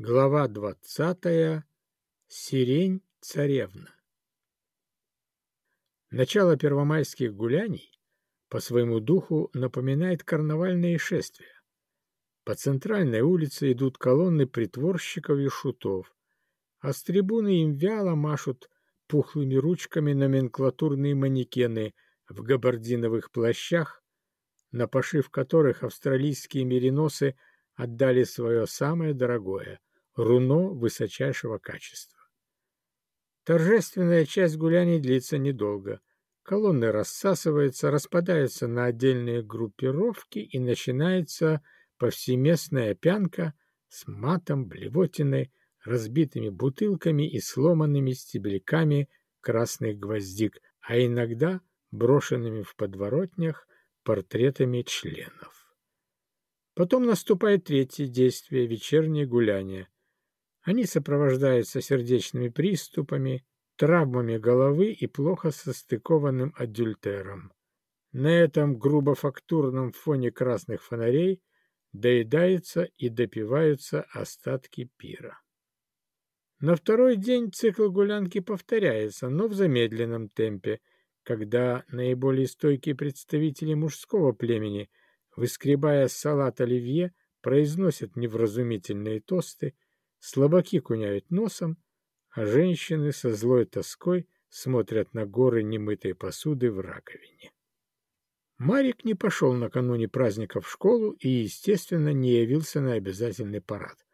Глава двадцатая. Сирень-царевна. Начало первомайских гуляний по своему духу напоминает карнавальные шествия. По центральной улице идут колонны притворщиков и шутов, а с трибуны им вяло машут пухлыми ручками номенклатурные манекены в габардиновых плащах, на пошив которых австралийские мериносы отдали свое самое дорогое — руно высочайшего качества. Торжественная часть гуляний длится недолго. Колонны рассасываются, распадаются на отдельные группировки и начинается повсеместная пьянка с матом, блевотиной, разбитыми бутылками и сломанными стебельками красных гвоздик, а иногда брошенными в подворотнях портретами членов. Потом наступает третье действие – вечернее гуляние – они сопровождаются сердечными приступами, травмами головы и плохо состыкованным адюльтером. На этом грубофактурном фоне красных фонарей доедаются и допиваются остатки пира. На второй день цикл гулянки повторяется, но в замедленном темпе, когда наиболее стойкие представители мужского племени, выскребая салат оливье, произносят невразумительные тосты, Слабаки куняют носом, а женщины со злой тоской смотрят на горы немытой посуды в раковине. Марик не пошел накануне праздника в школу и, естественно, не явился на обязательный парад.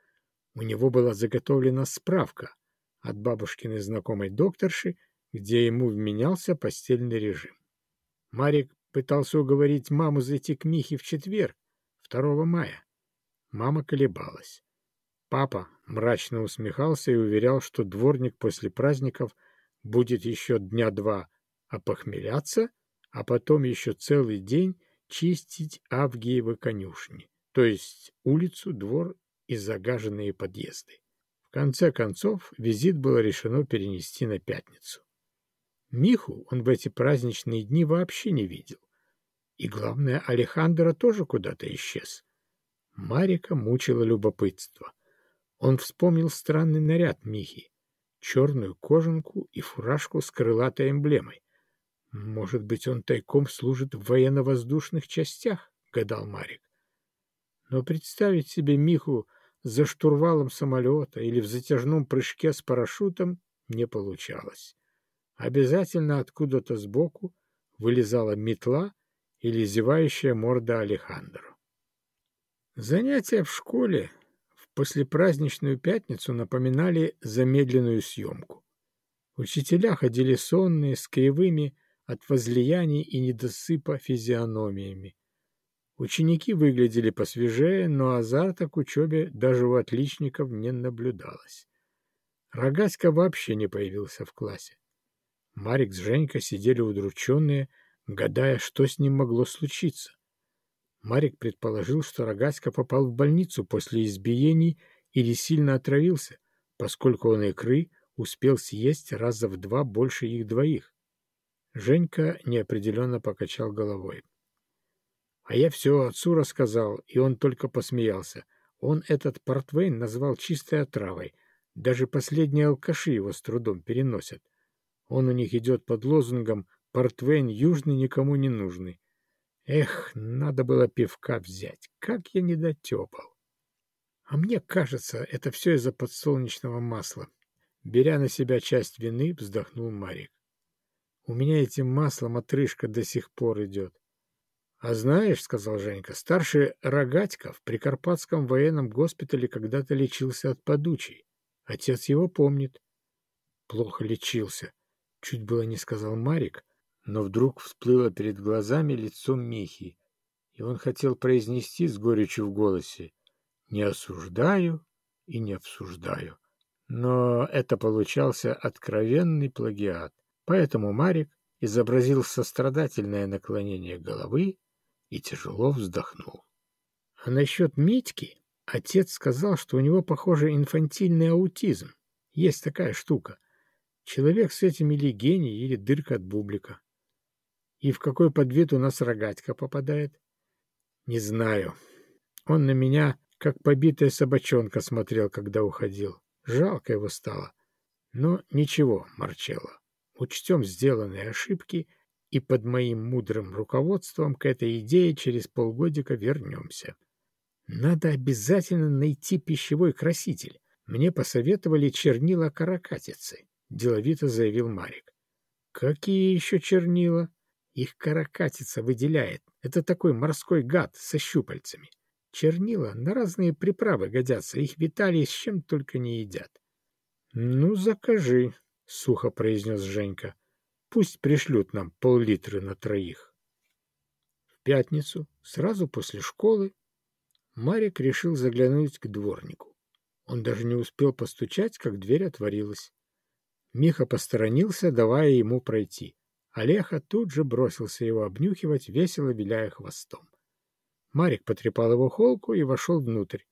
У него была заготовлена справка от бабушкиной знакомой докторши, где ему вменялся постельный режим. Марик пытался уговорить маму зайти к Михе в четверг, 2 мая. Мама колебалась. Папа мрачно усмехался и уверял, что дворник после праздников будет еще дня два опохмеляться, а потом еще целый день чистить Авгиевы конюшни, то есть улицу, двор и загаженные подъезды. В конце концов, визит было решено перенести на пятницу. Миху он в эти праздничные дни вообще не видел. И, главное, Алехандро тоже куда-то исчез. Марика мучила любопытство — он вспомнил странный наряд Михи, черную кожанку и фуражку с крылатой эмблемой. «Может быть, он тайком служит в военно-воздушных частях?» — гадал Марик. Но представить себе Миху за штурвалом самолета или в затяжном прыжке с парашютом не получалось. Обязательно откуда-то сбоку вылезала метла или зевающая морда Алехандро. Занятия в школе послепраздничную пятницу напоминали замедленную съемку. Учителя ходили сонные, с кривыми от возлияний и недосыпа физиономиями. Ученики выглядели посвежее, но азарта к учебе даже у отличников не наблюдалось. Рогаська вообще не появился в классе. Марик с Женькой сидели удрученные, гадая, что с ним могло случиться. Марик предположил, что Рогаська попал в больницу после избиений или сильно отравился, поскольку он икры успел съесть раза в два больше их двоих. Женька неопределенно покачал головой. А я все отцу рассказал, и он только посмеялся. Он этот портвейн назвал чистой отравой. Даже последние алкаши его с трудом переносят. Он у них идет под лозунгом «Портвейн южный никому не нужный». Эх, надо было пивка взять. Как я недотепал. А мне кажется, это все из-за подсолнечного масла. Беря на себя часть вины, вздохнул Марик. У меня этим маслом отрыжка до сих пор идет. — А знаешь, — сказал Женька, — старший Рогатько в Прикарпатском военном госпитале когда-то лечился от подучей. Отец его помнит. Плохо лечился. Чуть было не сказал Марик, но вдруг всплыло перед глазами лицо Михи, и он хотел произнести с горечью в голосе «Не осуждаю и не обсуждаю». Но это получался откровенный плагиат, поэтому Марик изобразил сострадательное наклонение головы и тяжело вздохнул. А насчет Митьки отец сказал, что у него, похоже, инфантильный аутизм. Есть такая штука. Человек с этим или гений, или дырка от бублика. И в какой подвид у нас рогатька попадает? Не знаю. Он на меня как побитая собачонка смотрел, когда уходил. Жалко его стало. Но ничего, Марчелло, учтем сделанные ошибки и под моим мудрым руководством к этой идее через полгодика вернемся. Надо обязательно найти пищевой краситель. Мне посоветовали чернила каракатицы, — деловито заявил Марик. Какие еще чернила? Их каракатица выделяет. Это такой морской гад со щупальцами. Чернила на разные приправы годятся, их Виталий с чем только не едят. — Ну, закажи, — сухо произнес Женька. — Пусть пришлют нам пол-литра на троих. В пятницу, сразу после школы, Марик решил заглянуть к дворнику. Он даже не успел постучать, как дверь отворилась. Миха посторонился, давая ему пройти. Олеха тут же бросился его обнюхивать, весело виляя хвостом. Марик потрепал его холку и вошел внутрь.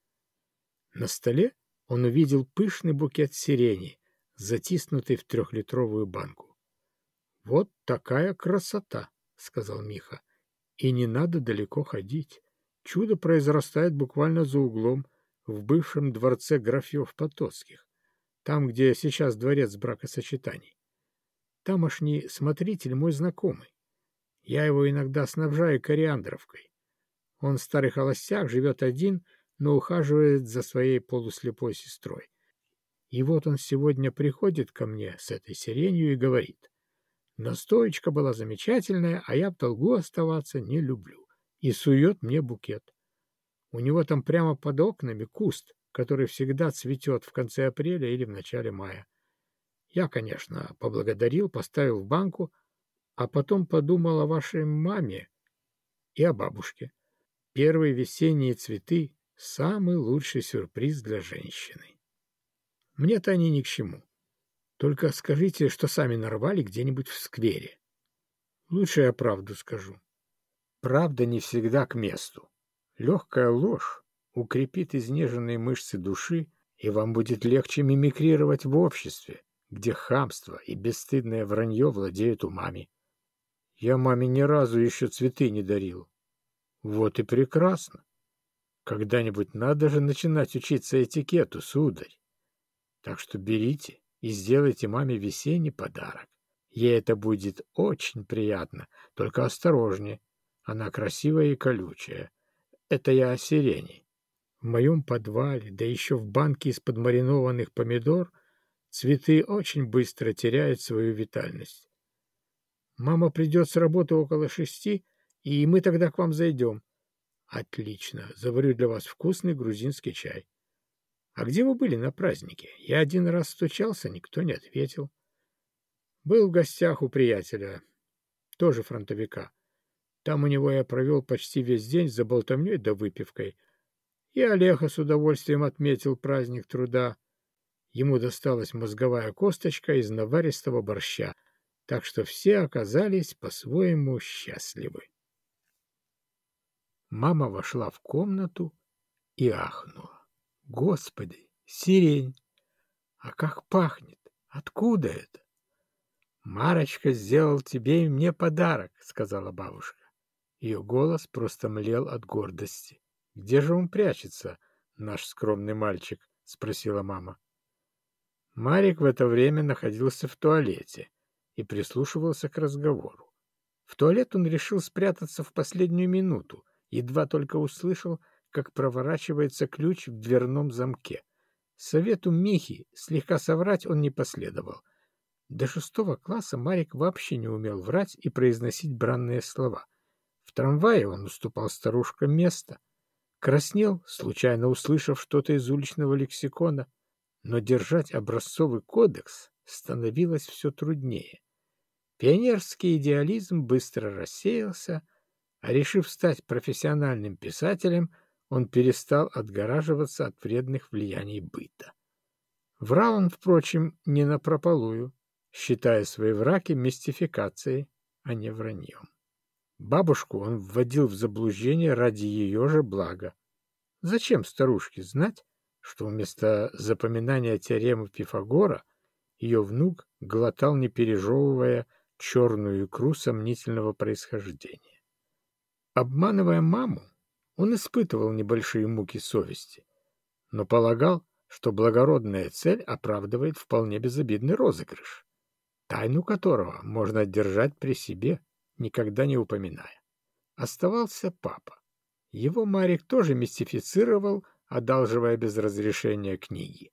На столе он увидел пышный букет сирени, затиснутый в трехлитровую банку. — Вот такая красота! — сказал Миха. — И не надо далеко ходить. Чудо произрастает буквально за углом, в бывшем дворце графьев Потоцких, там, где сейчас дворец бракосочетаний. Тамошний смотритель мой знакомый. Я его иногда снабжаю кориандровкой. Он старый холостяк, живет один, но ухаживает за своей полуслепой сестрой. И вот он сегодня приходит ко мне с этой сиренью и говорит, «Настоечка была замечательная, а я в долгу оставаться не люблю» и сует мне букет. У него там прямо под окнами куст, который всегда цветет в конце апреля или в начале мая. Я, конечно, поблагодарил, поставил в банку, а потом подумал о вашей маме и о бабушке. Первые весенние цветы — самый лучший сюрприз для женщины. Мне-то они ни к чему. Только скажите, что сами нарвали где-нибудь в сквере. Лучше я правду скажу. Правда не всегда к месту. Легкая ложь укрепит изнеженные мышцы души, и вам будет легче мимикрировать в обществе, где хамство и бесстыдное вранье владеют умами. Я маме ни разу еще цветы не дарил. Вот и прекрасно. Когда-нибудь надо же начинать учиться этикету, сударь. Так что берите и сделайте маме весенний подарок. Ей это будет очень приятно, только осторожнее. Она красивая и колючая. Это я о сирени. В моем подвале, да еще в банке из-под маринованных помидор, цветы очень быстро теряют свою витальность. Мама придет с работы около шести, и мы тогда к вам зайдем. Отлично. Заварю для вас вкусный грузинский чай. А где вы были на празднике? Я один раз стучался, никто не ответил. Был в гостях у приятеля, тоже фронтовика. Там у него я провел почти весь день за болтовней да выпивкой. И Олега с удовольствием отметил праздник труда. Ему досталась мозговая косточка из наваристого борща, так что все оказались по-своему счастливы. Мама вошла в комнату и ахнула. Господи, сирень! А как пахнет! Откуда это? Марочка сделал тебе и мне подарок, сказала бабушка. Ее голос просто млел от гордости. «Где же он прячется, наш скромный мальчик?» — спросила мама. Марик в это время находился в туалете и прислушивался к разговору. В туалет он решил спрятаться в последнюю минуту, едва только услышал, как проворачивается ключ в дверном замке. Совету Михи слегка соврать он не последовал. До шестого класса Марик вообще не умел врать и произносить бранные слова. В трамвае он уступал старушкам место. Краснел, случайно услышав что-то из уличного лексикона, но держать образцовый кодекс становилось все труднее. Пионерский идеализм быстро рассеялся, а решив стать профессиональным писателем, он перестал отгораживаться от вредных влияний быта. Врал он, впрочем, не напропалую, считая свои враки мистификацией, а не враньем. Бабушку он вводил в заблуждение ради ее же блага. Зачем старушке знать, что вместо запоминания теоремы Пифагора ее внук глотал, не пережевывая, черную икру сомнительного происхождения? Обманывая маму, Он испытывал небольшие муки совести, но полагал, что благородная цель оправдывает вполне безобидный розыгрыш, тайну которого можно держать при себе, никогда не упоминая. Оставался папа. Его Марик тоже мистифицировал, одалживая без разрешения книги.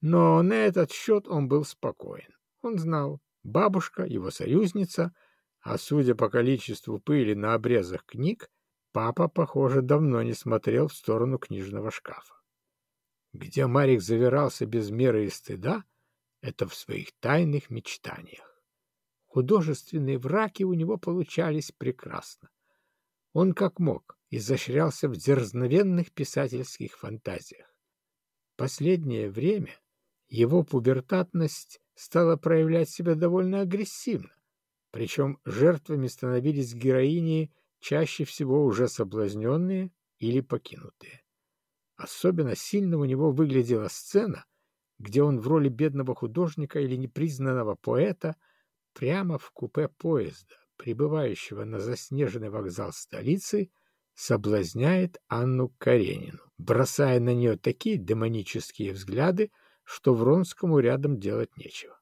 Но на этот счет он был спокоен. Он знал, бабушка, его союзница, а судя по количеству пыли на обрезах книг, папа, похоже, давно не смотрел в сторону книжного шкафа. Где Марик завирался без меры и стыда, это в своих тайных мечтаниях. Художественные враки у него получались прекрасно. Он как мог изощрялся в дерзновенных писательских фантазиях. Последнее время его пубертатность стала проявлять себя довольно агрессивно, причем жертвами становились героини чаще всего уже соблазненные или покинутые. Особенно сильно у него выглядела сцена, где он в роли бедного художника или непризнанного поэта прямо в купе поезда, прибывающего на заснеженный вокзал столицы, соблазняет Анну Каренину, бросая на нее такие демонические взгляды, что Вронскому рядом делать нечего.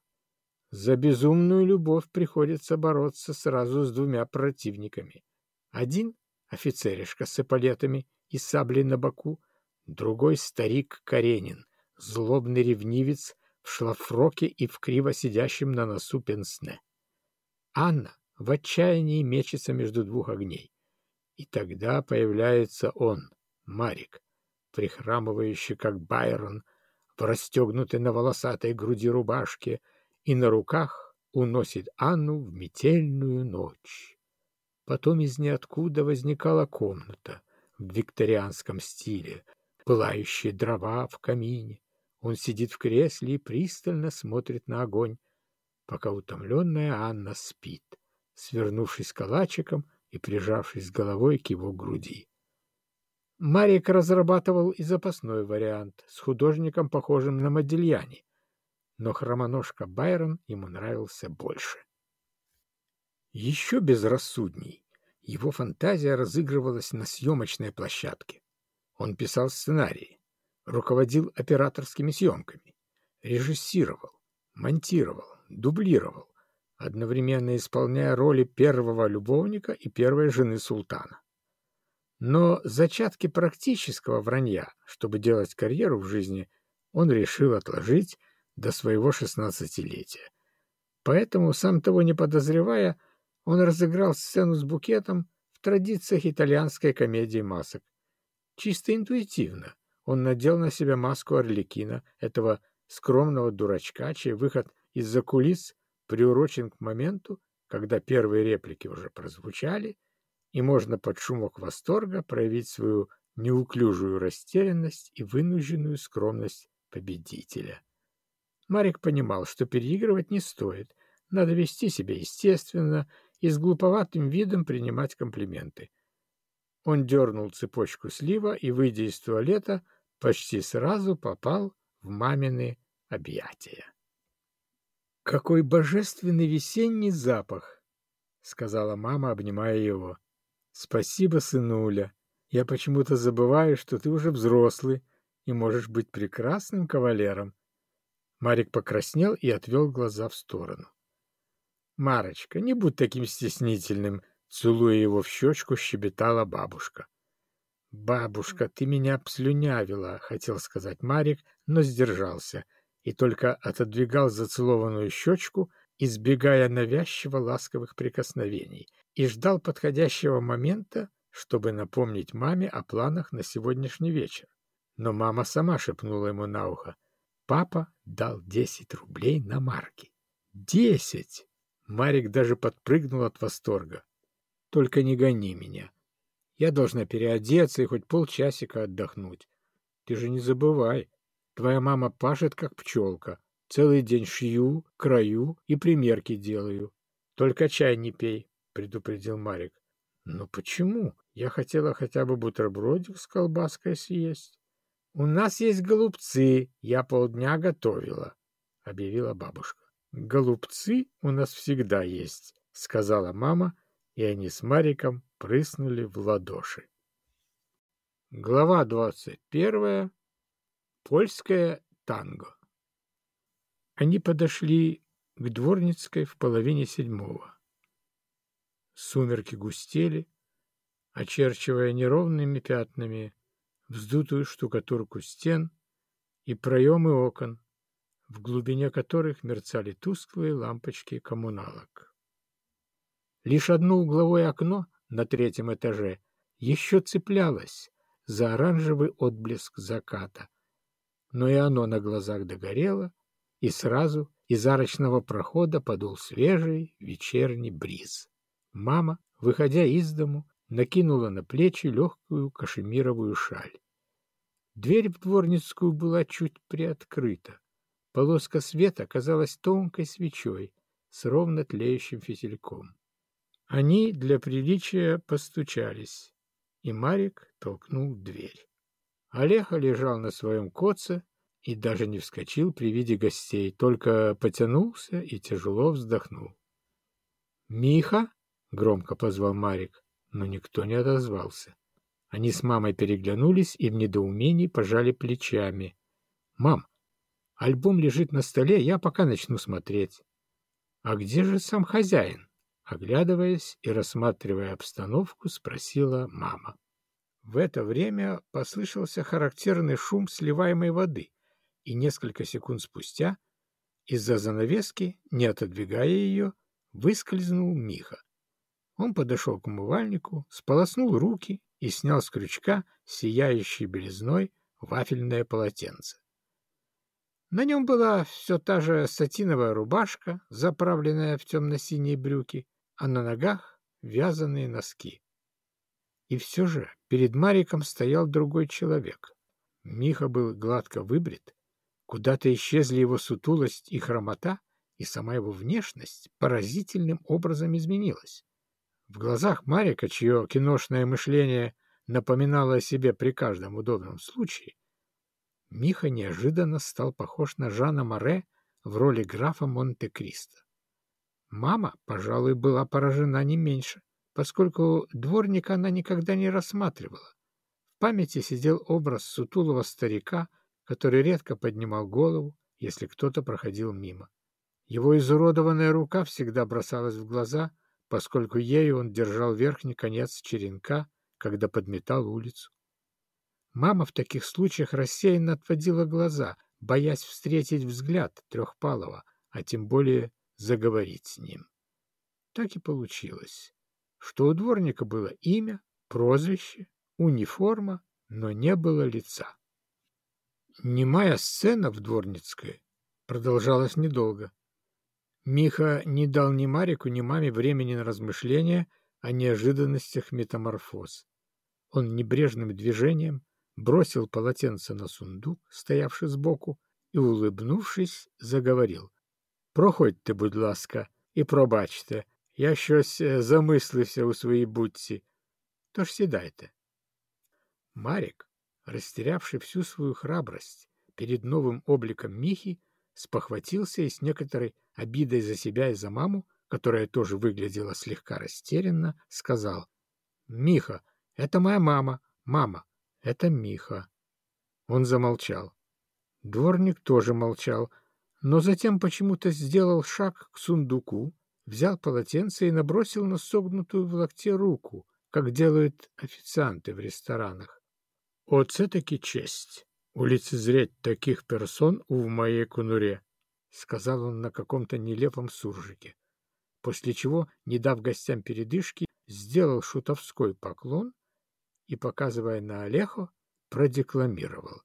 За безумную любовь приходится бороться сразу с двумя противниками. Один — офицеришка с эполетами и саблей на боку, другой старик Каренин, злобный ревнивец в шлафроке и в криво сидящем на носу пенсне. Анна в отчаянии мечется между двух огней. И тогда появляется он, Марик, прихрамывающий, как Байрон, в расстегнутой на волосатой груди рубашке, и на руках уносит Анну в метельную ночь. Потом из ниоткуда возникала комната в викторианском стиле, пылающие дрова в камине. Он сидит в кресле и пристально смотрит на огонь, пока утомленная Анна спит, свернувшись калачиком и прижавшись головой к его груди. Марик разрабатывал и запасной вариант с художником, похожим на Модильяни, но хромоножка Байрон ему нравился больше. Еще безрассудней его фантазия разыгрывалась на съемочной площадке. Он писал сценарии, руководил операторскими съемками, режиссировал, монтировал, дублировал, одновременно исполняя роли первого любовника и первой жены султана. Но зачатки практического вранья, чтобы делать карьеру в жизни, он решил отложить до своего шестнадцатилетия. Поэтому, сам того не подозревая, он разыграл сцену с букетом в традициях итальянской комедии масок, Чисто интуитивно он надел на себя маску Орликина, этого скромного дурачка, чей выход из-за кулис приурочен к моменту, когда первые реплики уже прозвучали, и можно под шумок восторга проявить свою неуклюжую растерянность и вынужденную скромность победителя. Марик понимал, что переигрывать не стоит, надо вести себя естественно и с глуповатым видом принимать комплименты. Он дернул цепочку слива и, выйдя из туалета, почти сразу попал в мамины объятия. «Какой божественный весенний запах!» — сказала мама, обнимая его. «Спасибо, сынуля. Я почему-то забываю, что ты уже взрослый и можешь быть прекрасным кавалером». Марик покраснел и отвел глаза в сторону. «Марочка, не будь таким стеснительным», Целуя его в щечку, щебетала бабушка. «Бабушка, ты меня обслюнявила», — хотел сказать Марик, но сдержался и только отодвигал зацелованную щечку, избегая навязчиво ласковых прикосновений, и ждал подходящего момента, чтобы напомнить маме о планах на сегодняшний вечер. Но мама сама шепнула ему на ухо. Папа дал десять рублей на марки. Десять! Марик даже подпрыгнул от восторга. Только не гони меня. Я должна переодеться и хоть полчасика отдохнуть. Ты же не забывай, твоя мама пашет, как пчелка. Целый день шью, краю и примерки делаю. Только чай не пей, — предупредил Марик. Ну почему? Я хотела хотя бы бутербродик с колбаской съесть. У нас есть голубцы, я полдня готовила, — объявила бабушка. Голубцы у нас всегда есть, — сказала мама, — и они с Мариком прыснули в ладоши. Глава 21. Польское танго. Они подошли к Дворницкой в половине седьмого. Сумерки густели, очерчивая неровными пятнами вздутую штукатурку стен и проемы окон, в глубине которых мерцали тусклые лампочки коммуналок. Лишь одно угловое окно на третьем этаже еще цеплялось за оранжевый отблеск заката. Но и оно на глазах догорело, и сразу из арочного прохода подул свежий вечерний бриз. Мама, выходя из дому, накинула на плечи легкую кашемировую шаль. Дверь в дворницкую была чуть приоткрыта. Полоска света казалась тонкой свечой с ровно тлеющим фитильком. Они для приличия постучались и Марик толкнул дверь. Олега лежал на своем коце и даже не вскочил при виде гостей, только потянулся и тяжело вздохнул. «Миха!» — громко позвал Марик, но никто не отозвался. Они с мамой переглянулись и в недоумении пожали плечами. «Мам, альбом лежит на столе, я пока начну смотреть». «А где же сам хозяин?» Оглядываясь и рассматривая обстановку, спросила мама. В это время послышался характерный шум сливаемой воды, и несколько секунд спустя из-за занавески, не отодвигая ее, выскользнул Миха. Он подошел к умывальнику, сполоснул руки и снял с крючка сияющей белизной вафельное полотенце. На нем была все та же сатиновая рубашка, заправленная в темно-синие брюки, а на ногах вязаные носки. И все же перед Мариком стоял другой человек. Миха был гладко выбрит, куда-то исчезли его сутулость и хромота, и сама его внешность поразительным образом изменилась. В глазах Марика, чье киношное мышление напоминало о себе при каждом удобном случае, Миха неожиданно стал похож на Жана Море в роли графа Монте-Кристо. Мама, пожалуй, была поражена не меньше, поскольку дворника она никогда не рассматривала. В памяти сидел образ сутулого старика, который редко поднимал голову, если кто-то проходил мимо. Его изуродованная рука всегда бросалась в глаза, поскольку ею он держал верхний конец черенка, когда подметал улицу. Мама в таких случаях рассеянно отводила глаза, боясь встретить взгляд Трехпалова, а тем более заговорить с ним. Так и получилось, что у дворника было имя, прозвище, униформа, но не было лица. Немая сцена в Дворницкой продолжалась недолго. Миха не дал ни Марику, ни маме времени на размышления о неожиданностях метаморфоз. Он небрежным движением бросил полотенце на сундук, стоявший сбоку, и, улыбнувшись, заговорил. Проходьте, будь ласка, і пробачте, я щось замислився у своїй будці. Тож сідайте. Марик, растерявший всю свою храбрость перед новым обликом Михи, спохватился и с некоторой обидой за себя и за маму, которая тоже выглядела слегка растерянно, сказал, «Миха, это моя мама, мама, это Миха». Он замолчал. Дворник тоже молчал, но затем почему-то сделал шаг к сундуку, взял полотенце и набросил на согнутую в локте руку, как делают официанты в ресторанах. «Оце таки честь! Улицезреть таких персон в моей конуре!» — сказал он на каком-то нелепом суржике, после чего, не дав гостям передышки, сделал шутовской поклон и, показывая на Олехо, продекламировал.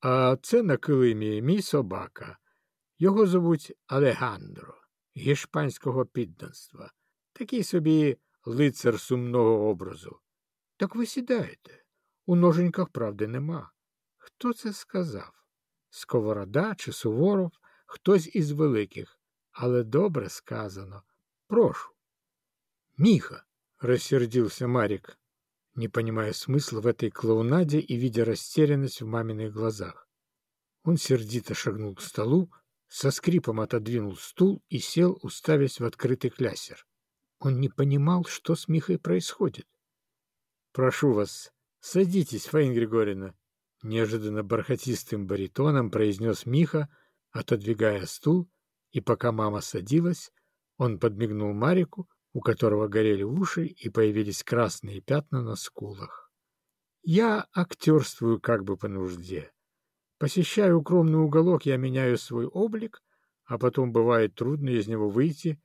«А це на килимі мій собака!» Його звуть Алегандро, гішпанського підданства, такий собі лицар сумного образу. Так ви сідаєте. У ноженьках правди нема. Хто це сказав? Сковорода чи Суворов, хтось із великих, але добре сказано. Прошу. Миха, рассердился Марик, не понимая смысла в этой клоунаде и видя растерянность в маминых глазах. Он сердито шагнул к столу, со скрипом отодвинул стул и сел, уставясь в открытый клясер. Он не понимал, что с Михой происходит. — Прошу вас, Садитесь, Фаин Григорьевна, — неожиданно бархатистым баритоном произнес Миха, отодвигая стул, и пока мама садилась, он подмигнул Марику, у которого горели уши и появились красные пятна на скулах. Я актерствую как бы по нужде. Посещая укромный уголок, я меняю свой облик, а потом бывает трудно из него выйти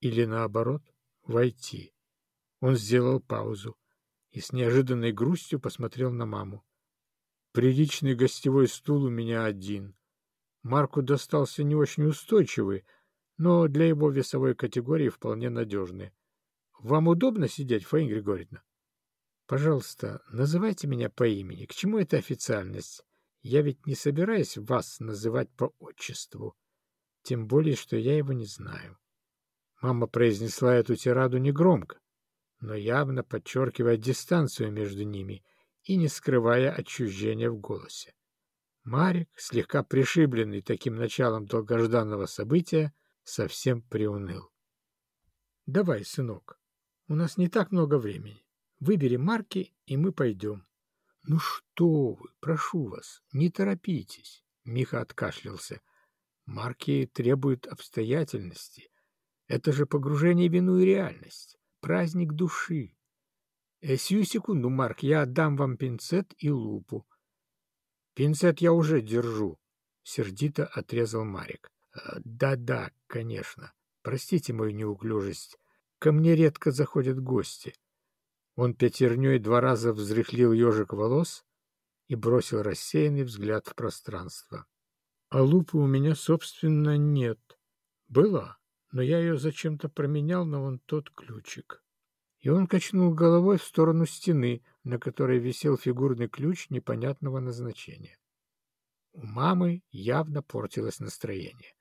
или, наоборот, войти. Он сделал паузу и с неожиданной грустью посмотрел на маму. Приличный гостевой стул у меня один. Марку достался не очень устойчивый, но для его весовой категории вполне надежный. Вам удобно сидеть, Фаина Григорьевна? Пожалуйста, называйте меня по имени. К чему эта официальность? Я ведь не собираюсь вас называть по отчеству. Тем более, что я его не знаю. Мама произнесла эту тираду негромко, но явно подчеркивая дистанцию между ними и не скрывая отчуждения в голосе. Марик, слегка пришибленный таким началом долгожданного события, совсем приуныл. — Давай, сынок, у нас не так много времени. Выбери марки, и мы пойдем. — Ну что вы, прошу вас, не торопитесь. Миха откашлялся. Марки требуют обстоятельности. Это же погружение в вину и реальность. Праздник души. Э, сию секунду, Марк, я отдам вам пинцет и лупу. Пинцет я уже держу, — сердито отрезал Марик. «Э, да-да, конечно. Простите мою неуклюжесть. Ко мне редко заходят гости. Он пятерней два раза взрыхлил ежик волос и бросил рассеянный взгляд в пространство. А лупы у меня, собственно, нет. Была, но я ее зачем-то променял на вон тот ключик. И он качнул головой в сторону стены, на которой висел фигурный ключ непонятного назначения. У мамы явно портилось настроение.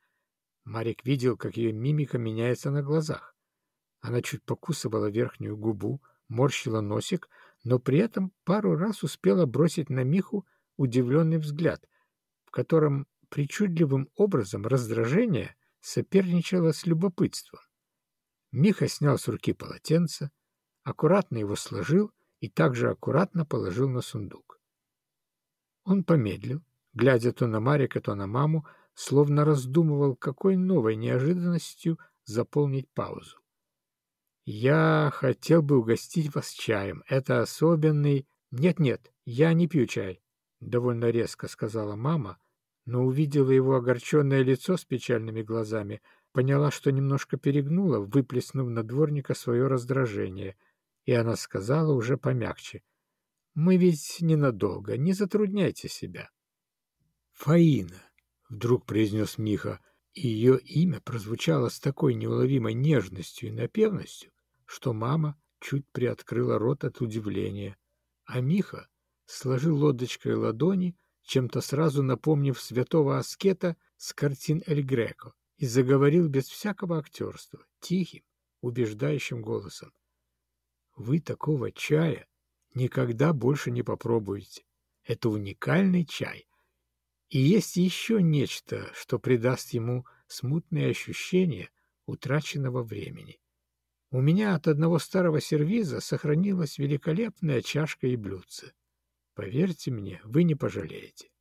Марик видел, как ее мимика меняется на глазах. Она чуть покусывала верхнюю губу, морщила носик, но при этом пару раз успела бросить на Миху удивленный взгляд, в котором причудливым образом раздражение соперничало с любопытством. Миха снял с руки полотенце, аккуратно его сложил и также аккуратно положил на сундук. Он помедлил, глядя то на Марика, то на маму, словно раздумывал, какой новой неожиданностью заполнить паузу. «Я хотел бы угостить вас чаем. Это особенный...» «Нет-нет, я не пью чай», — довольно резко сказала мама, но увидела его огорченное лицо с печальными глазами, поняла, что немножко перегнула, выплеснув на дворника свое раздражение, и она сказала уже помягче. «Мы ведь ненадолго, не затрудняйте себя». «Фаина», — вдруг произнес Миха, ее имя прозвучало с такой неуловимой нежностью и напевностью, что мама чуть приоткрыла рот от удивления, а Миха сложил лодочкой ладони, чем-то сразу напомнив святого аскета с картин Эль Греко, и заговорил без всякого актерства, тихим, убеждающим голосом. «Вы такого чая никогда больше не попробуете. Это уникальный чай. И есть еще нечто, что придаст ему смутные ощущения утраченного времени. У меня от одного старого сервиза сохранилась великолепная чашка и блюдце. Поверьте мне, вы не пожалеете.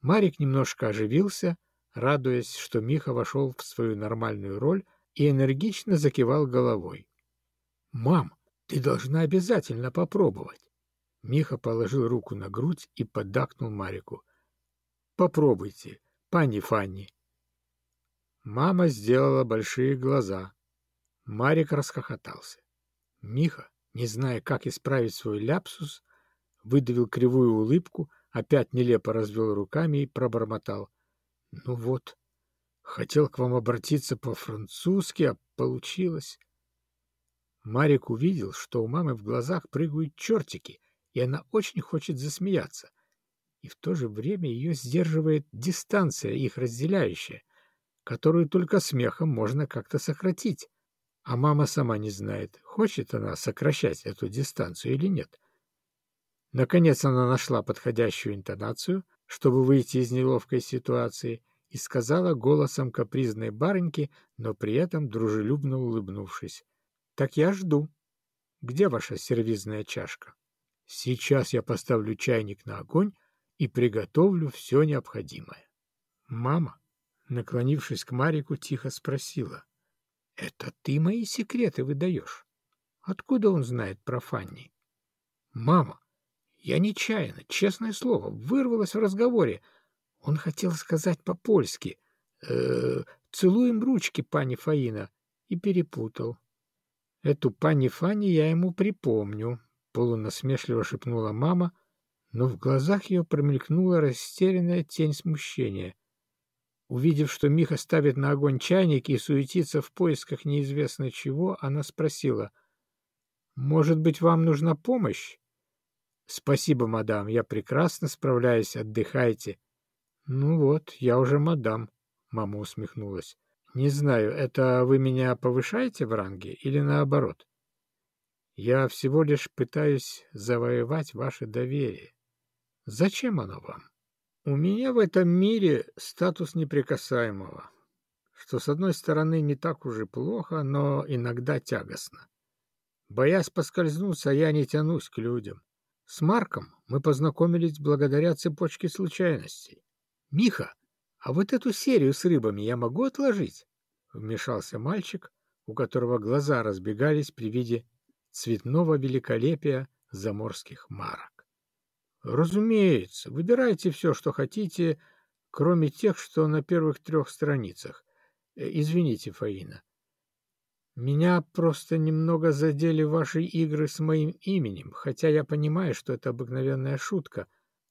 Марик немножко оживился, радуясь, что Миха вошел в свою нормальную роль и энергично закивал головой. — Мам, ты должна обязательно попробовать. Миха положил руку на грудь и поддакнул Марику. — Попробуйте, пани Фанни. Мама сделала большие глаза, Марик расхохотался. Миха, не зная, как исправить свой ляпсус, выдавил кривую улыбку, опять нелепо развел руками и пробормотал. — Ну вот, хотел к вам обратиться по-французски, а получилось... Марик увидел, что у мамы в глазах прыгают чертики, и она очень хочет засмеяться. И в то же время ее сдерживает дистанция, их разделяющая, которую только смехом можно как-то сократить. А мама сама не знает, хочет она сокращать эту дистанцию или нет. Наконец она нашла подходящую интонацию, чтобы выйти из неловкой ситуации, и сказала голосом капризной барыньки, но при этом дружелюбно улыбнувшись. — Так я жду. Где ваша сервизная чашка? Сейчас я поставлю чайник на огонь и приготовлю все необходимое. Мама, наклонившись к Марику, тихо спросила. — Это ты мои секреты выдаешь? Откуда он знает про Фанни? — Мама, я нечаянно, честное слово, вырвалась в разговоре. Он хотел сказать по-польски э, «Целуем ручки, пани Фаина», и перепутал. Эту пани Фанни я ему припомню, — полунасмешливо шепнула мама, но в глазах ее промелькнула растерянная тень смущения. Увидев, что Миха ставит на огонь чайник и суетится в поисках неизвестно чего, она спросила, «Может быть, вам нужна помощь?» «Спасибо, мадам, я прекрасно справляюсь, отдыхайте». «Ну вот, я уже мадам», — мама усмехнулась. «Не знаю, это вы меня повышаете в ранге или наоборот?» Я всего лишь пытаюсь завоевать ваше доверие. Зачем оно вам? У меня в этом мире статус неприкасаемого, что, с одной стороны, не так уж и плохо, но иногда тягостно. Боясь поскользнуться, я не тянусь к людям. С Марком мы познакомились благодаря цепочке случайностей. «Миха, а вот эту серию с рыбами я могу отложить?» — вмешался мальчик, у которого глаза разбегались при виде цветного великолепия заморских марок. Разумеется, выбирайте все, что хотите, кроме тех, что на первых трех страницах. Э, извините, Фаина. Меня просто немного задели ваши игры с моим именем, хотя я понимаю, что это обыкновенная шутка.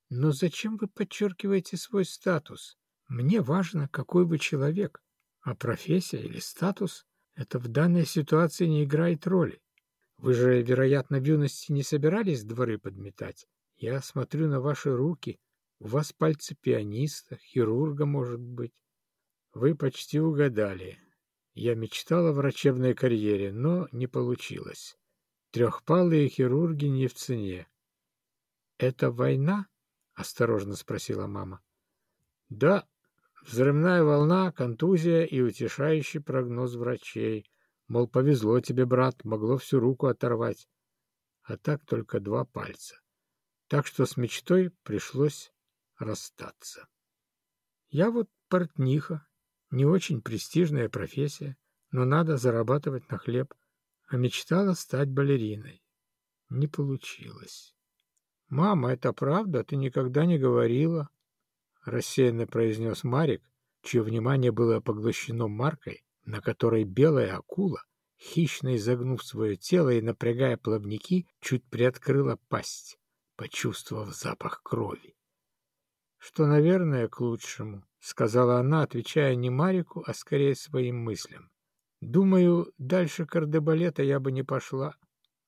Но зачем вы подчеркиваете свой статус? Мне важно, какой вы человек, а профессия или статус — это в данной ситуации не играет роли. Вы же, вероятно, в юности не собирались дворы подметать? Я смотрю на ваши руки. У вас пальцы пианиста, хирурга, может быть. Вы почти угадали. Я мечтал о врачебной карьере, но не получилось. Трехпалые хирурги не в цене. — Это война? — осторожно спросила мама. — Да. Взрывная волна, контузия и утешающий прогноз врачей — Мол, повезло тебе, брат, могло всю руку оторвать. А так только два пальца. Так что с мечтой пришлось расстаться. Я вот портниха, не очень престижная профессия, но надо зарабатывать на хлеб, а мечтала стать балериной. Не получилось. «Мама, это правда? Ты никогда не говорила?» — рассеянно произнес Марик, чье внимание было поглощено маркой, на которой белая акула, хищно изогнув свое тело и напрягая плавники, чуть приоткрыла пасть, почувствовав запах крови. «Что, наверное, к лучшему», — сказала она, отвечая не Марику, а скорее своим мыслям. «Думаю, дальше кардебалета я бы не пошла,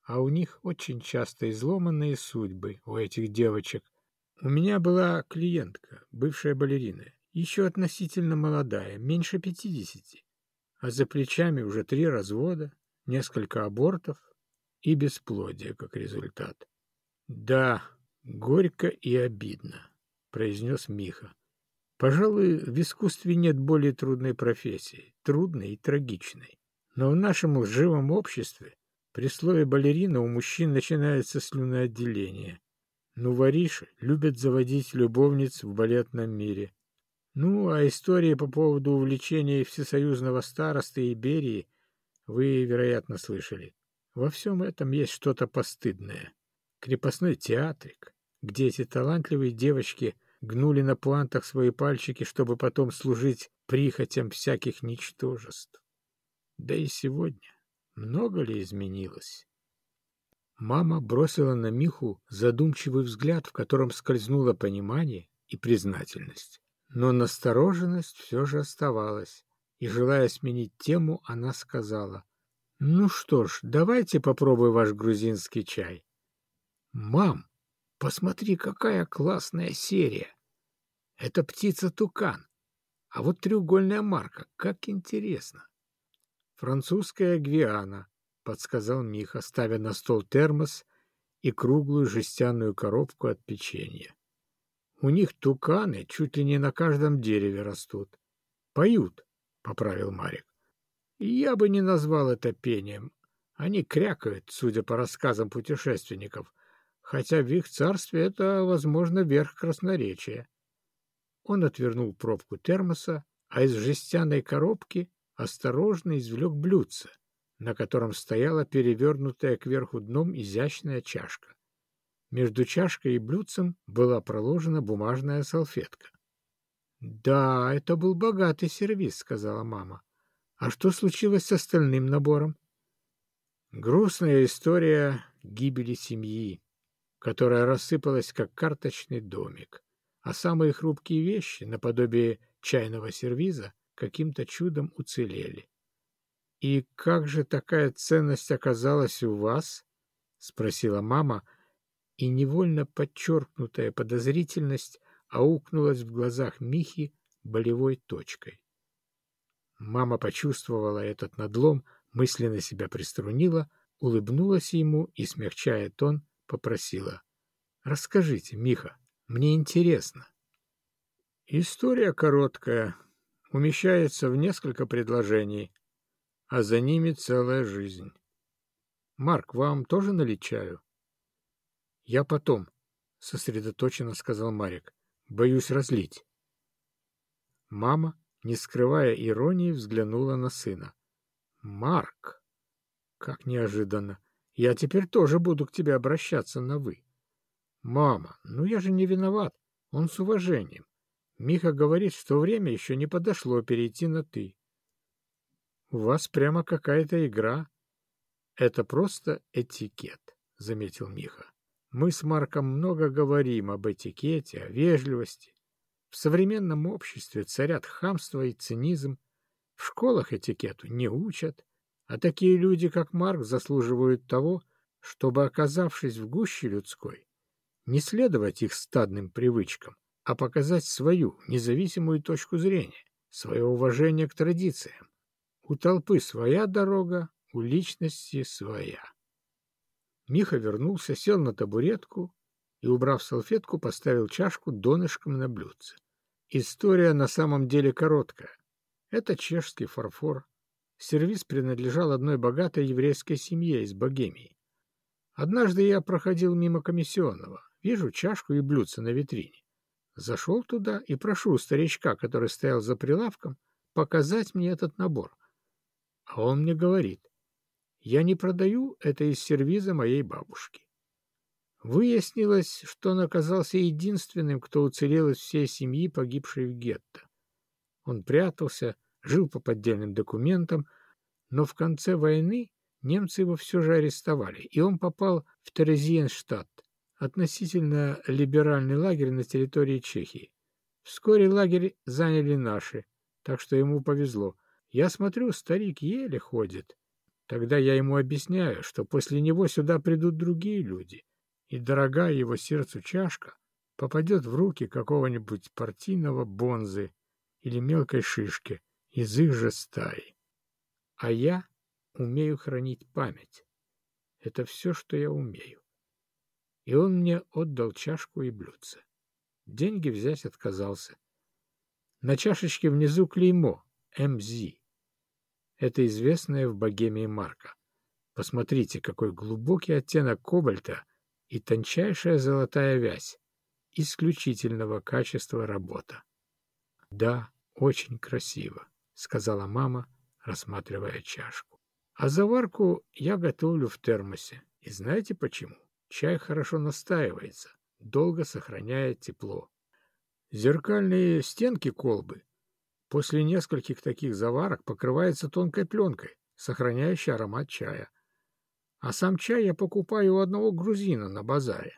а у них очень часто изломанные судьбы, у этих девочек. У меня была клиентка, бывшая балерина, еще относительно молодая, меньше пятидесяти а за плечами уже три развода, несколько абортов и бесплодие как результат. «Да, горько и обидно», — произнес Миха. «Пожалуй, в искусстве нет более трудной профессии, трудной и трагичной. Но в нашем лживом обществе при слове балерина у мужчин начинается слюноотделение. Ну, вориши любят заводить любовниц в балетном мире. Ну, а истории по поводу увлечения всесоюзного старосты Иберии вы, вероятно, слышали. Во всем этом есть что-то постыдное. Крепостной театрик, где эти талантливые девочки гнули на пуантах свои пальчики, чтобы потом служить прихотям всяких ничтожеств. Да и сегодня много ли изменилось? Мама бросила на Миху задумчивый взгляд, в котором скользнуло понимание и признательность. Но настороженность все же оставалась, и, желая сменить тему, она сказала, «Ну что ж, давайте попробуем ваш грузинский чай». «Мам, посмотри, какая классная серия! Это птица-тукан, а вот треугольная марка, как интересно!» «Французская Гвиана», — подсказал Миха, ставя на стол термос и круглую жестяную коробку от печенья. У них туканы чуть ли не на каждом дереве растут. Поют, — поправил Марик. Я бы не назвал это пением. Они крякают, судя по рассказам путешественников, хотя в их царстве это, возможно, верх красноречия. Он отвернул пробку термоса, а из жестяной коробки осторожно извлек блюдце, на котором стояла перевернутая кверху дном изящная чашка. Между чашкой и блюдцем была проложена бумажная салфетка. «Да, это был богатый сервиз», — сказала мама. «А что случилось с остальным набором?» Грустная история гибели семьи, которая рассыпалась, как карточный домик, а самые хрупкие вещи, наподобие чайного сервиза, каким-то чудом уцелели. «И как же такая ценность оказалась у вас?» — спросила мама, и невольно подчеркнутая подозрительность аукнулась в глазах Михи болевой точкой. Мама почувствовала этот надлом, мысленно себя приструнила, улыбнулась ему и, смягчая тон, попросила. «Расскажите, Миха, мне интересно». История короткая, умещается в несколько предложений, а за ними целая жизнь. «Марк, вам тоже наличаю?» «Я потом», — сосредоточенно сказал Марик. Боюсь разлить. Мама, не скрывая иронии, взглянула на сына. «Марк! Как неожиданно! Я теперь тоже буду к тебе обращаться на «вы». «Мама, ну я же не виноват. Он с уважением. Миха говорит, что время еще не подошло перейти на «ты». У вас прямо какая-то игра. Это просто этикет», — заметил Миха. Мы с Марком много говорим об этикете, о вежливости. В современном обществе царят хамство и цинизм. В школах этикету не учат, а такие люди, как Марк, заслуживают того, чтобы, оказавшись в гуще людской, не следовать их стадным привычкам, а показать свою независимую точку зрения, свое уважение к традициям. У толпы своя дорога, у личности своя. Миха вернулся, сел на табуретку и, убрав салфетку, поставил чашку донышком на блюдце. История на самом деле короткая. Это чешский фарфор. Сервис принадлежал одной богатой еврейской семье из Богемии. Однажды я проходил мимо комиссионного, вижу чашку и блюдце на витрине. Зашел туда и прошу старичка, который стоял за прилавком, показать мне этот набор. А он мне говорит, я не продаю это из сервиза моей бабушки. Выяснилось, что он оказался единственным, кто уцелел из всей семьи, погибшей в гетто. Он прятался, жил по поддельным документам, но в конце войны немцы его все же арестовали, и он попал в Терезиенштадт, относительно либеральный лагерь на территории Чехии. Вскоре лагерь заняли наши, так что ему повезло. Я смотрю, старик еле ходит. Тогда я ему объясняю, что после него сюда придут другие люди, и дорогая его сердцу чашка попадет в руки какого-нибудь партийного бонзы или мелкой шишки из их же стаи. А я умею хранить память. Это все, что я умею. И он мне отдал чашку и блюдце. Деньги взять отказался. На чашечке внизу клеймо «МЗ». Это известная в Богемии марка. Посмотрите, какой глубокий оттенок кобальта и тончайшая золотая вязь. Исключительного качества работа. Да, очень красиво, сказала мама, рассматривая чашку. А заварку я готовлю в термосе. И знаете почему? Чай хорошо настаивается, долго сохраняет тепло. Зеркальные стенки колбы После нескольких таких заварок покрывается тонкой пленкой, сохраняющей аромат чая. А сам чай я покупаю у одного грузина на базаре.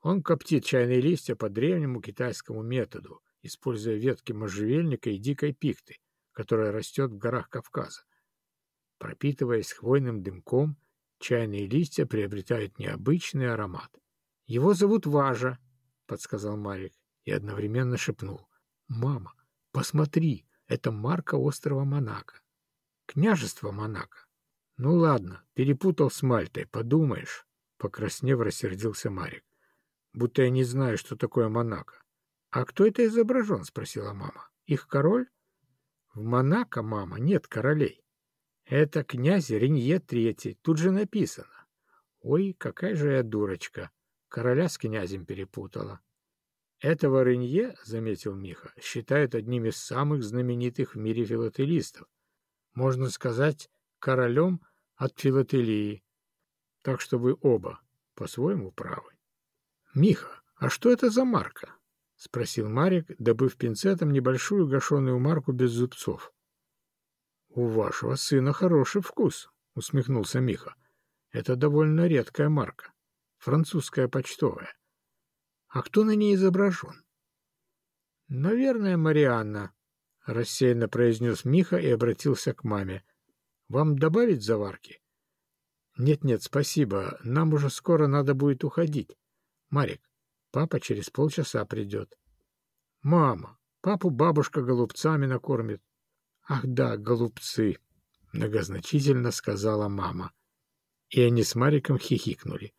Он коптит чайные листья по древнему китайскому методу, используя ветки можжевельника и дикой пихты, которая растет в горах Кавказа. Пропитываясь хвойным дымком, чайные листья приобретают необычный аромат. «Его зовут Важа», — подсказал Марик и одновременно шепнул. «Мама, Посмотри, это марка острова Монако. Княжество Монако. Ну ладно, перепутал с Мальтой, подумаешь. Покраснев, рассердился Марик. Будто я не знаю, что такое Монако. А кто это изображен? Спросила мама. Их король? В Монако, мама, нет королей. Это князь Ренье Третий, тут же написано. Ой, какая же я дурочка. Короля с князем перепутала. Этого Ренье, заметил Миха, считают одним из самых знаменитых в мире филателистов. Можно сказать, королем от филателии. Так что вы оба по-своему правы. Миха, а что это за марка? — спросил Марик, добыв пинцетом небольшую гашеную марку без зубцов. — У вашего сына хороший вкус, — усмехнулся Миха. — Это довольно редкая марка. Французская почтовая. А кто на ней изображен? — Наверное, Марианна, — рассеянно произнес Миха и обратился к маме. — Вам добавить заварки? Нет, — Нет-нет, спасибо. Нам уже скоро надо будет уходить. Марик, папа через полчаса придет. — Мама, папу бабушка голубцами накормит. — Ах да, голубцы, — многозначительно сказала мама. И они с Мариком хихикнули.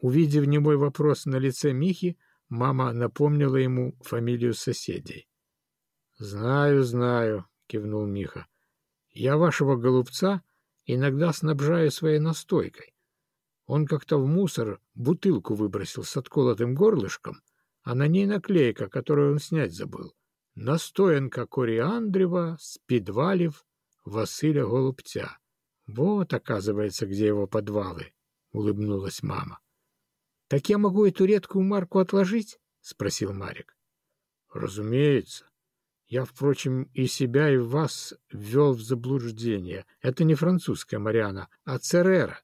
Увидев немой вопрос на лице Михи, мама напомнила ему фамилию соседей. — Знаю, знаю, — кивнул Миха. — Я вашего голубца иногда снабжаю своей настойкой. Он как-то в мусор бутылку выбросил с отколотым горлышком, а на ней наклейка, которую он снять забыл. Настоянка кориандрева, спидвалев, Василя Голубця. Вот, оказывается, где его подвалы, — улыбнулась мама. — Так я могу эту редкую марку отложить? — спросил Марик. — Разумеется. Я, впрочем, и себя, и вас ввел в заблуждение. Это не французская Мариана, а Церера,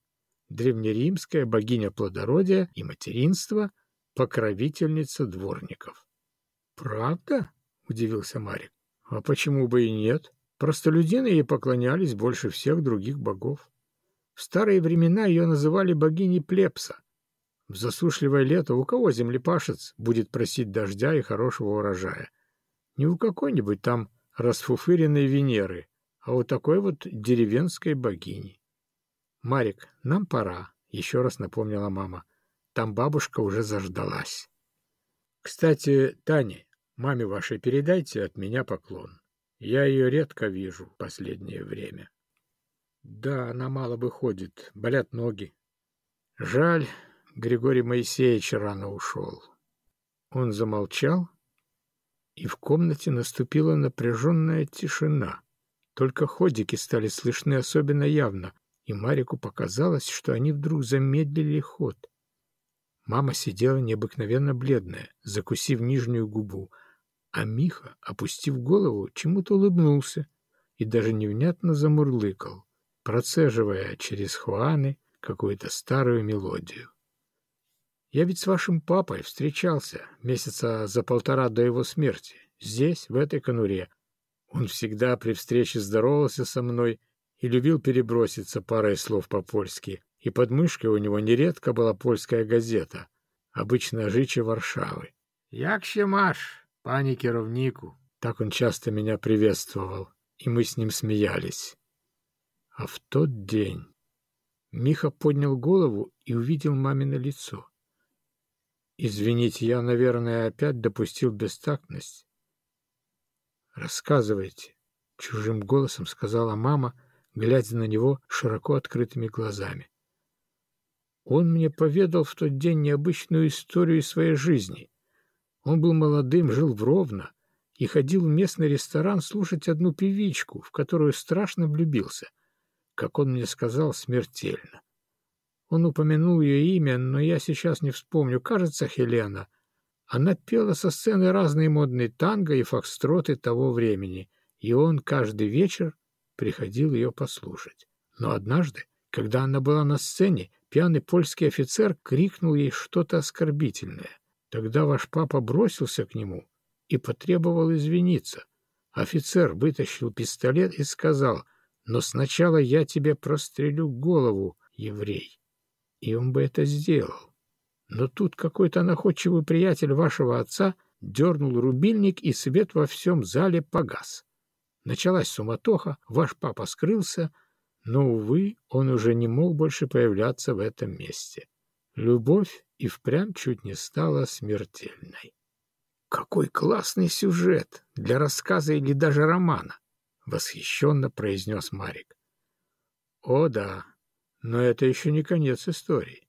древнеримская богиня плодородия и материнства, покровительница дворников. — Правда? — удивился Марик. — А почему бы и нет? Простолюдины ей поклонялись больше всех других богов. В старые времена ее называли богиней Плепса, в засушливое лето у кого землепашец будет просить дождя и хорошего урожая? Не у какой-нибудь там расфуфыренной Венеры, а у такой вот деревенской богини. «Марик, нам пора», — еще раз напомнила мама. «Там бабушка уже заждалась». «Кстати, Тане, маме вашей передайте от меня поклон. Я ее редко вижу в последнее время». «Да, она мало выходит, болят ноги». «Жаль, Григорий Моисеевич рано ушел. Он замолчал, и в комнате наступила напряженная тишина. Только ходики стали слышны особенно явно, и Марику показалось, что они вдруг замедлили ход. Мама сидела необыкновенно бледная, закусив нижнюю губу, а Миха, опустив голову, чему-то улыбнулся и даже невнятно замурлыкал, процеживая через хуаны какую-то старую мелодию. Я ведь с вашим папой встречался месяца за полтора до его смерти, здесь, в этой конуре. Он всегда при встрече здоровался со мной и любил переброситься парой слов по-польски, и под мышкой у него нередко была польская газета, обычно «Жичи Варшавы». «Як ще маш, пани керовнику?» Так он часто меня приветствовал, и мы с ним смеялись. А в тот день Миха поднял голову и увидел мамино лицо. Извините, я, наверное, опять допустил бестактность. Рассказывайте, чужим голосом сказала мама, глядя на него широко открытыми глазами. Он мне поведал в тот день необычную историю своей жизни. Он был молодым, жил в Ровно и ходил в местный ресторан слушать одну певичку, в которую страшно влюбился, как он мне сказал, смертельно. Он упомянул ее имя, но я сейчас не вспомню. Кажется, Хелена. Она пела со сцены разные модные танго и фокстроты того времени, и он каждый вечер приходил ее послушать. Но однажды, когда она была на сцене, пьяный польский офицер крикнул ей что-то оскорбительное. Тогда ваш папа бросился к нему и потребовал извиниться. Офицер вытащил пистолет и сказал, «Но сначала я тебе прострелю голову, еврей» и он бы это сделал. Но тут какой-то находчивый приятель вашего отца дернул рубильник, и свет во всем зале погас. Началась суматоха, ваш папа скрылся, но, увы, он уже не мог больше появляться в этом месте. Любовь и впрямь чуть не стала смертельной. «Какой классный сюжет для рассказа или даже романа!» — восхищенно произнес Марик. «О да, но это еще не конец истории.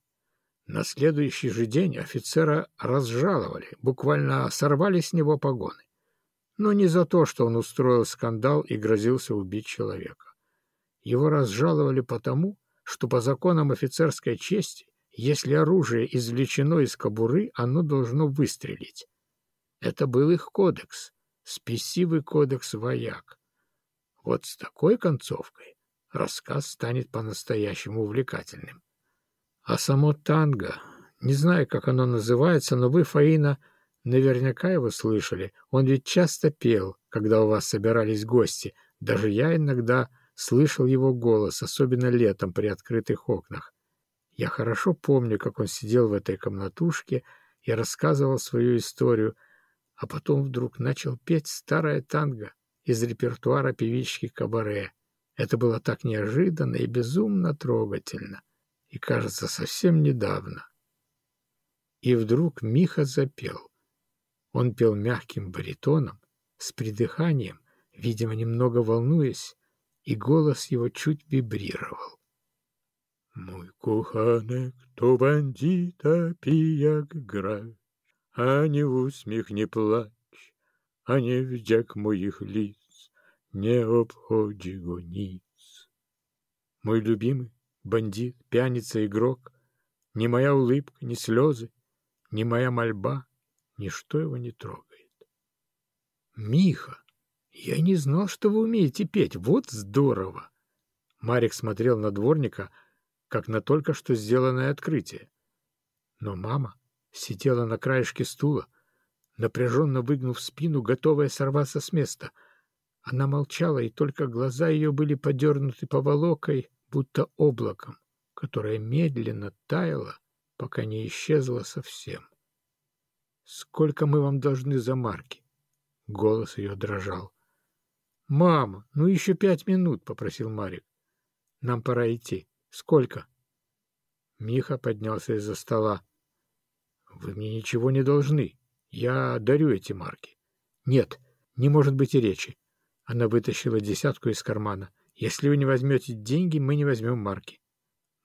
На следующий же день офицера разжаловали, буквально сорвали с него погоны. Но не за то, что он устроил скандал и грозился убить человека. Его разжаловали потому, что по законам офицерской чести, если оружие извлечено из кобуры, оно должно выстрелить. Это был их кодекс, спесивый кодекс вояк. Вот с такой концовкой рассказ станет по-настоящему увлекательным. А само танго, не знаю, как оно называется, но вы, Фаина, наверняка его слышали. Он ведь часто пел, когда у вас собирались гости. Даже я иногда слышал его голос, особенно летом при открытых окнах. Я хорошо помню, как он сидел в этой комнатушке и рассказывал свою историю, а потом вдруг начал петь старое танго из репертуара певички Кабаре. Это было так неожиданно и безумно трогательно и, кажется, совсем недавно. И вдруг Миха запел. Он пел мягким баритоном, с придыханием, видимо, немного волнуясь, и голос его чуть вибрировал. Мой кохаnek то бандита пияк грać, а не усміх не плач, а не вдяк моих лиц, не обходи гониц. Мой любимый, бандит, пьяница, игрок. Ни моя улыбка, ни слезы, ни моя мольба, ничто его не трогает. Миха, я не знал, что вы умеете петь. Вот здорово! Марик смотрел на дворника, как на только что сделанное открытие. Но мама сидела на краешке стула, напряженно выгнув спину, готовая сорваться с места. Она молчала, и только глаза ее были подернуты поволокой, будто облаком, которое медленно таяло, пока не исчезло совсем. «Сколько мы вам должны за марки?» Голос ее дрожал. «Мама, ну еще пять минут», — попросил Марик. «Нам пора идти. Сколько?» Миха поднялся из-за стола. «Вы мне ничего не должны. Я дарю эти марки». «Нет, не может быть и речи». Она вытащила десятку из кармана. Если вы не возьмете деньги, мы не возьмем марки.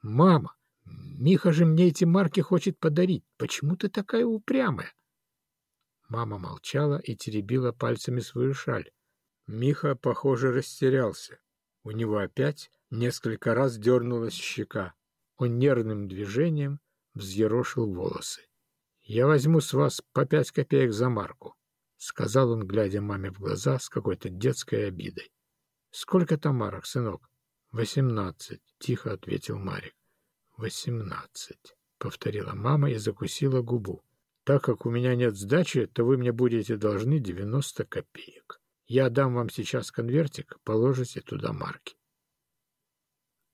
Мама, Миха же мне эти марки хочет подарить. Почему ты такая упрямая? Мама молчала и теребила пальцами свою шаль. Миха, похоже, растерялся. У него опять несколько раз дернулась щека. Он нервным движением взъерошил волосы. «Я возьму с вас по пять копеек за марку», — сказал он, глядя маме в глаза с какой-то детской обидой. «Сколько там марок, сынок?» «Восемнадцать», — тихо ответил Марик. «Восемнадцать», — повторила мама и закусила губу. «Так как у меня нет сдачи, то вы мне будете должны девяносто копеек. Я дам вам сейчас конвертик, положите туда марки».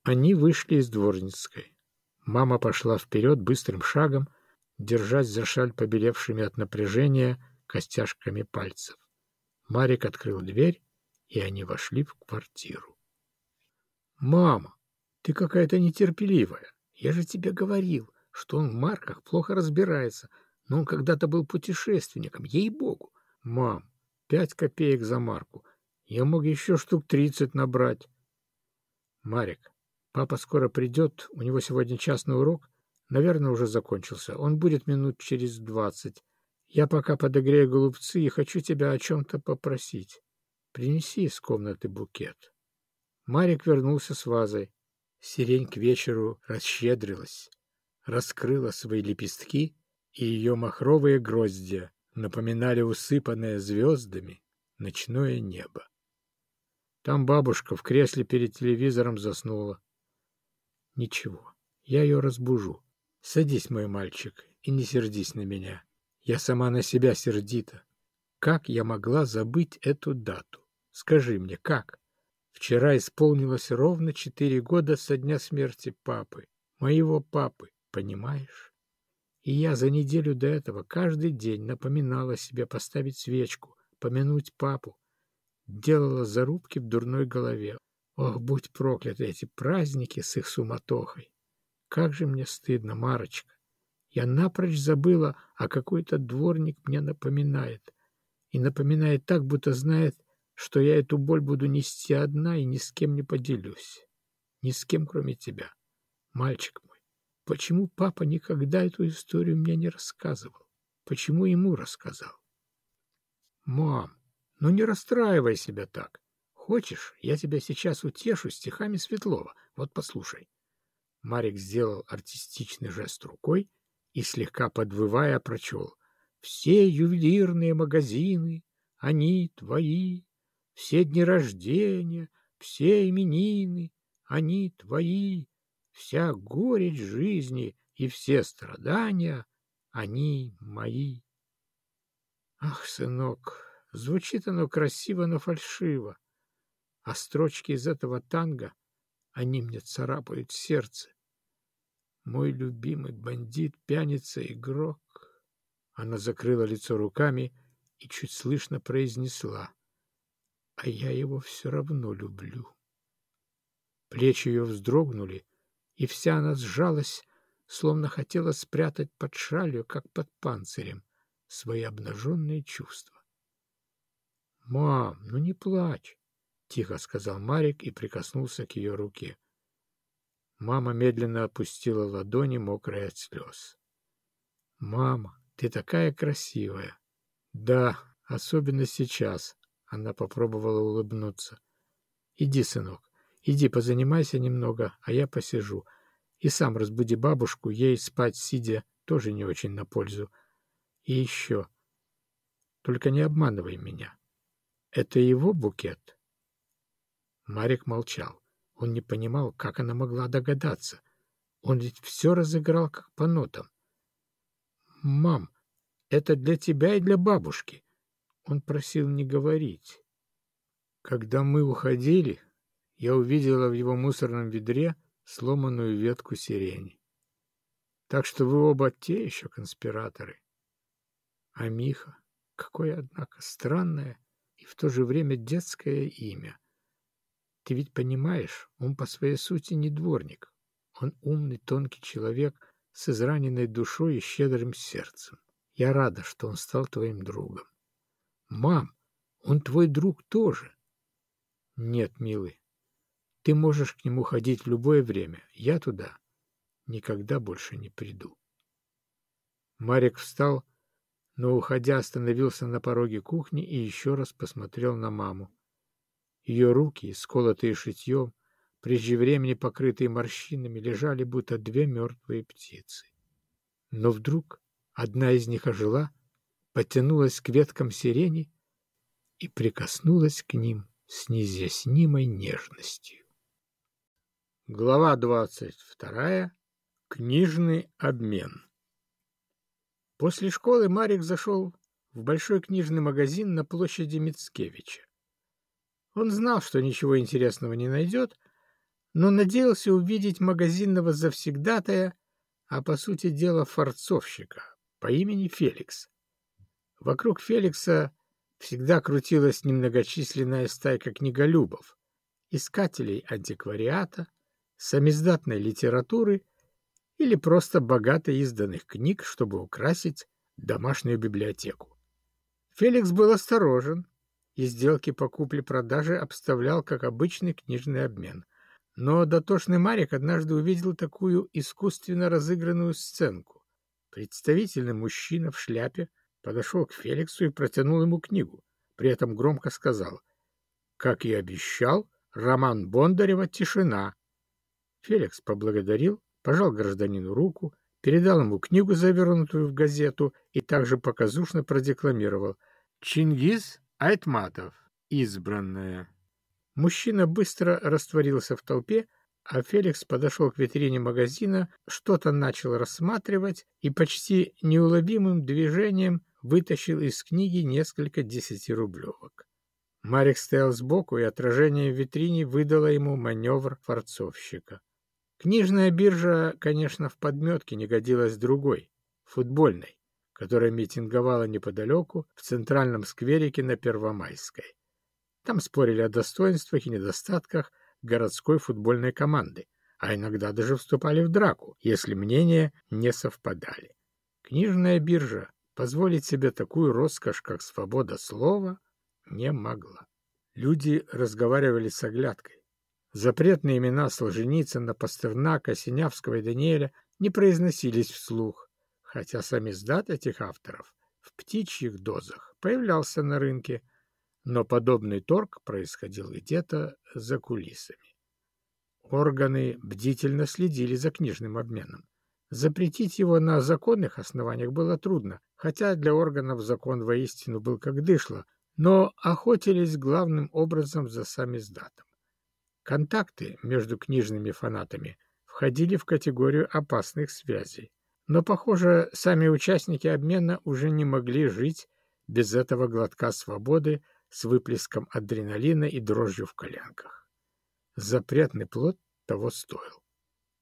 Они вышли из дворницкой. Мама пошла вперед быстрым шагом, держась за шаль побелевшими от напряжения костяшками пальцев. Марик открыл дверь и они вошли в квартиру. «Мама, ты какая-то нетерпеливая. Я же тебе говорил, что он в марках плохо разбирается, но он когда-то был путешественником, ей-богу. Мам, пять копеек за марку. Я мог еще штук тридцать набрать. Марик, папа скоро придет, у него сегодня частный урок. Наверное, уже закончился. Он будет минут через двадцать. Я пока подогрею голубцы и хочу тебя о чем-то попросить. Принеси из комнаты букет. Марик вернулся с вазой. Сирень к вечеру расщедрилась, раскрыла свои лепестки, и ее махровые гроздья напоминали усыпанное звездами ночное небо. Там бабушка в кресле перед телевизором заснула. Ничего, я ее разбужу. Садись, мой мальчик, и не сердись на меня. Я сама на себя сердита. Как я могла забыть эту дату? Скажи мне, как? Вчера исполнилось ровно четыре года со дня смерти папы, моего папы, понимаешь? И я за неделю до этого каждый день напоминала себе поставить свечку, помянуть папу, делала зарубки в дурной голове. Ох, будь прокляты эти праздники с их суматохой! Как же мне стыдно, Марочка! Я напрочь забыла, а какой-то дворник мне напоминает. И напоминает так, будто знает, что я эту боль буду нести одна и ни с кем не поделюсь. Ни с кем, кроме тебя. Мальчик мой, Почему папа никогда эту историю мне не рассказывал? Почему ему рассказал? Мам, ну не расстраивай себя так. Хочешь, я тебя сейчас утешу стихами Светлова. Вот послушай. Марик сделал артистичный жест рукой и, слегка подвывая, прочел. Все ювелирные магазины, они твои, все дни рождения, все именины, они твои, вся горечь жизни и все страдания, они мои. Ах, сынок, звучит оно красиво, но фальшиво, а строчки из этого танго, они мне царапают сердце. Мой любимый бандит, пьяница, игрок. Она закрыла лицо руками и чуть слышно произнесла — а я его все равно люблю. Плечи ее вздрогнули, и вся она сжалась, словно хотела спрятать под шалью, как под панцирем, свои обнаженные чувства. — Мам, ну не плачь, — тихо сказал Марик и прикоснулся к ее руке. Мама медленно опустила ладони, мокрые от слез. — Мама, ты такая красивая. — Да, особенно сейчас, она попробовала улыбнуться. «Иди, сынок, иди позанимайся немного, а я посижу. И сам разбуди бабушку, ей спать сидя тоже не очень на пользу. И еще. Только не обманывай меня. Это его букет?» Марик молчал. Он не понимал, как она могла догадаться. Он ведь все разыграл как по нотам. «Мам, это для тебя и для бабушки. Он просил не говорить. Когда мы уходили, я увидела в его мусорном ведре сломанную ветку сирени. Так что вы оба те еще конспираторы. А Миха, какое, однако, странное и в то же время детское имя. Ты ведь понимаешь, он по своей сути не дворник. Он умный, тонкий человек с израненной душой и щедрым сердцем. Я рада, что он стал твоим другом. Мам, он твой друг тоже. Нет, милый, ты можешь к нему ходить в любое время. Я туда никогда больше не приду. Марик встал, но, уходя, остановился на пороге кухни и еще раз посмотрел на маму. Ее руки, сколотые шитьем, преждевременно покрытые морщинами, лежали, будто две мертвые птицы. Но вдруг одна из них ожила — потянулась к веткам сирени и прикоснулась к ним с неизъяснимой нежностью. Глава двадцать вторая. Книжный обмен. После школы Марик зашел в большой книжный магазин на площади Мицкевича. Он знал, что ничего интересного не найдет, но надеялся увидеть магазинного завсегдатая, а по сути дела форцовщика по имени Феликс, Вокруг Феликса всегда крутилась немногочисленная стайка книголюбов, искателей антиквариата, самиздатной литературы или просто богато изданных книг, чтобы украсить домашнюю библиотеку. Феликс был осторожен и сделки по купле-продаже обставлял как обычный книжный обмен. Но дотошный Марик однажды увидел такую искусственно разыгранную сценку. Представительный мужчина в шляпе подошел к Феликсу и протянул ему книгу. При этом громко сказал, «Как и обещал, роман Бондарева «Тишина». Феликс поблагодарил, пожал гражданину руку, передал ему книгу, завернутую в газету, и также показушно продекламировал «Чингиз Айтматов. Избранная». Мужчина быстро растворился в толпе, а Феликс подошел к витрине магазина, что-то начал рассматривать и почти неуловимым движением вытащил из книги несколько десятирублевок. Марик стоял сбоку, и отражение в витрине выдало ему маневр форцовщика. Книжная биржа, конечно, в подметке не годилась другой, футбольной, которая митинговала неподалеку в центральном скверике на Первомайской. Там спорили о достоинствах и недостатках городской футбольной команды, а иногда даже вступали в драку, если мнения не совпадали. Книжная биржа позволить себе такую роскошь, как свобода слова, не могла. Люди разговаривали с оглядкой. Запретные имена Солженицына, Пастернака, Синявского и Даниэля не произносились вслух, хотя сам издат этих авторов в птичьих дозах появлялся на рынке, но подобный торг происходил где-то за кулисами. Органы бдительно следили за книжным обменом. Запретить его на законных основаниях было трудно, хотя для органов закон воистину был как дышло, но охотились главным образом за сами издатом. Контакты между книжными фанатами входили в категорию опасных связей, но, похоже, сами участники обмена уже не могли жить без этого глотка свободы с выплеском адреналина и дрожью в коленках. Запретный плод того стоил.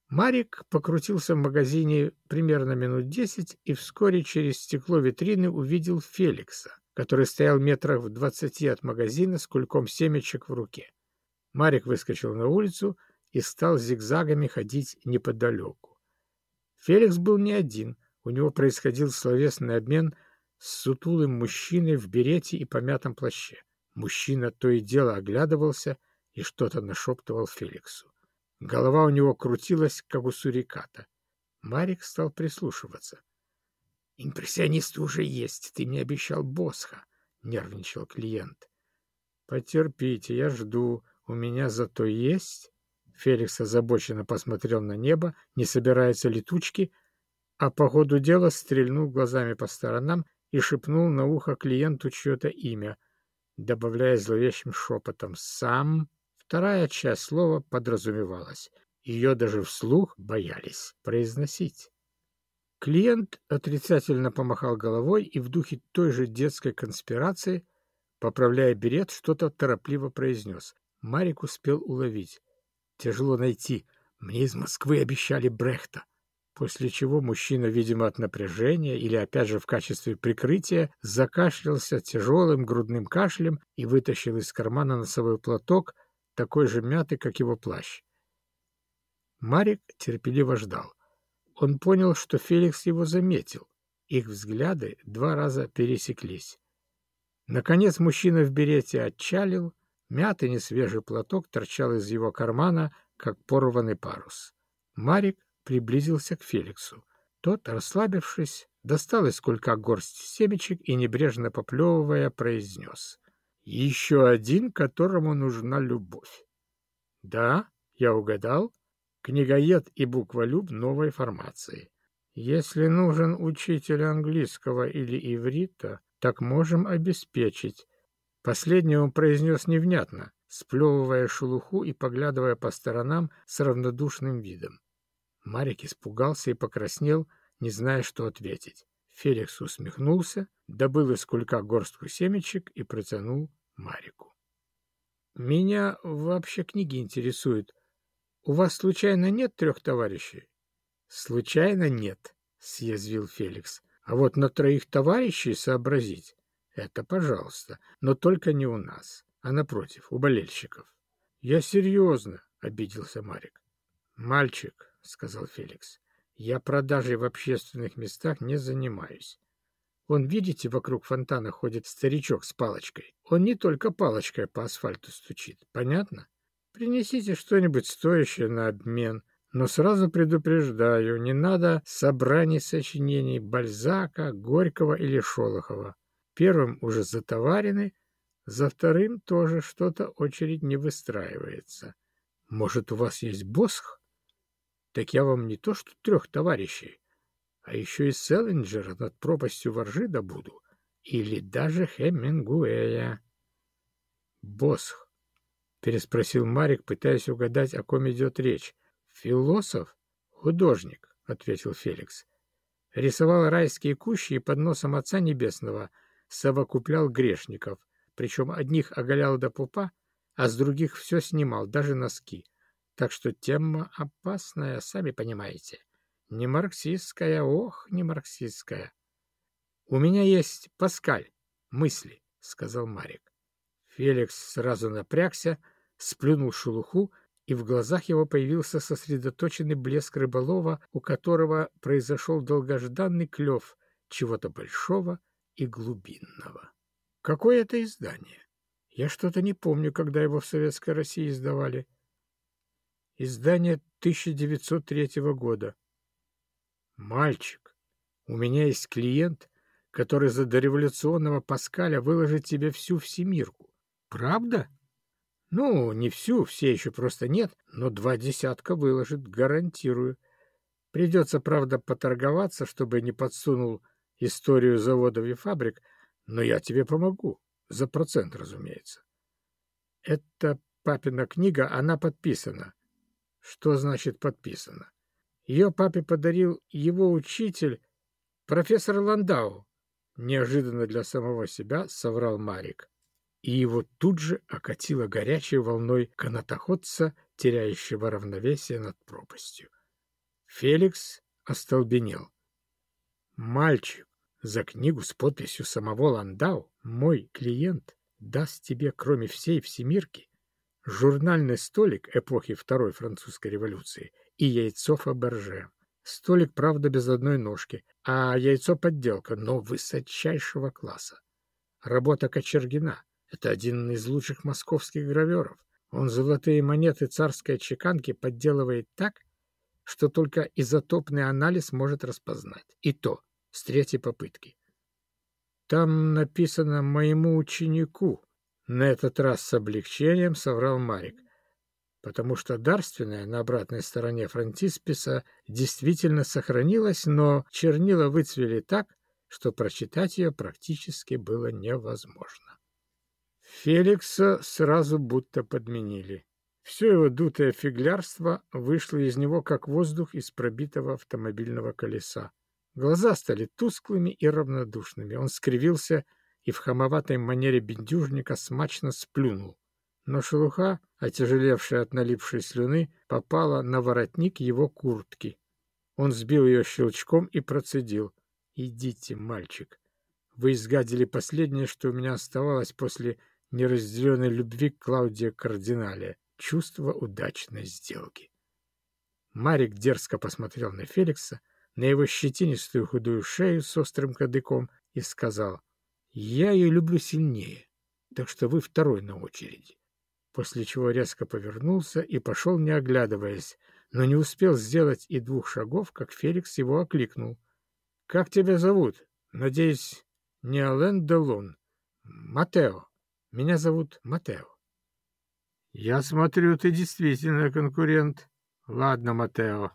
Марик покрутился в магазине примерно минут десять и вскоре через стекло витрины увидел Феликса, который стоял метрах в двадцати от магазина с кульком семечек в руке. Марик выскочил на улицу и стал зигзагами ходить неподалеку. Феликс был не один, у него происходил словесный обмен с сутулым мужчиной в берете и помятом плаще. Мужчина то и дело оглядывался и что-то нашептывал Феликсу. Голова у него крутилась, как у суриката. Марик стал прислушиваться. — Импрессионисты уже есть, ты мне обещал Босха, — нервничал клиент. — Потерпите, я жду, у меня зато есть... Феликс озабоченно посмотрел на небо, не собираются ли тучки, а по ходу дела стрельнул глазами по сторонам и шепнул на ухо клиенту чье-то имя, добавляя зловещим шепотом «сам». Вторая часть слова подразумевалась. Ее даже вслух боялись произносить. Клиент отрицательно помахал головой и в духе той же детской конспирации, поправляя берет, что-то торопливо произнес. Марик успел уловить. «Тяжело найти. Мне из Москвы обещали Брехта». После чего мужчина, видимо, от напряжения или, опять же, в качестве прикрытия, закашлялся тяжелым грудным кашлем и вытащил из кармана носовой платок, такой же мятый, как его плащ. Марик терпеливо ждал. Он понял, что Феликс его заметил. Их взгляды два раза пересеклись. Наконец мужчина в берете отчалил, мятый несвежий платок торчал из его кармана, как порванный парус. Марик приблизился к Феликсу. Тот, расслабившись, достал из кулька горсть семечек и, небрежно поплевывая, произнес. Еще один, которому нужна любовь. Да, я угадал. Книгоед и букволюб новой формации. Если нужен учитель английского или иврита, так можем обеспечить. Последнее он произнес невнятно, сплевывая шелуху и поглядывая по сторонам с равнодушным видом. Марик испугался и покраснел, не зная, что ответить. Феликс усмехнулся, добыл из кулька горстку семечек и протянул Марику. «Меня вообще книги интересуют. У вас, случайно, нет трех товарищей?» «Случайно нет», — съязвил Феликс. «А вот на троих товарищей сообразить — это пожалуйста, но только не у нас, а напротив, у болельщиков». «Я серьезно», — обиделся Марик. «Мальчик», — сказал Феликс, — «я продажей в общественных местах не занимаюсь. Вон, видите, вокруг фонтана ходит старичок с палочкой. Он не только палочкой по асфальту стучит. Понятно? Принесите что-нибудь стоящее на обмен. Но сразу предупреждаю, не надо собраний сочинений Бальзака, Горького или Шолохова. Первым уже затоварены, за вторым тоже что-то очередь не выстраивается. Может, у вас есть босх? Так я вам не то что трех товарищей, а еще и Селлинджера над пропастью воржи добуду, или даже Хемингуэя. «Босх», — переспросил Марик, пытаясь угадать, о ком идет речь. «Философ? Художник», — ответил Феликс. Рисовал райские кущи и под носом Отца Небесного совокуплял грешников, причем одних оголял до пупа, а с других все снимал, даже носки. Так что тема опасная, сами понимаете. Не марксистская, ох, не марксистская. — У меня есть Паскаль, мысли, — сказал Марик. Феликс сразу напрягся, сплюнул шелуху, и в глазах его появился сосредоточенный блеск рыболова, у которого произошел долгожданный клев чего-то большого и глубинного. Какое это издание? Я что-то не помню, когда его в Советской России издавали. Издание 1903 года. Мальчик, у меня есть клиент, который за дореволюционного Паскаля выложит тебе всю всемирку. Правда? Ну, не всю, все еще просто нет, но два десятка выложит, гарантирую. Придется, правда, поторговаться, чтобы не подсунул историю заводов и фабрик, но я тебе помогу. За процент, разумеется. Это папина книга, она подписана. Что значит подписана? Ее папе подарил его учитель, профессор Ландау. Неожиданно для самого себя соврал Марик. И его тут же окатило горячей волной канатоходца, теряющего равновесие над пропастью. Феликс остолбенел. «Мальчик, за книгу с подписью самого Ландау мой клиент даст тебе, кроме всей всемирки, журнальный столик эпохи Второй французской революции и яйцо Фаберже. Столик, правда, без одной ножки, а яйцо подделка, но высочайшего класса. Работа Кочергина — это один из лучших московских граверов. Он золотые монеты царской чеканки подделывает так, что только изотопный анализ может распознать. И то с третьей попытки. Там написано «моему ученику». На этот раз с облегчением соврал Марик, потому что дарственная на обратной стороне фронтисписа действительно сохранилась, но чернила выцвели так, что прочитать ее практически было невозможно. Феликса сразу будто подменили. Все его дутое фиглярство вышло из него, как воздух из пробитого автомобильного колеса. Глаза стали тусклыми и равнодушными. Он скривился и в хамоватой манере бендюжника смачно сплюнул. Но шелуха, отяжелевшая от налипшей слюны, попала на воротник его куртки. Он сбил ее щелчком и процедил. «Идите, мальчик. Вы изгадили последнее, что у меня оставалось после неразделенной любви к Клаудии Кардинале чувство удачной сделки. Марик дерзко посмотрел на Феликса, на его щетинистую худую шею с острым кадыком и сказал, «Я ее люблю сильнее, так что вы второй на очереди». После чего резко повернулся и пошел, не оглядываясь, но не успел сделать и двух шагов, как Феликс его окликнул. «Как тебя зовут? Надеюсь, не Ален Делон. Матео. Меня зовут Матео». «Я смотрю, ты действительно конкурент. Ладно, Матео,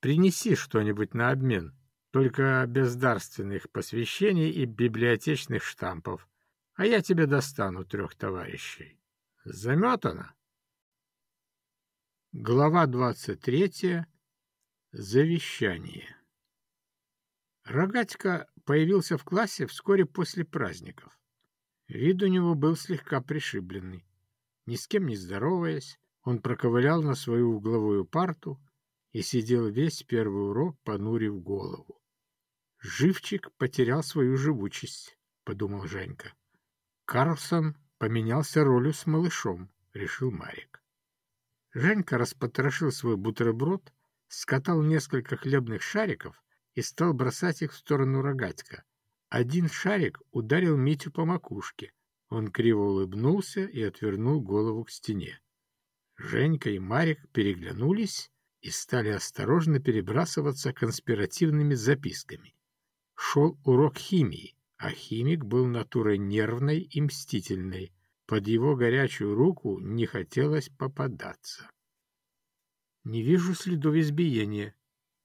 принеси что-нибудь на обмен, только без дарственных посвящений и библиотечных штампов, а я тебе достану трех товарищей. Заметано?» Глава двадцать третья. Завещание. Рогатько появился в классе вскоре после праздников. Вид у него был слегка пришибленный. Ни с кем не здороваясь, он проковылял на свою угловую парту и сидел весь первый урок, понурив голову. «Живчик потерял свою живучесть», — подумал Женька. «Карлсон поменялся ролью с малышом», — решил Марик. Женька распотрошил свой бутерброд, скатал несколько хлебных шариков и стал бросать их в сторону рогатька. Один шарик ударил Митю по макушке, он криво улыбнулся и отвернул голову к стене. Женька и Марик переглянулись и стали осторожно перебрасываться конспиративными записками. Шел урок химии, а химик был натурой нервной и мстительной. Под его горячую руку не хотелось попадаться. «Не вижу следов избиения.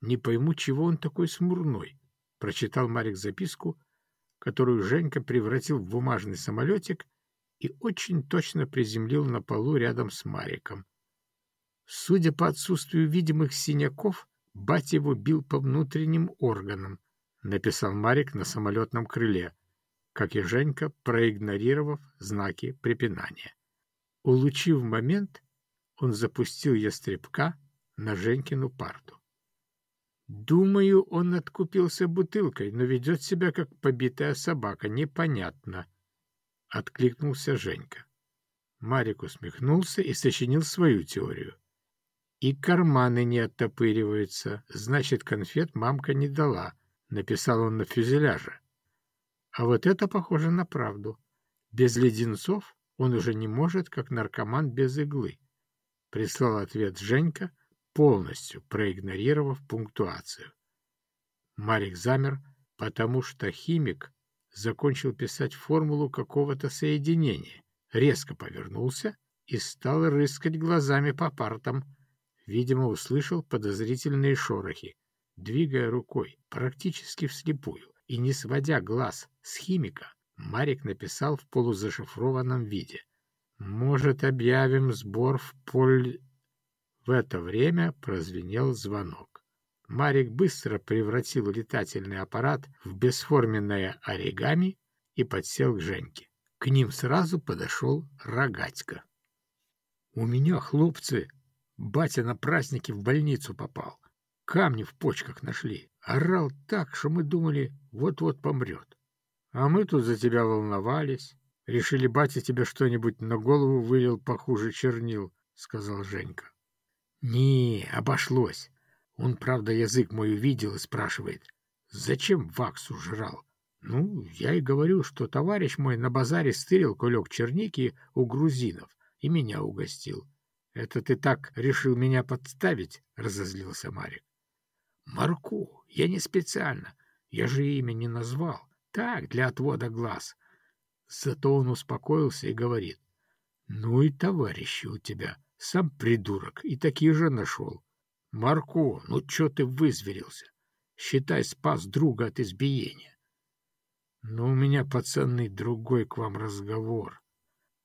Не пойму, чего он такой смурной», — прочитал Марик записку которую Женька превратил в бумажный самолетик и очень точно приземлил на полу рядом с Мариком. Судя по отсутствию видимых синяков, батя его бил по внутренним органам, написал Марик на самолетном крыле, как и Женька, проигнорировав знаки препинания. Улучив момент, он запустил ястребка на Женькину парту. Думаю, он откупился бутылкой, но ведет себя как побитая собака. Непонятно. Откликнулся Женька. Марик усмехнулся и сочинил свою теорию. И карманы не оттопыриваются, значит, конфет мамка не дала, написал он на фюзеляже. А вот это похоже на правду. Без леденцов он уже не может, как наркоман без иглы. Прислал ответ Женька, полностью проигнорировав пунктуацию. Марик замер, потому что химик закончил писать формулу какого-то соединения, резко повернулся и стал рыскать глазами по партам. Видимо, услышал подозрительные шорохи, двигая рукой, практически вслепую, и не сводя глаз с химика, Марик написал в полузашифрованном виде. «Может, объявим сбор в поль...» В это время прозвенел звонок. Марик быстро превратил летательный аппарат в бесформенное оригами и подсел к Женьке. К ним сразу подошел Рогатько. «У меня, хлопцы, батя на празднике в больницу попал. Камни в почках нашли. Орал так, что мы думали, вот-вот помрет. А мы тут за тебя волновались. Решили, батя тебе что-нибудь на голову вылил похуже чернил, — сказал Женька. — Не, обошлось. Он, правда, язык мой увидел и спрашивает, зачем вакс ужрал? Ну, я и говорю, что товарищ мой на базаре стырил кулек черники у грузинов и меня угостил. Это ты так решил меня подставить? — разозлился Марик. — Марку, я не специально. Я же имя не назвал. Так, для отвода глаз. Зато он успокоился и говорит. — Ну и товарищи у тебя. Сам придурок. И такие же нашел. Марко, ну чё ты вызверился? Считай, спас друга от избиения. Но у меня, пацаны, другой к вам разговор.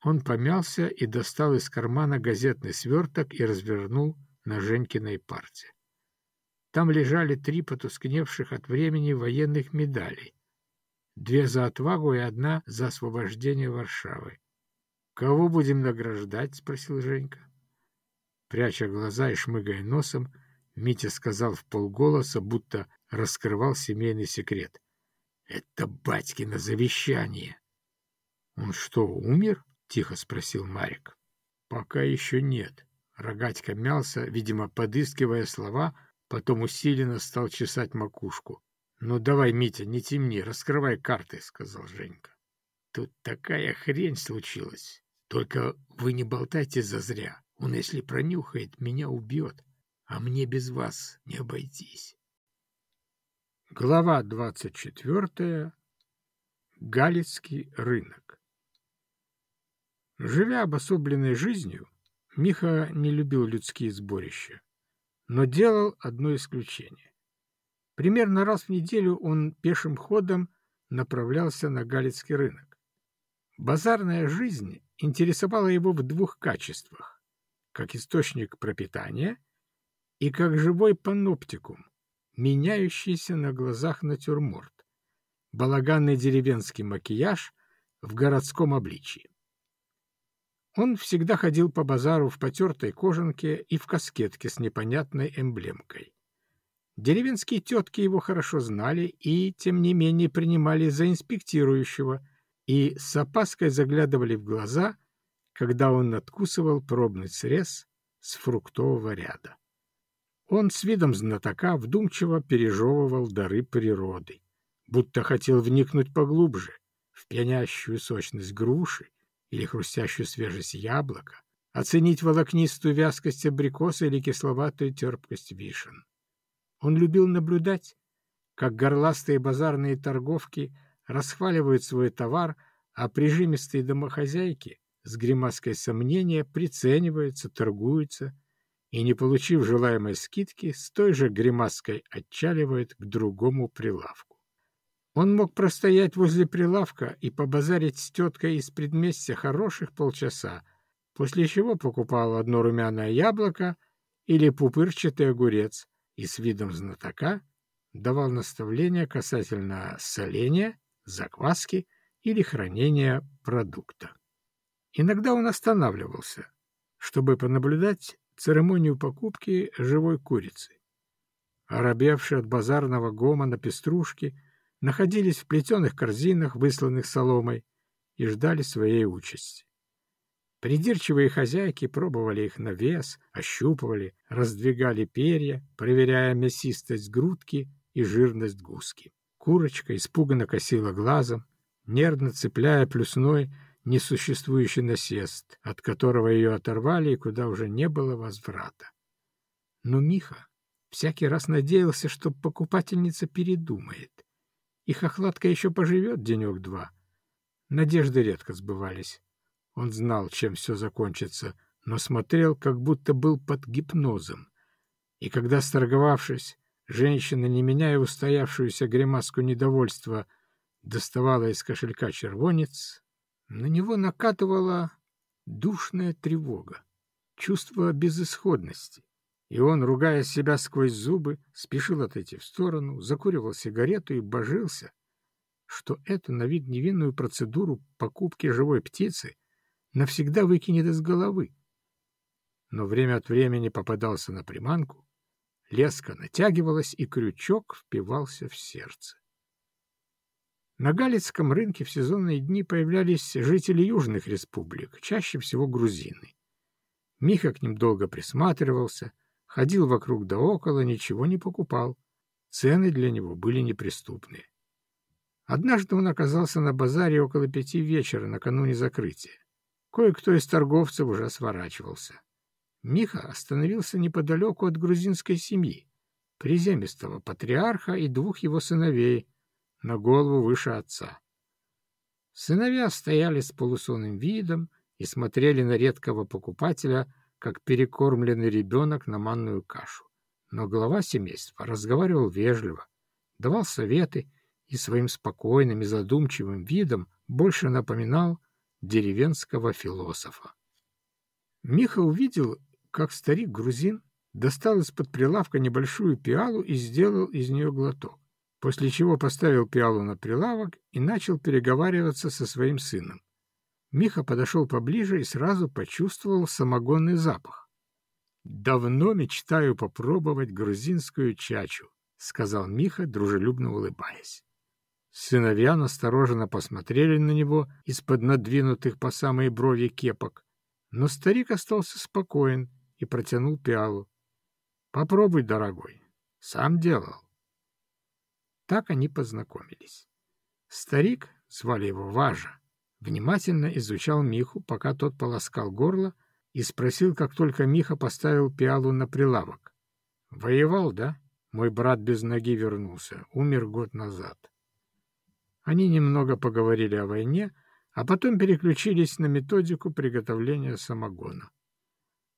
Он помялся и достал из кармана газетный сверток и развернул на Женькиной парте. Там лежали три потускневших от времени военных медалей. Две за отвагу и одна за освобождение Варшавы. «Кого будем награждать?» — спросил Женька. Пряча глаза и шмыгая носом, Митя сказал в полголоса, будто раскрывал семейный секрет. «Это батькино завещание!» «Он что, умер?» — тихо спросил Марик. «Пока еще нет». Рогатька мялся, видимо, подыскивая слова, потом усиленно стал чесать макушку. «Ну давай, Митя, не темни, раскрывай карты», — сказал Женька. «Тут такая хрень случилась. Только вы не болтайте зазря. Он, если пронюхает, меня убьет, а мне без вас не обойтись. Глава двадцать четвертая. Галицкий рынок. Живя обособленной жизнью, Миха не любил людские сборища, но делал одно исключение. Примерно раз в неделю он пешим ходом направлялся на Галицкий рынок. Базарная жизнь интересовала его в двух качествах как источник пропитания и как живой паноптикум, меняющийся на глазах натюрморт, балаганный деревенский макияж в городском обличии. Он всегда ходил по базару в потертой кожанке и в каскетке с непонятной эмблемкой. Деревенские тетки его хорошо знали и, тем не менее, принимали за инспектирующего и с опаской заглядывали в глаза, когда он откусывал пробный срез с фруктового ряда. Он с видом знатока вдумчиво пережевывал дары природы, будто хотел вникнуть поглубже в пьянящую сочность груши или хрустящую свежесть яблока, оценить волокнистую вязкость абрикоса или кисловатую терпкость вишен. Он любил наблюдать, как горластые базарные торговки расхваливают свой товар, а прижимистые домохозяйки с гримаской сомнения прицениваются, торгуются и, не получив желаемой скидки, с той же гримаской отчаливают к другому прилавку. Он мог простоять возле прилавка и побазарить с теткой из предместья хороших полчаса, после чего покупал одно румяное яблоко или пупырчатый огурец и с видом знатока давал наставления касательно соления, закваски или хранения продукта. Иногда он останавливался, чтобы понаблюдать церемонию покупки живой курицы. Оробевшие от базарного гомона пеструшки находились в плетеных корзинах, высланных соломой, и ждали своей участи. Придирчивые хозяйки пробовали их на вес, ощупывали, раздвигали перья, проверяя мясистость грудки и жирность гуски. Курочка испуганно косила глазом, нервно цепляя плюсной несуществующий насест, от которого ее оторвали и куда уже не было возврата. Но Миха Всякий раз надеялся, что покупательница передумает. И хохлатка еще поживет денек-два. Надежды редко сбывались. Он знал, чем все закончится, но смотрел, как будто был под гипнозом. И когда, сторговавшись, женщина, не меняя устоявшуюся гримаску недовольства, доставала из кошелька червонец, на него накатывала душная тревога, чувство безысходности. И он, ругая себя сквозь зубы, спешил отойти в сторону, закуривал сигарету и божился, что эту на вид невинную процедуру покупки живой птицы навсегда выкинет из головы. Но время от времени попадался на приманку, леска натягивалась, и крючок впивался в сердце. На Галицком рынке в сезонные дни появлялись жители южных республик, чаще всего грузины. Миха к ним долго присматривался — ходил вокруг да около, ничего не покупал. Цены для него были неприступные. Однажды он оказался на базаре около пяти вечера, накануне закрытия. Кое-кто из торговцев уже сворачивался. Миха остановился неподалеку от грузинской семьи, приземистого патриарха и двух его сыновей, на голову выше отца. Сыновья стояли с полусонным видом и смотрели на редкого покупателя как перекормленный ребенок на манную кашу. Но глава семейства разговаривал вежливо, давал советы и своим спокойным и задумчивым видом больше напоминал деревенского философа. Миха увидел, как старик-грузин достал из-под прилавка небольшую пиалу и сделал из нее глоток, после чего поставил пиалу на прилавок и начал переговариваться со своим сыном. Миха подошел поближе и сразу почувствовал самогонный запах. «Давно мечтаю попробовать грузинскую чачу», — сказал Миха, дружелюбно улыбаясь. Сыновья настороженно посмотрели на него из-под надвинутых по самой брови кепок, но старик остался спокоен и протянул пиалу. «Попробуй, дорогой, сам делал». Так они познакомились. Старик, звали его Важа, внимательно изучал Миху, пока тот полоскал горло, и спросил, как только Миха поставил пиалу на прилавок. «Воевал, да? Мой брат без ноги вернулся, умер год назад». Они немного поговорили о войне, а потом переключились на методику приготовления самогона.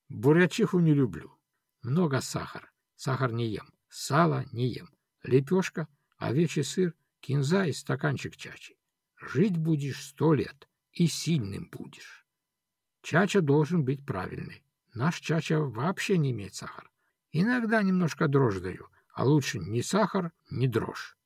Бурячиху не люблю. Много сахара. Сахар не ем. Сало не ем. Лепешка, овечий сыр, кинза и стаканчик чачи. Жить будешь сто лет и сильным будешь. Чача должен быть правильный. Наш чача вообще не имеет сахара. Иногда немножко дрожь даю, а лучше ни сахар, ни дрожь.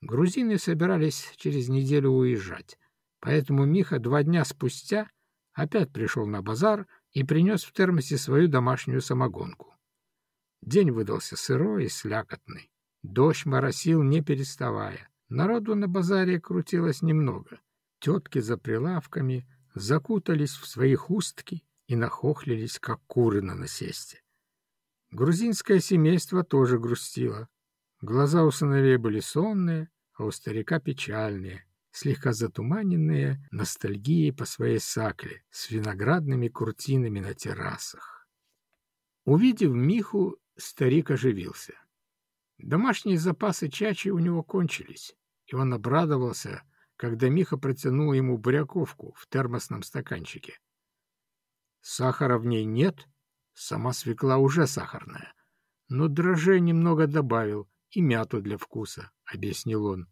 Грузины собирались через неделю уезжать, поэтому Миха два дня спустя опять пришел на базар и принес в термосе свою домашнюю самогонку. День выдался сырой и слякотный. Дождь моросил, не переставая. Народу на базаре крутилось немного. Тетки за прилавками закутались в свои хустки и нахохлились, как куры на насесте. Грузинское семейство тоже грустило. Глаза у сыновей были сонные, а у старика печальные, слегка затуманенные ностальгией по своей сакле с виноградными куртинами на террасах. Увидев Миху, старик оживился. Домашние запасы чачи у него кончились и он обрадовался, когда Миха протянул ему буряковку в термосном стаканчике. Сахара в ней нет, сама свекла уже сахарная, но дрожжей немного добавил и мяту для вкуса, — объяснил он.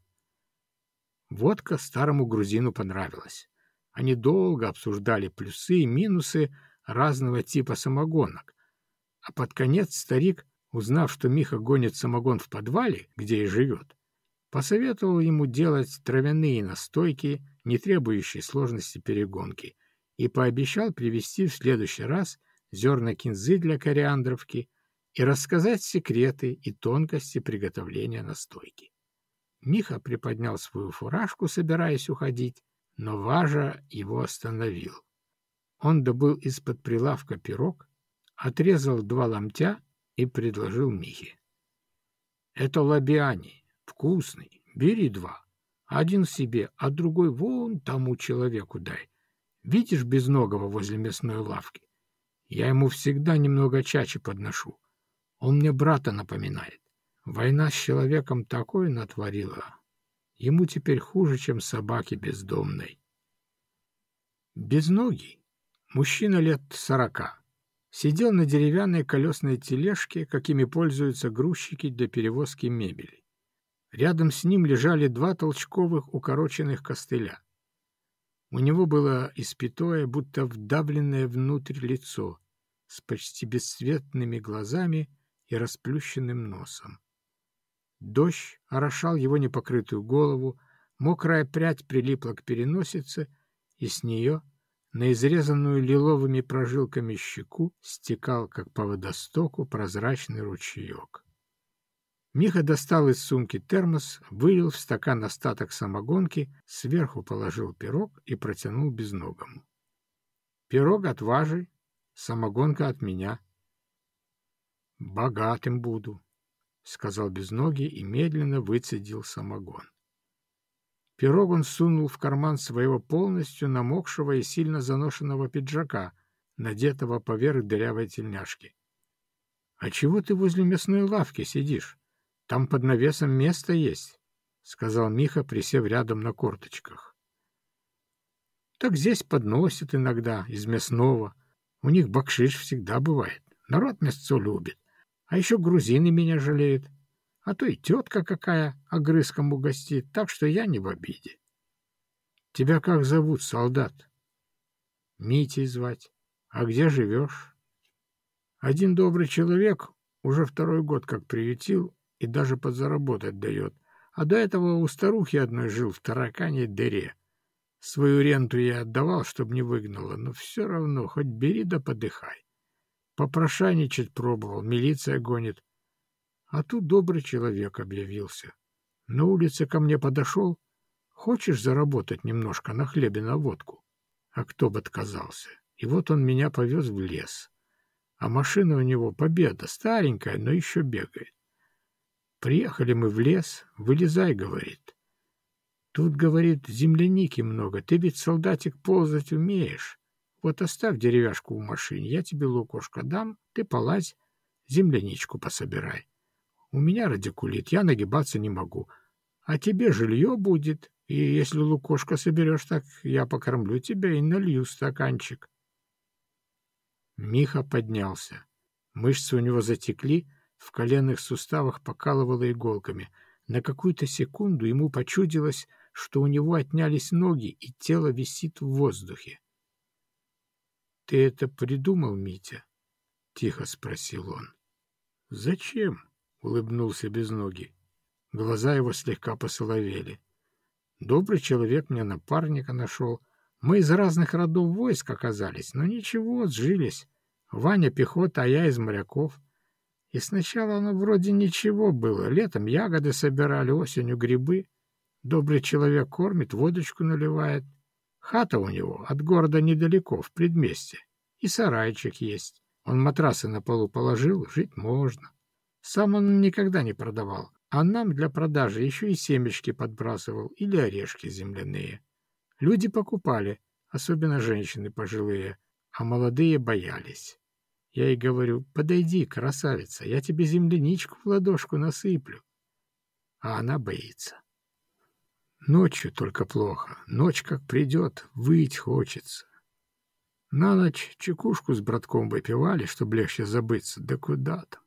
Водка старому грузину понравилась. Они долго обсуждали плюсы и минусы разного типа самогонок, а под конец старик, узнав, что Миха гонит самогон в подвале, где и живет, Посоветовал ему делать травяные настойки, не требующие сложности перегонки, и пообещал привезти в следующий раз зерна кинзы для кориандровки и рассказать секреты и тонкости приготовления настойки. Миха приподнял свою фуражку, собираясь уходить, но Важа его остановил. Он добыл из-под прилавка пирог, отрезал два ломтя и предложил Михе. — Это лабиани, Вкусный. Бери два. Один себе, а другой вон тому человеку дай. Видишь безногого возле мясной лавки? Я ему всегда немного чачи подношу. Он мне брата напоминает. Война с человеком такое натворила. Ему теперь хуже, чем собаке бездомной. Безногий, мужчина лет сорока, сидел на деревянной колесной тележке, какими пользуются грузчики для перевозки мебели. Рядом с ним лежали два толчковых укороченных костыля. У него было испятое, будто вдавленное внутрь лицо, с почти бесцветными глазами и расплющенным носом. Дождь орошал его непокрытую голову, мокрая прядь прилипла к переносице, и с нее на изрезанную лиловыми прожилками щеку стекал, как по водостоку, прозрачный ручеек. Миха достал из сумки термос, вылил в стакан остаток самогонки, сверху положил пирог и протянул безногому. «Пирог от важи, самогонка от меня». «Богатым буду», — сказал безногий и медленно выцедил самогон. Пирог он сунул в карман своего полностью намокшего и сильно заношенного пиджака, надетого поверх дырявой тельняшки. — А чего ты возле мясной лавки сидишь? Там под навесом место есть, — сказал Миха, присев рядом на корточках. — Так здесь подносят иногда из мясного. У них бакшиш всегда бывает. Народ мясцо любит. А еще грузины меня жалеют. А то и тетка какая огрызком угостит, так что я не в обиде. — Тебя как зовут, солдат? — Митей звать. А где живешь? Один добрый человек уже второй год как приютил и даже подзаработать дает. А до этого у старухи одной жил в таракане дыре. Свою ренту я отдавал, чтобы не выгнала, но все равно, хоть бери да подыхай. Попрошайничать пробовал, милиция гонит. А тут добрый человек объявился. На улице ко мне подошел. Хочешь заработать немножко на хлебе на водку? А кто бы отказался? И вот он меня повез в лес. А машина у него победа, старенькая, но еще бегает. Приехали мы в лес, вылезай, говорит. Тут, говорит, земляники много, ты ведь, солдатик, ползать умеешь. Вот оставь деревяшку в машине, я тебе лукошко дам, ты полазь, земляничку пособирай. У меня радикулит, я нагибаться не могу. А тебе жилье будет, и если лукошко соберешь, так я покормлю тебя и налью стаканчик. Миха поднялся. Мышцы у него затекли, в коленных суставах покалывало иголками. На какую-то секунду ему почудилось, что у него отнялись ноги, и тело висит в воздухе. — Ты это придумал, Митя? — тихо спросил он. — Зачем? — улыбнулся без ноги. Глаза его слегка посоловели. — Добрый человек мне напарника нашел. Мы из разных родов войск оказались, но ничего, сжились. Ваня пехота, а я из моряков. И сначала оно вроде ничего было. Летом ягоды собирали, осенью грибы. Добрый человек кормит, водочку наливает. Хата у него от города недалеко, в предместе. И сарайчик есть. Он матрасы на полу положил, жить можно. Сам он никогда не продавал, а нам для продажи еще и семечки подбрасывал или орешки земляные. Люди покупали, особенно женщины пожилые, а молодые боялись. Я ей говорю, подойди, красавица, я тебе земляничку в ладошку насыплю. А она боится. Ночью только плохо. Ночь как придет, выть хочется. На ночь чекушку с братком выпивали, чтобы легче забыться. Да куда там?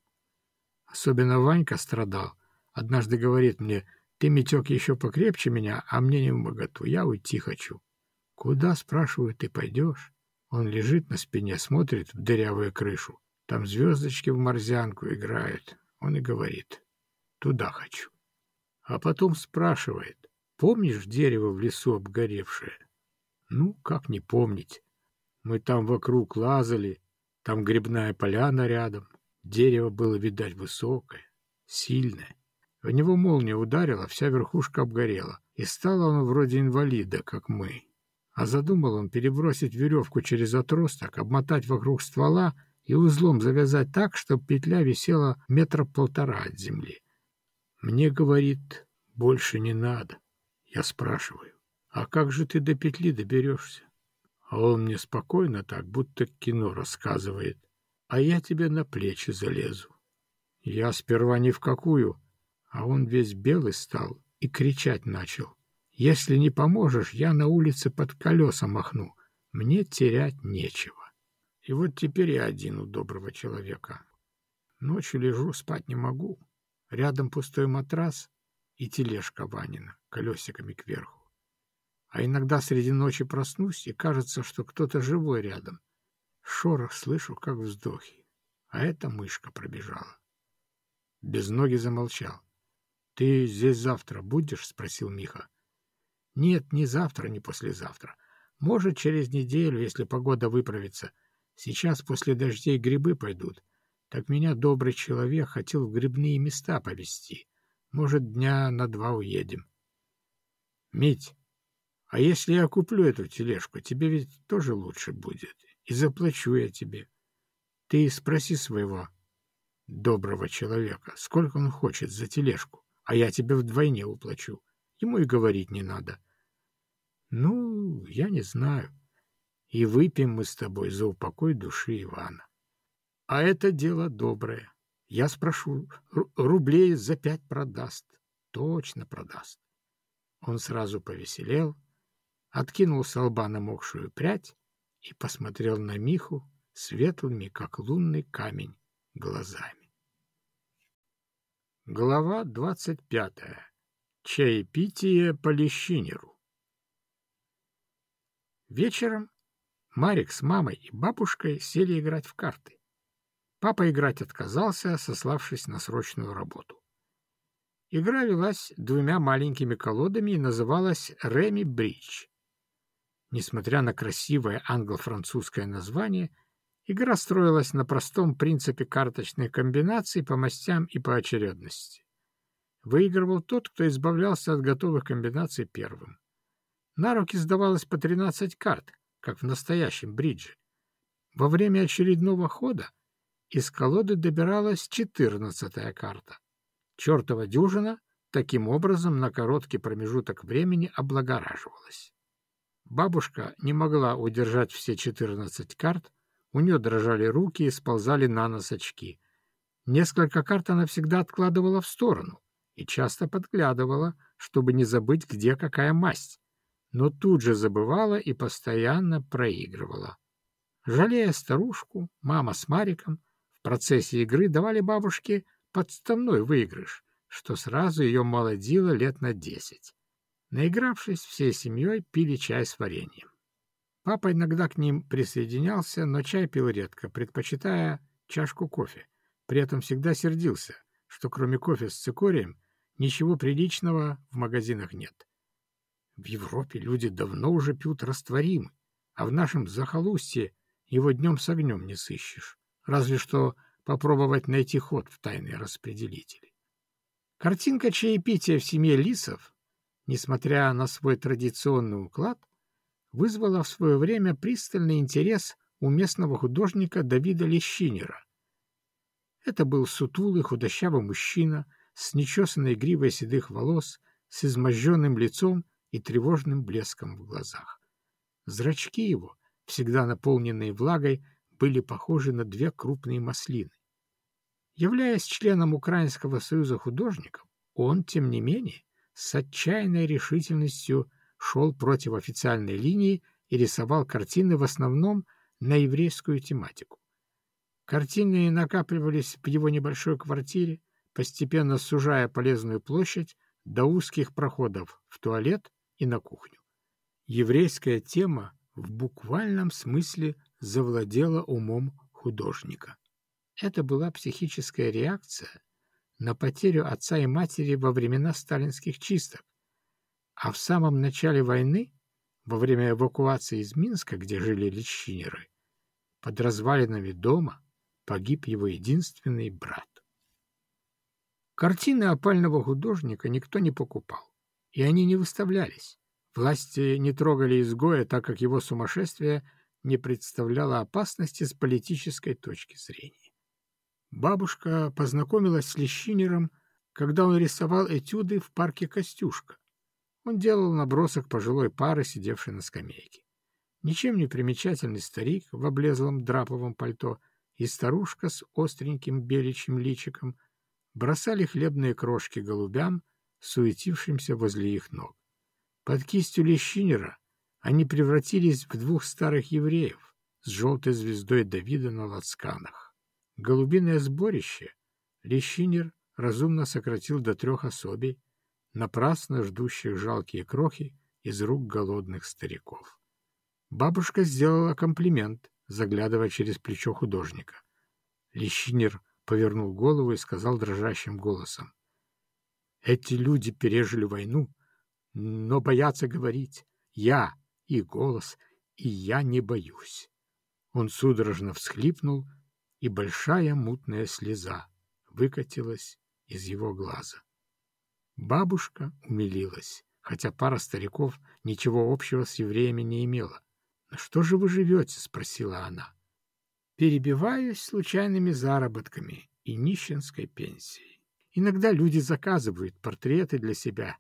Особенно Ванька страдал. Однажды говорит мне, ты, Митек, еще покрепче меня, а мне не в моготу. Я уйти хочу. Куда, спрашиваю, ты пойдешь? Он лежит на спине, смотрит в дырявую крышу. Там звездочки в морзянку играют. Он и говорит, туда хочу. А потом спрашивает, помнишь дерево в лесу обгоревшее? Ну, как не помнить. Мы там вокруг лазали, там грибная поляна рядом. Дерево было, видать, высокое, сильное. В него молния ударила, вся верхушка обгорела, и стало оно вроде инвалида, как мы. А задумал он перебросить веревку через отросток, обмотать вокруг ствола и узлом завязать так, чтобы петля висела метра полтора от земли. Мне, говорит, больше не надо. Я спрашиваю, а как же ты до петли доберешься? А он мне спокойно так, будто кино рассказывает. А я тебе на плечи залезу. Я сперва ни в какую, а он весь белый стал и кричать начал. Если не поможешь, я на улице под колеса махну. Мне терять нечего. И вот теперь я один у доброго человека. Ночью лежу, спать не могу. Рядом пустой матрас и тележка Ванина, колесиками кверху. А иногда среди ночи проснусь, и кажется, что кто-то живой рядом. Шорох слышу, как вздохи. А эта мышка пробежала. Без ноги замолчал. — Ты здесь завтра будешь? — спросил Миха. — Нет, ни завтра, ни послезавтра. Может, через неделю, если погода выправится. Сейчас после дождей грибы пойдут. Так меня добрый человек хотел в грибные места повезти. Может, дня на два уедем. — Мить, а если я куплю эту тележку, тебе ведь тоже лучше будет. И заплачу я тебе. Ты спроси своего доброго человека, сколько он хочет за тележку, а я тебе вдвойне уплачу. Ему и говорить не надо. Ну, я не знаю. И выпьем мы с тобой за упокой души Ивана. А это дело доброе. Я спрошу, рублей за пять продаст. Точно продаст. Он сразу повеселел, откинул с лба намокшую прядь и посмотрел на Миху светлыми, как лунный камень, глазами. Глава двадцать пятая. Чаепитие по Лещинеру. Вечером Марик с мамой и бабушкой сели играть в карты. Папа играть отказался, сославшись на срочную работу. Игра велась двумя маленькими колодами и называлась «Реми Бридж». Несмотря на красивое англо-французское название, игра строилась на простом принципе карточной комбинации по мастям и по очередности. Выигрывал тот, кто избавлялся от готовых комбинаций первым. На руки сдавалось по 13 карт, как в настоящем бридже. Во время очередного хода из колоды добиралась четырнадцатая карта. Чертова дюжина таким образом на короткий промежуток времени облагораживалась. Бабушка не могла удержать все четырнадцать карт, у нее дрожали руки и сползали на нос. Несколько карт она всегда откладывала в сторону и часто подглядывала, чтобы не забыть, где какая масть, но тут же забывала и постоянно проигрывала. Жалея старушку, мама с Мариком в процессе игры давали бабушке подставной выигрыш, что сразу ее молодило лет на десять. Наигравшись, всей семьей пили чай с вареньем. Папа иногда к ним присоединялся, но чай пил редко, предпочитая чашку кофе. При этом всегда сердился, что кроме кофе с цикорием ничего приличного в магазинах нет. В Европе люди давно уже пьют растворимый, а в нашем захолустье его днем с огнем не сыщешь. Разве что попробовать найти ход в тайные распределители. Картинка чаепития в семье Лисов несмотря на свой традиционный уклад, вызвала в свое время пристальный интерес у местного художника Давида Лещинера. Это был сутулый худощавый мужчина с нечесанной гривой седых волос, с изможденным лицом и тревожным блеском в глазах. Зрачки его, всегда наполненные влагой, были похожи на две крупные маслины. Являясь членом Украинского союза художников, он, тем не менее, с отчаянной решительностью шел против официальной линии и рисовал картины в основном на еврейскую тематику. Картины накапливались в его небольшой квартире, постепенно сужая полезную площадь до узких проходов в туалет и на кухню. Еврейская тема в буквальном смысле завладела умом художника. Это была психическая реакция на потерю отца и матери во времена сталинских чисток. А в самом начале войны, во время эвакуации из Минска, где жили личинеры, под развалинами дома погиб его единственный брат. Картины опального художника никто не покупал, и они не выставлялись. Власти не трогали изгоя, так как его сумасшествие не представляло опасности с политической точки зрения. Бабушка познакомилась с Лещинером, когда он рисовал этюды в парке Костюшка. Он делал набросок пожилой пары, сидевшей на скамейке. Ничем не примечательный старик в облезлом драповом пальто и старушка с остреньким беличьим личиком бросали хлебные крошки голубям, суетившимся возле их ног. Под кистью Лещинера они превратились в двух старых евреев с желтой звездой Давида на лацканах. Голубиное сборище Лещинер разумно сократил до трех особей, напрасно ждущих жалкие крохи из рук голодных стариков. Бабушка сделала комплимент, заглядывая через плечо художника. Лещинер повернул голову и сказал дрожащим голосом. «Эти люди пережили войну, но боятся говорить. Я и голос, и я не боюсь». Он судорожно всхлипнул, и большая мутная слеза выкатилась из его глаза. Бабушка умилилась, хотя пара стариков ничего общего с евреями не имела. «На что же вы живете?» — спросила она. «Перебиваюсь случайными заработками и нищенской пенсией. Иногда люди заказывают портреты для себя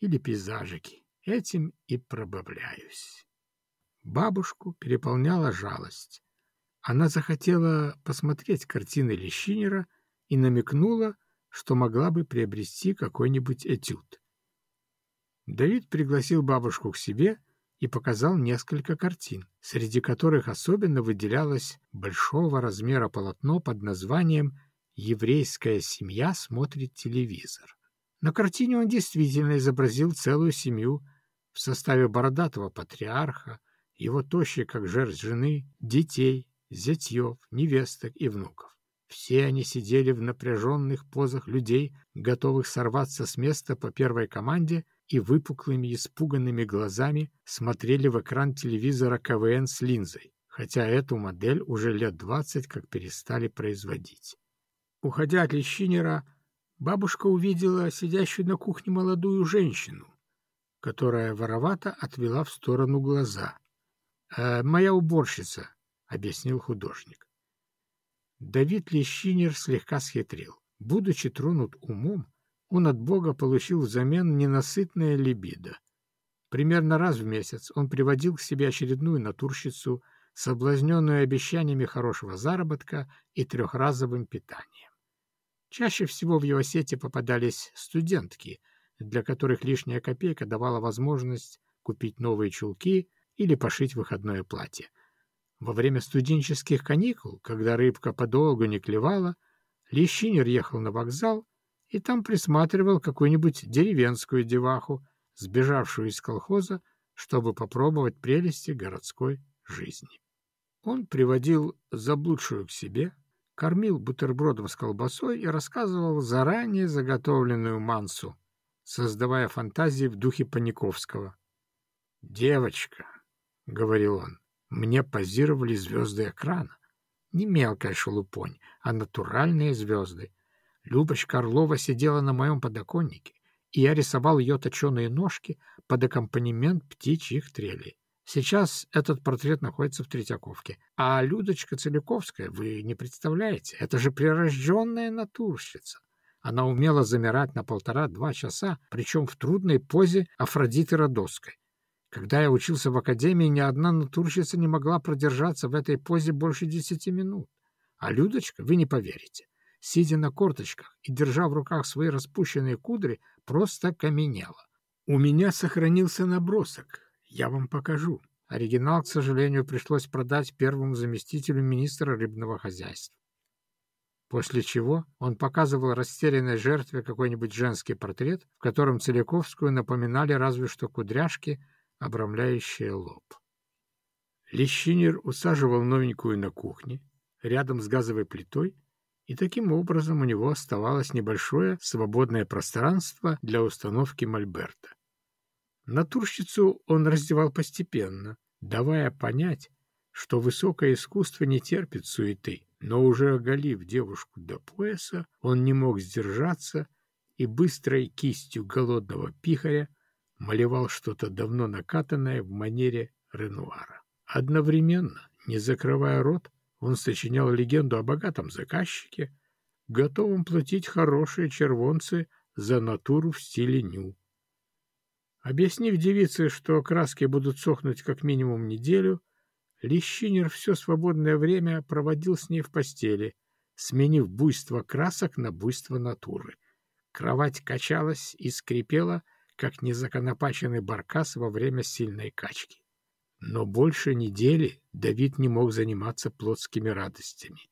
или пейзажики. Этим и пробавляюсь». Бабушку переполняла жалость. Она захотела посмотреть картины Лещинера и намекнула, что могла бы приобрести какой-нибудь этюд. Давид пригласил бабушку к себе и показал несколько картин, среди которых особенно выделялось большого размера полотно под названием «Еврейская семья смотрит телевизор». На картине он действительно изобразил целую семью в составе бородатого патриарха, его тощей, как жерсть жены, детей, зятьев, невесток и внуков. Все они сидели в напряженных позах людей, готовых сорваться с места по первой команде, и выпуклыми испуганными глазами смотрели в экран телевизора КВН с линзой, хотя эту модель уже лет двадцать как перестали производить. Уходя от Лещинера, бабушка увидела сидящую на кухне молодую женщину, которая воровато отвела в сторону глаза. «Э, «Моя уборщица», — объяснил художник. Давид Лещинер слегка схитрил. Будучи тронут умом, он от Бога получил взамен ненасытное либидо. Примерно раз в месяц он приводил к себе очередную натурщицу, соблазненную обещаниями хорошего заработка и трехразовым питанием. Чаще всего в его сети попадались студентки, для которых лишняя копейка давала возможность купить новые чулки или пошить выходное платье. Во время студенческих каникул, когда рыбка подолгу не клевала, Лещинер ехал на вокзал и там присматривал какую-нибудь деревенскую деваху, сбежавшую из колхоза, чтобы попробовать прелести городской жизни. Он приводил заблудшую к себе, кормил бутербродом с колбасой и рассказывал заранее заготовленную мансу, создавая фантазии в духе Паниковского. «Девочка», — говорил он, мне позировали звезды экрана. Не мелкая шелупонь, а натуральные звезды. Любочка Орлова сидела на моем подоконнике, и я рисовал ее точеные ножки под аккомпанемент птичьих трелей. Сейчас этот портрет находится в Третьяковке. А Людочка Целиковская, вы не представляете, это же прирожденная натурщица. Она умела замирать на полтора-два часа, причем в трудной позе Афродиты Родосской. Когда я учился в академии, ни одна натурщица не могла продержаться в этой позе больше десяти минут. А Людочка, вы не поверите, сидя на корточках и держа в руках свои распущенные кудри, просто каменела. У меня сохранился набросок. Я вам покажу. Оригинал, к сожалению, пришлось продать первому заместителю министра рыбного хозяйства. После чего он показывал растерянной жертве какой-нибудь женский портрет, в котором Целиковскую напоминали разве что кудряшки – обрамляющая лоб. Лещинер усаживал новенькую на кухне, рядом с газовой плитой, и таким образом у него оставалось небольшое свободное пространство для установки мольберта. Натурщицу он раздевал постепенно, давая понять, что высокое искусство не терпит суеты, но уже оголив девушку до пояса, он не мог сдержаться и быстрой кистью голодного пихаря малевал что-то давно накатанное в манере Ренуара. Одновременно, не закрывая рот, он сочинял легенду о богатом заказчике, готовом платить хорошие червонцы за натуру в стиле ню. Объяснив девице, что краски будут сохнуть как минимум неделю, Лещинер все свободное время проводил с ней в постели, сменив буйство красок на буйство натуры. Кровать качалась и скрипела, как незаконопаченный баркас во время сильной качки. Но больше недели Давид не мог заниматься плотскими радостями.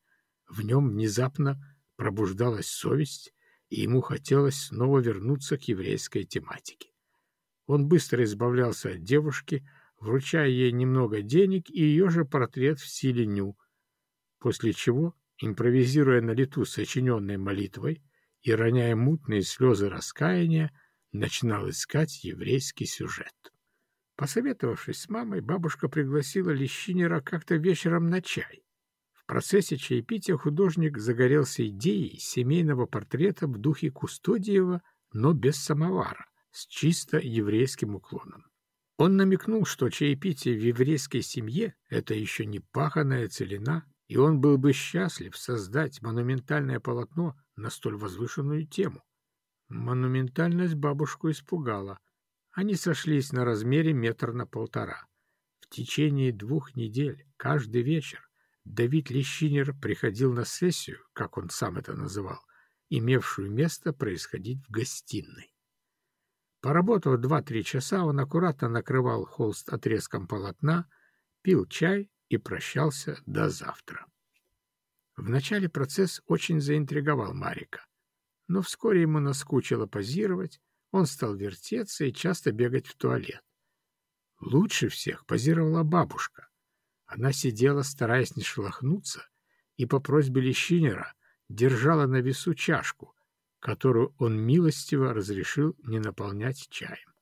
В нем внезапно пробуждалась совесть, и ему хотелось снова вернуться к еврейской тематике. Он быстро избавлялся от девушки, вручая ей немного денег и ее же портрет в стиле ню, после чего, импровизируя на лету сочиненной молитвой и роняя мутные слезы раскаяния, начинал искать еврейский сюжет. Посоветовавшись с мамой, бабушка пригласила Лещинера как-то вечером на чай. В процессе чаепития художник загорелся идеей семейного портрета в духе Кустодиева, но без самовара, с чисто еврейским уклоном. Он намекнул, что чаепитие в еврейской семье — это еще не паханая целина, и он был бы счастлив создать монументальное полотно на столь возвышенную тему. Монументальность бабушку испугала. Они сошлись на размере метр на полтора. В течение двух недель, каждый вечер, Давид Лещинер приходил на сессию, как он сам это называл, имевшую место происходить в гостиной. Поработав два-три часа, он аккуратно накрывал холст отрезком полотна, пил чай и прощался до завтра. Вначале процесс очень заинтриговал Марика, но вскоре ему наскучило позировать, он стал вертеться и часто бегать в туалет. Лучше всех позировала бабушка. Она сидела, стараясь не шелохнуться, и по просьбе Лещинера держала на весу чашку, которую он милостиво разрешил не наполнять чаем.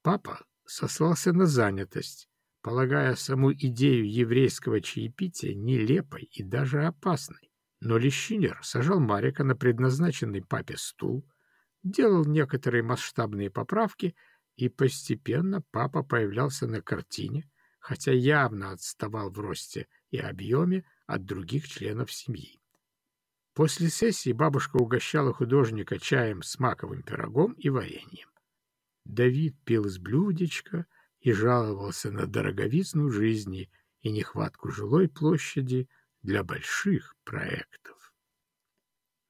Папа сослался на занятость, полагая саму идею еврейского чаепития нелепой и даже опасной. Но Лещинер сажал Марика на предназначенный папе стул, делал некоторые масштабные поправки, и постепенно папа появлялся на картине, хотя явно отставал в росте и объеме от других членов семьи. После сессии бабушка угощала художника чаем с маковым пирогом и вареньем. Давид пил из блюдечка и жаловался на дороговизну жизни и нехватку жилой площади для больших проектов.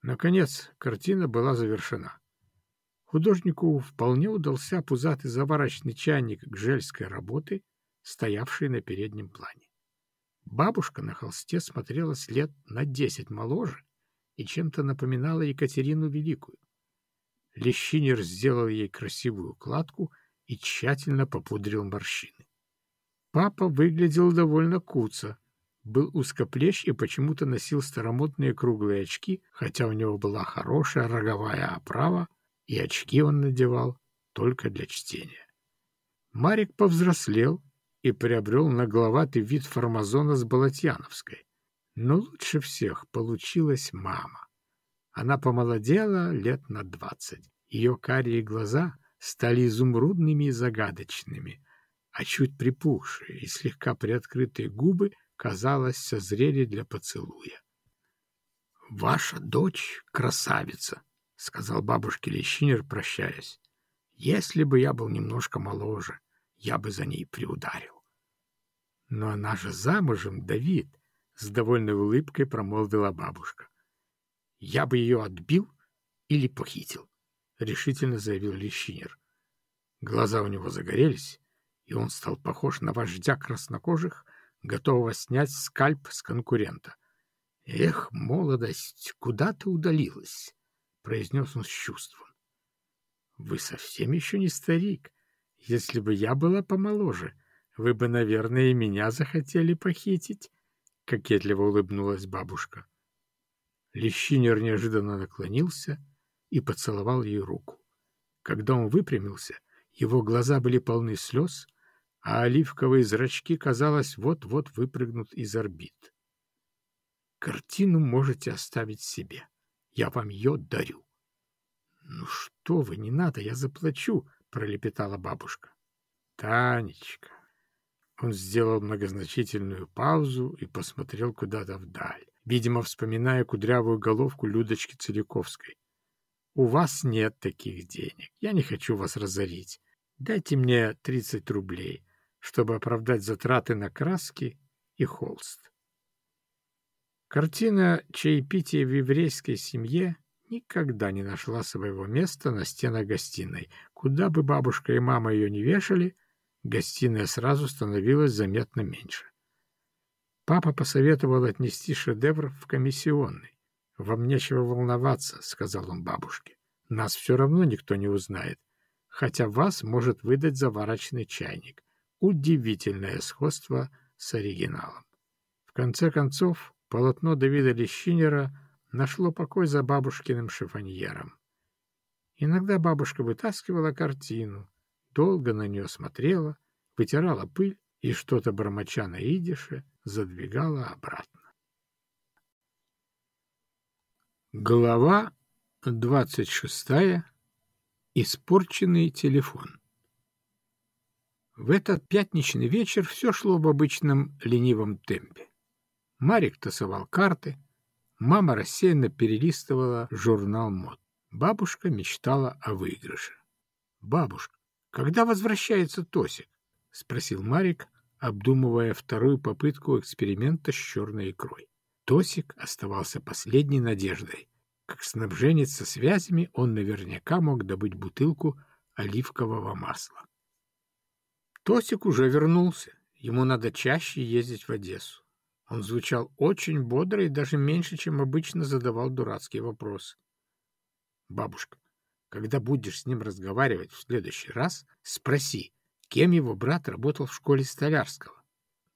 Наконец, картина была завершена. Художнику вполне удался пузатый заварочный чайник гжельской работы, стоявший на переднем плане. Бабушка на холсте смотрелась лет на десять моложе и чем-то напоминала Екатерину Великую. Лещинер сделал ей красивую укладку и тщательно попудрил морщины. Папа выглядел довольно куцо, был узкоплещ и почему-то носил старомодные круглые очки, хотя у него была хорошая роговая оправа, и очки он надевал только для чтения. Марик повзрослел и приобрел нагловатый вид формазона с Балатьяновской. Но лучше всех получилась мама. Она помолодела лет на двадцать. Ее карие глаза стали изумрудными и загадочными, а чуть припухшие и слегка приоткрытые губы, казалось, созрели для поцелуя. — Ваша дочь — красавица, — сказал бабушке Лещинер, прощаясь. — Если бы я был немножко моложе, я бы за ней приударил. — Но она же замужем, Давид, с довольной улыбкой промолвила бабушка. «Я бы ее отбил или похитил», — решительно заявил Лещинер. Глаза у него загорелись, и он стал похож на вождя краснокожих, готового снять скальп с конкурента. «Эх, молодость, куда ты удалилась?» — произнес он с чувством. «Вы совсем еще не старик. Если бы я была помоложе, вы бы, наверное, и меня захотели похитить» кокетливо улыбнулась бабушка. Лещинер неожиданно наклонился и поцеловал ей руку. Когда он выпрямился, его глаза были полны слез, а оливковые зрачки, казалось, вот-вот выпрыгнут из орбит. «Картину можете оставить себе. Я вам ее дарю». «Ну что вы, не надо, я заплачу», — пролепетала бабушка. «Танечка, он сделал многозначительную паузу и посмотрел куда-то вдаль, видимо, вспоминая кудрявую головку Людочки Целиковской. «У вас нет таких денег. Я не хочу вас разорить. Дайте мне 30 рублей, чтобы оправдать затраты на краски и холст». Картина чаепития в еврейской семье никогда не нашла своего места на стенах гостиной. Куда бы бабушка и мама ее не вешали, гостиная сразу становилась заметно меньше. Папа посоветовал отнести шедевр в комиссионный. «Вам нечего волноваться», — сказал он бабушке. «Нас все равно никто не узнает, хотя вас может выдать заварочный чайник. Удивительное сходство с оригиналом». В конце концов, полотно Давида Лещинера нашло покой за бабушкиным шифоньером. Иногда бабушка вытаскивала картину, долго на нее смотрела, вытирала пыль и что-то бормоча на идише задвигала обратно. Глава двадцать шестая. Испорченный телефон. В этот пятничный вечер все шло в обычном ленивом темпе. Марик тасовал карты, мама рассеянно перелистывала журнал мод. Бабушка мечтала о выигрыше. «Бабушка, когда возвращается Тосик?» — спросил Марик, обдумывая вторую попытку эксперимента с черной икрой. Тосик оставался последней надеждой. Как снабженец со связями он наверняка мог добыть бутылку оливкового масла. Тосик уже вернулся. Ему надо чаще ездить в Одессу. Он звучал очень бодро и даже меньше, чем обычно задавал дурацкие вопросы. «Бабушка, когда будешь с ним разговаривать в следующий раз, спроси, кем его брат работал в школе Столярского.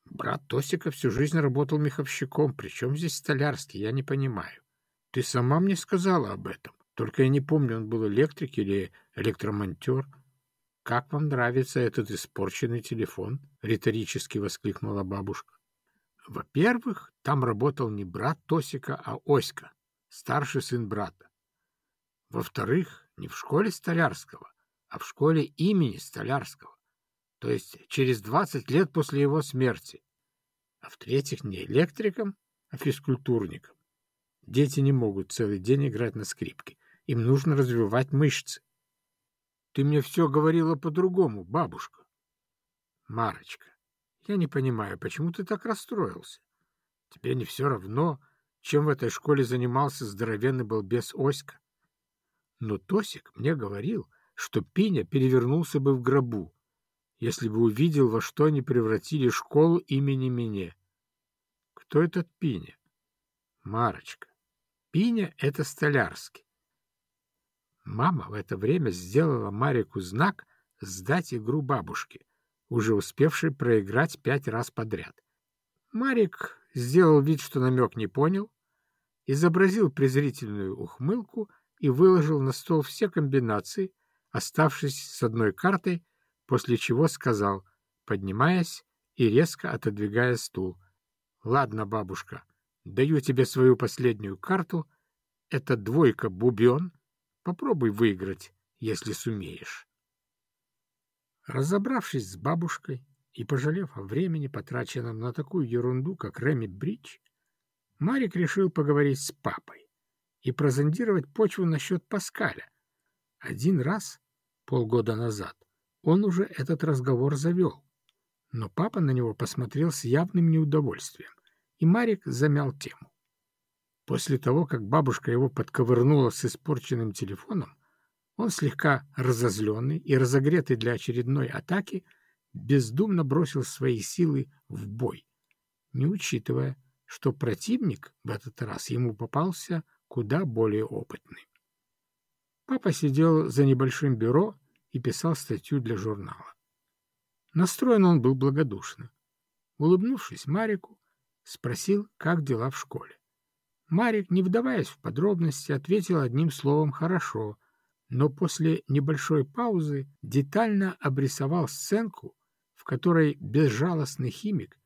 Брат Тосика всю жизнь работал меховщиком, причем здесь Столярский, я не понимаю. Ты сама мне сказала об этом, только я не помню, он был электрик или электромонтер. Как вам нравится этот испорченный телефон? Риторически воскликнула бабушка. Во-первых, там работал не брат Тосика, а Оська, старший сын брата. Во-вторых, не в школе Столярского, а в школе имени Столярского, то есть через 20 лет после его смерти. А в-третьих, не электриком, а физкультурником. Дети не могут целый день играть на скрипке. Им нужно развивать мышцы. Ты мне все говорила по-другому, бабушка. Марочка, я не понимаю, почему ты так расстроился? Тебе не все равно, чем в этой школе занимался здоровенный балбес Оська. Но Тосик мне говорил, что Пиня перевернулся бы в гробу, если бы увидел, во что они превратили школу имени мне. Кто этот Пиня? Марочка. Пиня — это Столярский. Мама в это время сделала Марику знак сдать игру бабушке — уже успевший проиграть пять раз подряд. Марик сделал вид, что намек не понял, изобразил презрительную ухмылку и выложил на стол все комбинации, оставшись с одной картой, после чего сказал, поднимаясь и резко отодвигая стул. «Ладно, бабушка, даю тебе свою последнюю карту. Это двойка-бубен. Попробуй выиграть, если сумеешь». Разобравшись с бабушкой и пожалев о времени, потраченном на такую ерунду, как Реми Бридж, Марик решил поговорить с папой и прозондировать почву насчет Паскаля. Один раз, полгода назад, он уже этот разговор завел, но папа на него посмотрел с явным неудовольствием, и Марик замял тему. После того, как бабушка его подковырнула с испорченным телефоном, он, слегка разозленный и разогретый для очередной атаки, бездумно бросил свои силы в бой, не учитывая, что противник в этот раз ему попался куда более опытный. Папа сидел за небольшим бюро и писал статью для журнала. Настроен он был благодушно. Улыбнувшись Марику, спросил, как дела в школе. Марик, не вдаваясь в подробности, ответил одним словом «хорошо», но после небольшой паузы детально обрисовал сценку, в которой безжалостный химик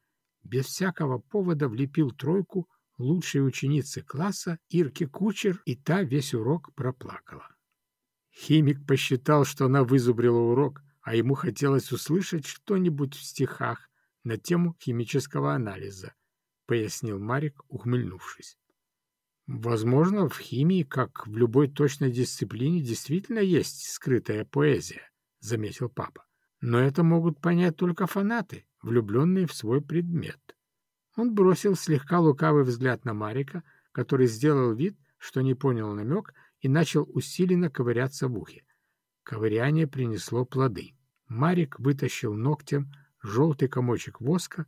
без всякого повода влепил тройку лучшей ученицы класса Ирке Кучер, и та весь урок проплакала. Химик посчитал, что она вызубрила урок, а ему хотелось услышать что-нибудь в стихах на тему химического анализа, пояснил Марик, ухмыльнувшись. Возможно, в химии, как в любой точной дисциплине, действительно есть скрытая поэзия, заметил папа. Но это могут понять только фанаты, влюбленные в свой предмет. Он бросил слегка лукавый взгляд на Марика, который сделал вид, что не понял намек, и начал усиленно ковыряться в ухе. Ковыряние принесло плоды. Марик вытащил ногтем желтый комочек воска,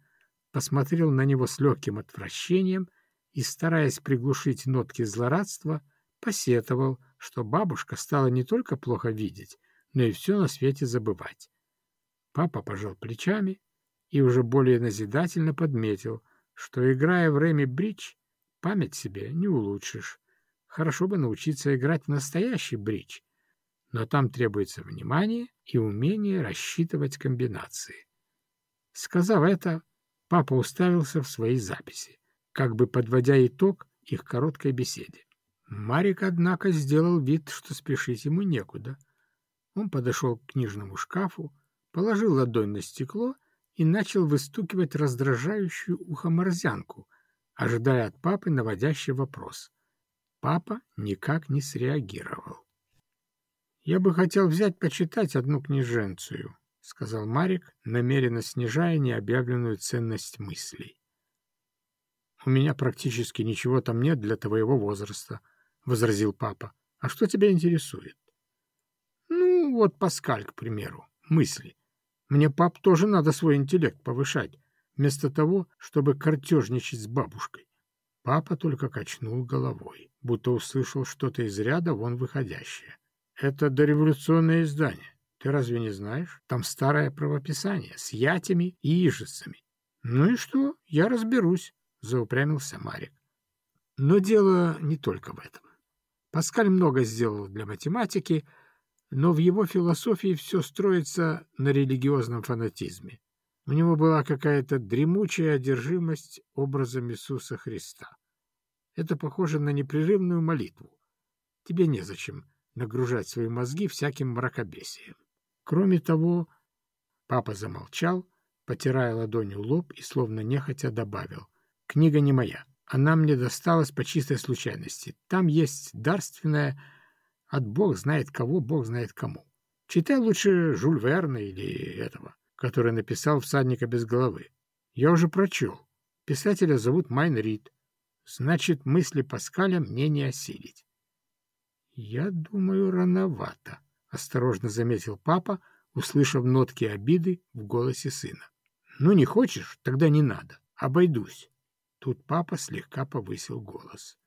посмотрел на него с легким отвращением и, стараясь приглушить нотки злорадства, посетовал, что бабушка стала не только плохо видеть, но и все на свете забывать. Папа пожал плечами и уже более назидательно подметил, что, играя в Рэми бридж, память себе не улучшишь. Хорошо бы научиться играть в настоящий бридж, но там требуется внимание и умение рассчитывать комбинации. Сказав это, папа уставился в свои записи, как бы подводя итог их короткой беседе. Марик, однако, сделал вид, что спешить ему некуда. Он подошел к книжному шкафу, положил ладонь на стекло и начал выстукивать раздражающую ухоморзянку, ожидая от папы наводящий вопрос. Папа никак не среагировал. «Я бы хотел взять почитать одну книженцию», — сказал Марик, намеренно снижая необъявленную ценность мыслей. «У меня практически ничего там нет для твоего возраста», — возразил папа. «А что тебя интересует?» «Ну, вот Паскаль, к примеру, мысли. Мне, пап, тоже надо свой интеллект повышать, вместо того, чтобы картежничать с бабушкой». Папа только качнул головой, будто услышал что-то из ряда вон выходящее. «Это дореволюционное издание. Ты разве не знаешь? Там старое правописание с ятями и ижицами». «Ну и что? Я разберусь», — заупрямился Марик. Но дело не только в этом. Паскаль много сделал для математики, но в его философии все строится на религиозном фанатизме. У него была какая-то дремучая одержимость образом Иисуса Христа. Это похоже на непрерывную молитву. Тебе незачем нагружать свои мозги всяким мракобесием. Кроме того, папа замолчал, потирая ладонью лоб и словно нехотя добавил. Книга не моя. Она мне досталась по чистой случайности. Там есть дарственная от бог знает кого, бог знает кому. Читай лучше Жюль Верна или этого, который написал «Всадника без головы». Я уже прочел. Писателя зовут Майн Рид. Значит, мысли Паскаля мне не осилить. «Я думаю, рановато», — осторожно заметил папа, услышав нотки обиды в голосе сына. «Ну, не хочешь? Тогда не надо. Обойдусь». Тут папа слегка повысил голос.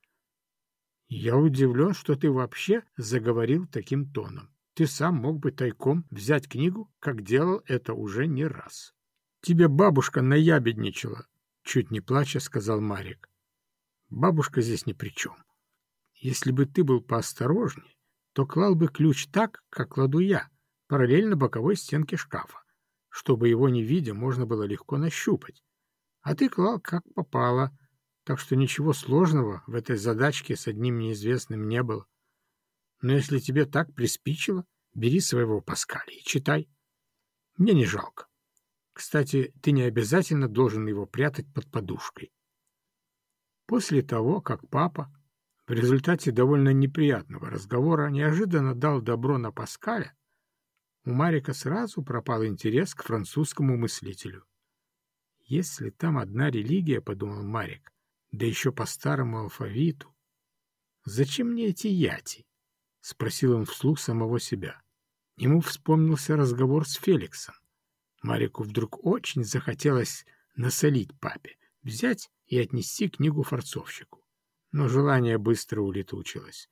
«Я удивлен, что ты вообще заговорил таким тоном. Ты сам мог бы тайком взять книгу, как делал это уже не раз. Тебе бабушка наябедничала», — чуть не плача сказал Марик. «Бабушка здесь ни при чем. Если бы ты был поосторожнее, то клал бы ключ так, как кладу я, параллельно боковой стенке шкафа, чтобы его не видя можно было легко нащупать а ты клал как попало, так что ничего сложного в этой задачке с одним неизвестным не было. Но если тебе так приспичило, бери своего Паскаля и читай. Мне не жалко. Кстати, ты не обязательно должен его прятать под подушкой. После того, как папа в результате довольно неприятного разговора неожиданно дал добро на Паскаля, у Марика сразу пропал интерес к французскому мыслителю. Если там одна религия, — подумал Марик, — да еще по старому алфавиту. Зачем мне эти яти? — спросил он вслух самого себя. Ему вспомнился разговор с Феликсом. Марику вдруг очень захотелось насолить папе, взять и отнести книгу форцовщику. Но желание быстро улетучилось.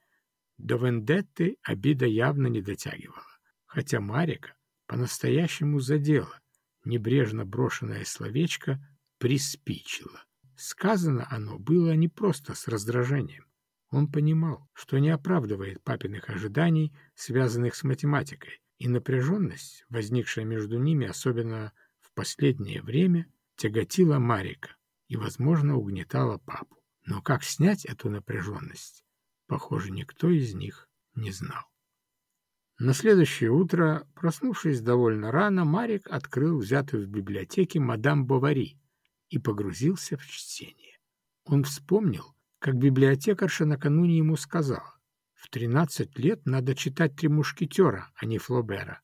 До вендетты обида явно не дотягивала, хотя Марика по-настоящему задела, небрежно брошенное словечко приспичило. Сказано оно было не просто с раздражением. Он понимал, что не оправдывает папиных ожиданий, связанных с математикой, и напряженность, возникшая между ними, особенно в последнее время, тяготила Марика и, возможно, угнетала папу. Но как снять эту напряженность, похоже, никто из них не знал. На следующее утро, проснувшись довольно рано, Марик открыл взятую в библиотеке мадам Бавари и погрузился в чтение. Он вспомнил, как библиотекарша накануне ему сказала, «В тринадцать лет надо читать «Три мушкетера», а не Флобера».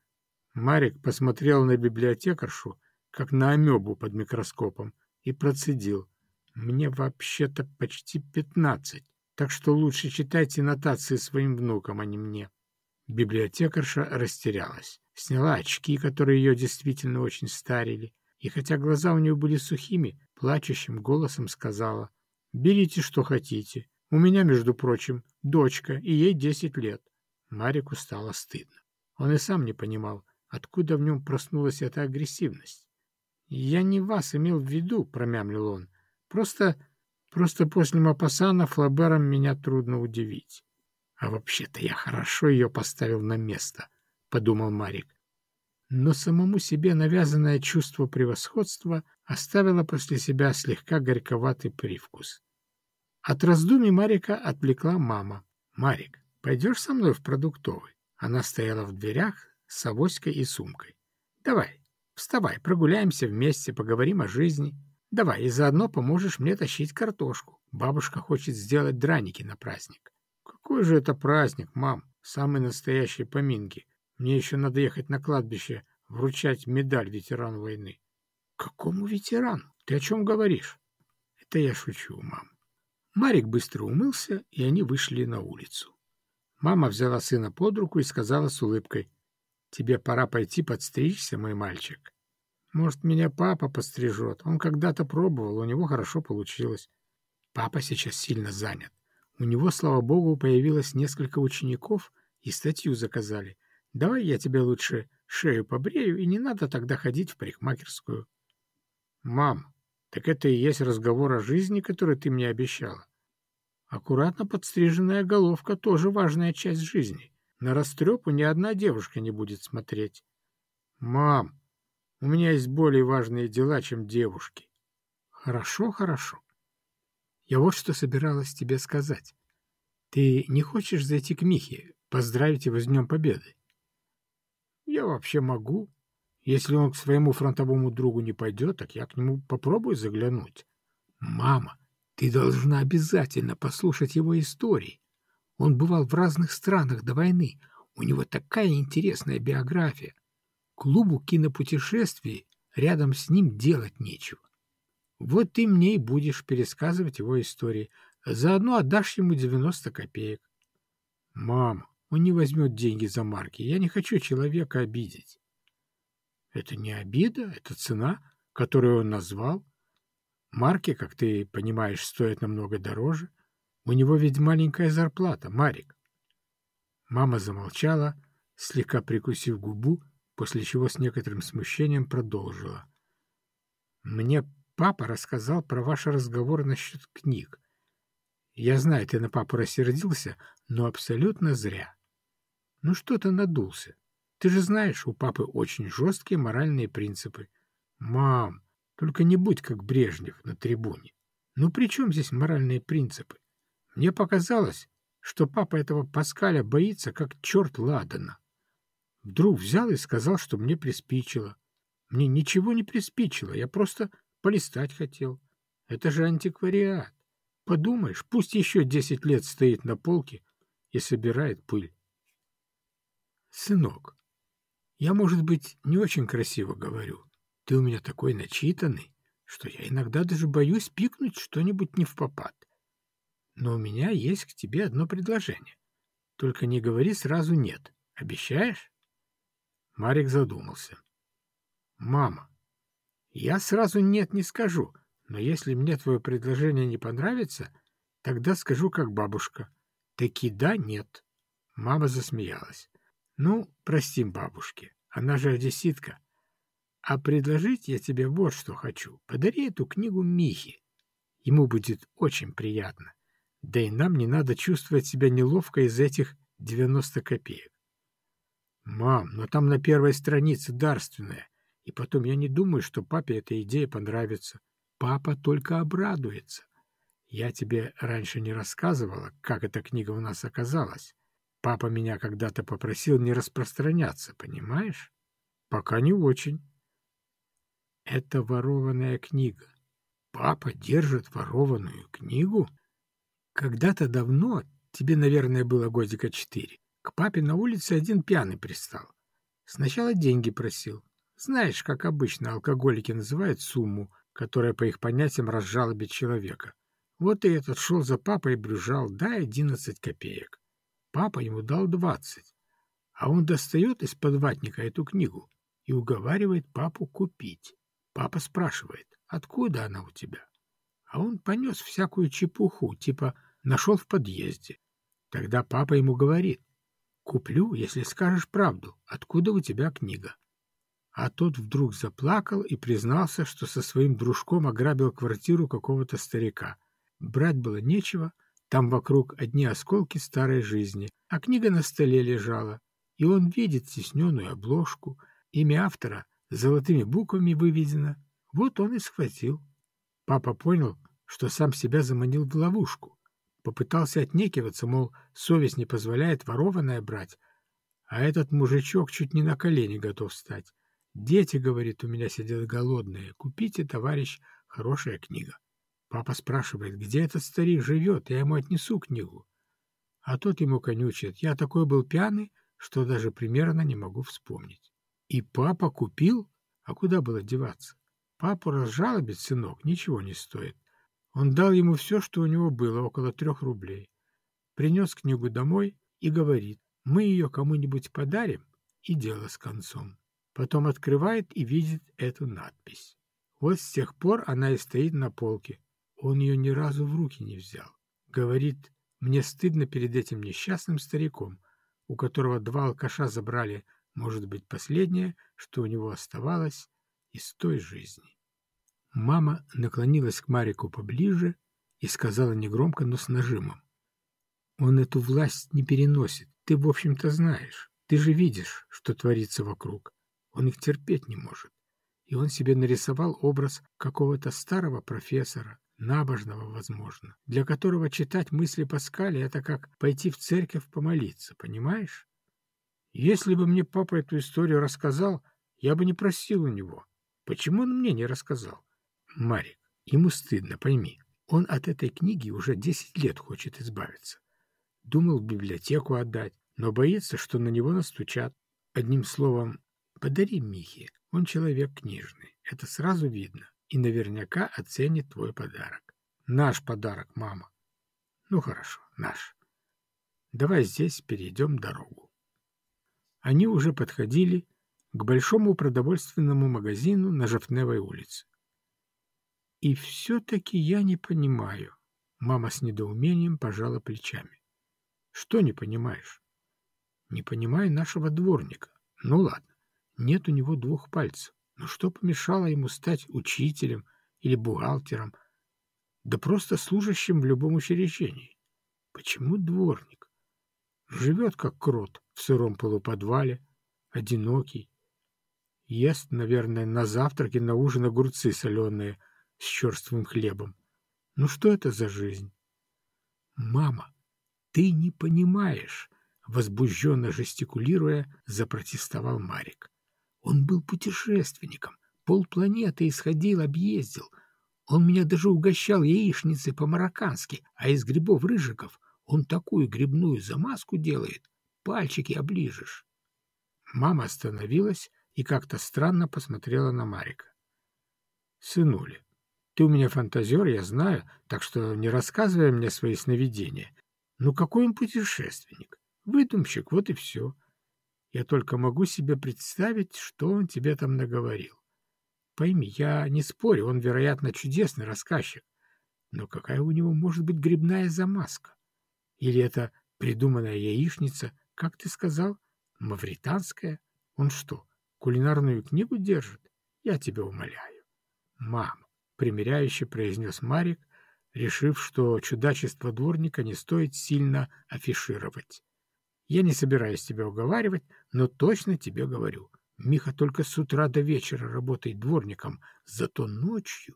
Марик посмотрел на библиотекаршу, как на амебу под микроскопом, и процедил. Мне вообще-то почти пятнадцать, так что лучше читайте нотации своим внукам, а не мне. Библиотекарша растерялась. Сняла очки, которые ее действительно очень старили, и хотя глаза у нее были сухими, плачущим голосом сказала, «Берите, что хотите. У меня, между прочим, дочка, и ей десять лет». Марику стало стыдно. Он и сам не понимал, откуда в нем проснулась эта агрессивность. «Я не вас имел в виду», — промямлил он. «Просто, просто после Мапасана Флабером меня трудно удивить». «А вообще-то я хорошо ее поставил на место», — подумал Марик. Но самому себе навязанное чувство превосходства оставило после себя слегка горьковатый привкус. От раздумий Марика отвлекла мама. «Марик, пойдешь со мной в продуктовый?» Она стояла в дверях с авоськой и сумкой. «Давай, вставай, прогуляемся вместе, поговорим о жизни. Давай, и заодно поможешь мне тащить картошку. Бабушка хочет сделать драники на праздник». «Какой же это праздник, мам? Самые настоящие поминки. Мне еще надо ехать на кладбище, вручать медаль ветерану войны». «Какому ветерану? Ты о чем говоришь?» «Это я шучу, мам». Марик быстро умылся, и они вышли на улицу. Мама взяла сына под руку и сказала с улыбкой, «Тебе пора пойти подстричься, мой мальчик. Может, меня папа пострижет. Он когда-то пробовал, у него хорошо получилось. Папа сейчас сильно занят. У него, слава богу, появилось несколько учеников и статью заказали. Давай я тебе лучше шею побрею, и не надо тогда ходить в парикмахерскую». «Мам, так это и есть разговор о жизни, который ты мне обещала. Аккуратно подстриженная головка тоже важная часть жизни. На растрепу ни одна девушка не будет смотреть. «Мам, у меня есть более важные дела, чем девушки». «Хорошо, хорошо. Я вот что собиралась тебе сказать. Ты не хочешь зайти к Михе, поздравить его с Днем Победы?» «Я вообще могу. Если он к своему фронтовому другу не пойдет, так я к нему попробую заглянуть». «Мама, ты должна обязательно послушать его истории. Он бывал в разных странах до войны. У него такая интересная биография. Клубу кинопутешествий рядом с ним делать нечего. Вот ты мне и будешь пересказывать его истории. Заодно отдашь ему 90 копеек. Мама, он не возьмет деньги за марки. Я не хочу человека обидеть. Это не обида, это цена, которую он назвал. Марки, как ты понимаешь, стоят намного дороже. У него ведь маленькая зарплата, Марик. Мама замолчала, слегка прикусив губу, после чего с некоторым смущением продолжила. «Мне папа рассказал про ваш разговор насчет книг. Я знаю, ты на папу рассердился, но абсолютно зря. Ну что ты надулся? Ты же знаешь, у папы очень жесткие моральные принципы. Мам, только не будь как Брежнев на трибуне. Ну при чем здесь моральные принципы? Мне показалось, что папа этого Паскаля боится, как черт Ладана. Вдруг взял и сказал, что мне приспичило. Мне ничего не приспичило, я просто полистать хотел. Это же антиквариат. Подумаешь, пусть еще десять лет стоит на полке и собирает пыль. Сынок, я, может быть, не очень красиво говорю, ты у меня такой начитанный, что я иногда даже боюсь пикнуть что-нибудь не в попад. Но у меня есть к тебе одно предложение. Только не говори сразу «нет». Обещаешь?» Марик задумался. «Мама, я сразу «нет» не скажу, но если мне твое предложение не понравится, тогда скажу как бабушка. Таки да, нет». Мама засмеялась. «Ну, простим бабушке, она же одесситка». А предложить я тебе вот что хочу. Подари эту книгу Михе. Ему будет очень приятно. Да и нам не надо чувствовать себя неловко из этих 90 копеек. Мам, но там на первой странице дарственная. И потом я не думаю, что папе эта идея понравится. Папа только обрадуется. Я тебе раньше не рассказывала, как эта книга у нас оказалась. Папа меня когда-то попросил не распространяться, понимаешь? Пока не очень. Это ворованная книга. Папа держит ворованную книгу? Когда-то давно, тебе, наверное, было годика четыре, к папе на улице один пьяный пристал. Сначала деньги просил. Знаешь, как обычно алкоголики называют сумму, которая, по их понятиям, разжалобит человека. Вот и этот шел за папой и брюжал, дай одиннадцать копеек. Папа ему дал двадцать, а он достает из-под ватника эту книгу и уговаривает папу купить. Папа спрашивает, откуда она у тебя? А он понес всякую чепуху, типа нашел в подъезде. Тогда папа ему говорит, куплю, если скажешь правду, откуда у тебя книга. А тот вдруг заплакал и признался, что со своим дружком ограбил квартиру какого-то старика. Брать было нечего, там вокруг одни осколки старой жизни, а книга на столе лежала, и он видит тесненную обложку, имя автора золотыми буквами выведено. Вот он и схватил. Папа понял, что сам себя заманил в ловушку. Попытался отнекиваться, мол, совесть не позволяет ворованное брать, а этот мужичок чуть не на колени готов стать. «Дети, — говорит, — у меня сидят голодные. Купите, товарищ, хорошая книга». Папа спрашивает, где этот старик живет, я ему отнесу книгу. А тот ему конючит, я такой был пьяный, что даже примерно не могу вспомнить. И папа купил? А куда было деваться? Папу разжалобить, сынок, ничего не стоит. Он дал ему все, что у него было, около трех рублей. Принес книгу домой и говорит, мы ее кому-нибудь подарим, и дело с концом. Потом открывает и видит эту надпись. Вот с тех пор она и стоит на полке, он ее ни разу в руки не взял. Говорит, мне стыдно перед этим несчастным стариком, у которого два алкаша забрали, может быть, последнее, что у него оставалось из той жизни. Мама наклонилась к Марику поближе и сказала негромко, но с нажимом. Он эту власть не переносит. Ты, в общем-то, знаешь. Ты же видишь, что творится вокруг. Он их терпеть не может. И он себе нарисовал образ какого-то старого профессора, набожного, возможно, для которого читать мысли Паскаля — это как пойти в церковь помолиться, понимаешь? Если бы мне папа эту историю рассказал, я бы не просил у него. Почему он мне не рассказал? Марик, ему стыдно, пойми. Он от этой книги уже десять лет хочет избавиться. Думал библиотеку отдать, но боится, что на него настучат. Одним словом, подари Михе, он человек книжный, это сразу видно и наверняка оценит твой подарок. Наш подарок, мама. Ну хорошо, наш. Давай здесь перейдем дорогу. Они уже подходили к большому продовольственному магазину на Жовтневой улице. И все-таки я не понимаю. Мама с недоумением пожала плечами. Что не понимаешь? Не понимаю нашего дворника. Ну ладно, нет у него двух пальцев. Но что помешало ему стать учителем или бухгалтером, да просто служащим в любом учреждении? Почему дворник? Живет как крот в сыром полуподвале, одинокий. Ест, наверное, на завтрак и на ужин огурцы соленые с черствым хлебом. Ну что это за жизнь? Мама, ты не понимаешь, возбужденно жестикулируя, запротестовал Марик. Он был путешественником, полпланеты исходил, объездил. Он меня даже угощал яичницей по-мароккански, а из грибов-рыжиков он такую грибную замазку делает, пальчики оближешь. Мама остановилась и как-то странно посмотрела на Марика. — Сынуля, ты у меня фантазер, я знаю, так что не рассказывай мне свои сновидения. Ну какой он путешественник? Выдумщик, вот и все. — я только могу себе представить, что он тебе там наговорил. Пойми, я не спорю, он, вероятно, чудесный рассказчик. Но какая у него может быть грибная замазка? Или это придуманная яичница, как ты сказал, мавританская? Он что, кулинарную книгу держит? Я тебя умоляю. Мама, примиряюще произнес Марик, решив, что чудачество дворника не стоит сильно афишировать. Я не собираюсь тебя уговаривать, но точно тебе говорю. Миха только с утра до вечера работает дворником, зато ночью...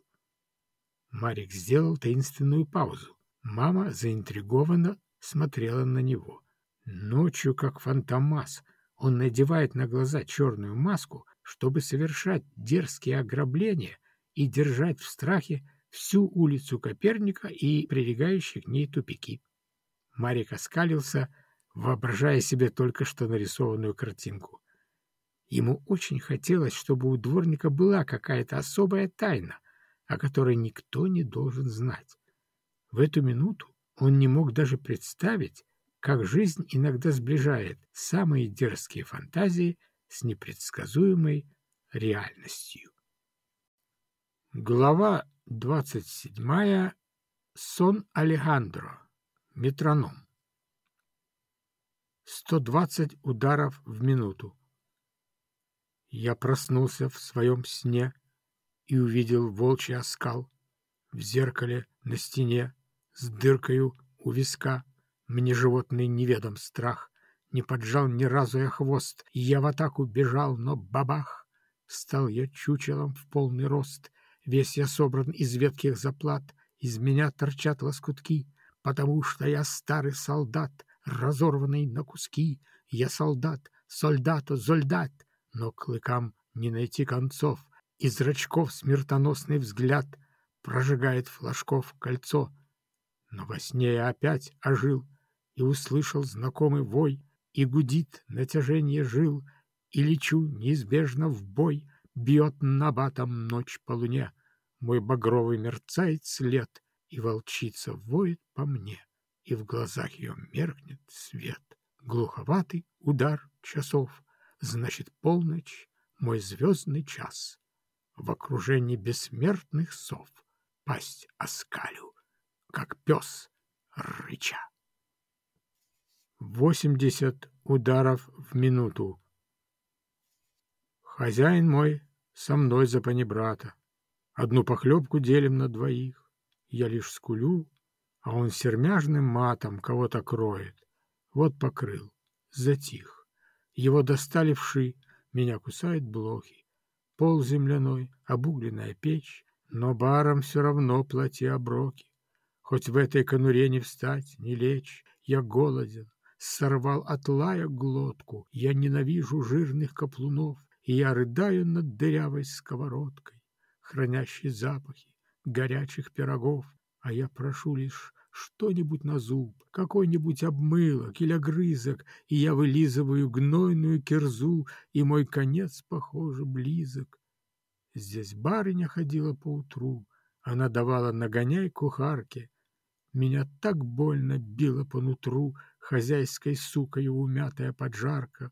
Марик сделал таинственную паузу. Мама заинтригованно смотрела на него. Ночью, как фантомас, он надевает на глаза черную маску, чтобы совершать дерзкие ограбления и держать в страхе всю улицу Коперника и прилегающие к ней тупики. Марик оскалился, воображая себе только что нарисованную картинку. Ему очень хотелось, чтобы у дворника была какая-то особая тайна, о которой никто не должен знать. В эту минуту он не мог даже представить, как жизнь иногда сближает самые дерзкие фантазии с непредсказуемой реальностью. Глава двадцать седьмая. Сон Алехандро. Метроном. Сто двадцать ударов в минуту. Я проснулся в своем сне и увидел волчий оскал в зеркале на стене с дыркою у виска. Мне животный неведом страх, не поджал ни разу я хвост, и я в атаку бежал, но бабах! Стал я чучелом в полный рост, весь я собран из ветких заплат, из меня торчат лоскутки, потому что я старый солдат, разорванный на куски. Я солдат, солдату, зольдат, но клыкам не найти концов. Из зрачков смертоносный взгляд прожигает флажков кольцо. Но во сне я опять ожил и услышал знакомый вой, и гудит натяжение жил, и лечу неизбежно в бой, бьет набатом ночь по луне. Мой багровый мерцает след, и волчица воет по мне, и в глазах ее меркнет свет. Глуховатый удар часов, значит, полночь, мой звездный час. В окружении бессмертных сов пасть оскалю, как пес рыча. Восемьдесят ударов в минуту. Хозяин мой со мной за панибрата. Одну похлебку делим на двоих. Я лишь скулю, а он сермяжным матом кого-то кроет. Вот покрыл, затих. Его достали вши, меня кусают блохи. Пол земляной, обугленная печь, но барам все равно плати оброки. Хоть в этой конуре не встать, не лечь, я голоден, сорвал от лая глотку, я ненавижу жирных каплунов, и я рыдаю над дырявой сковородкой хранящий запахи горячих пирогов, а я прошу лишь что-нибудь на зуб, какой-нибудь обмылок или огрызок, и я вылизываю гнойную кирзу, и мой конец, похоже, близок. Здесь барыня ходила поутру, она давала нагоняй кухарке. Меня так больно било по нутру хозяйской сукой умятая поджарка.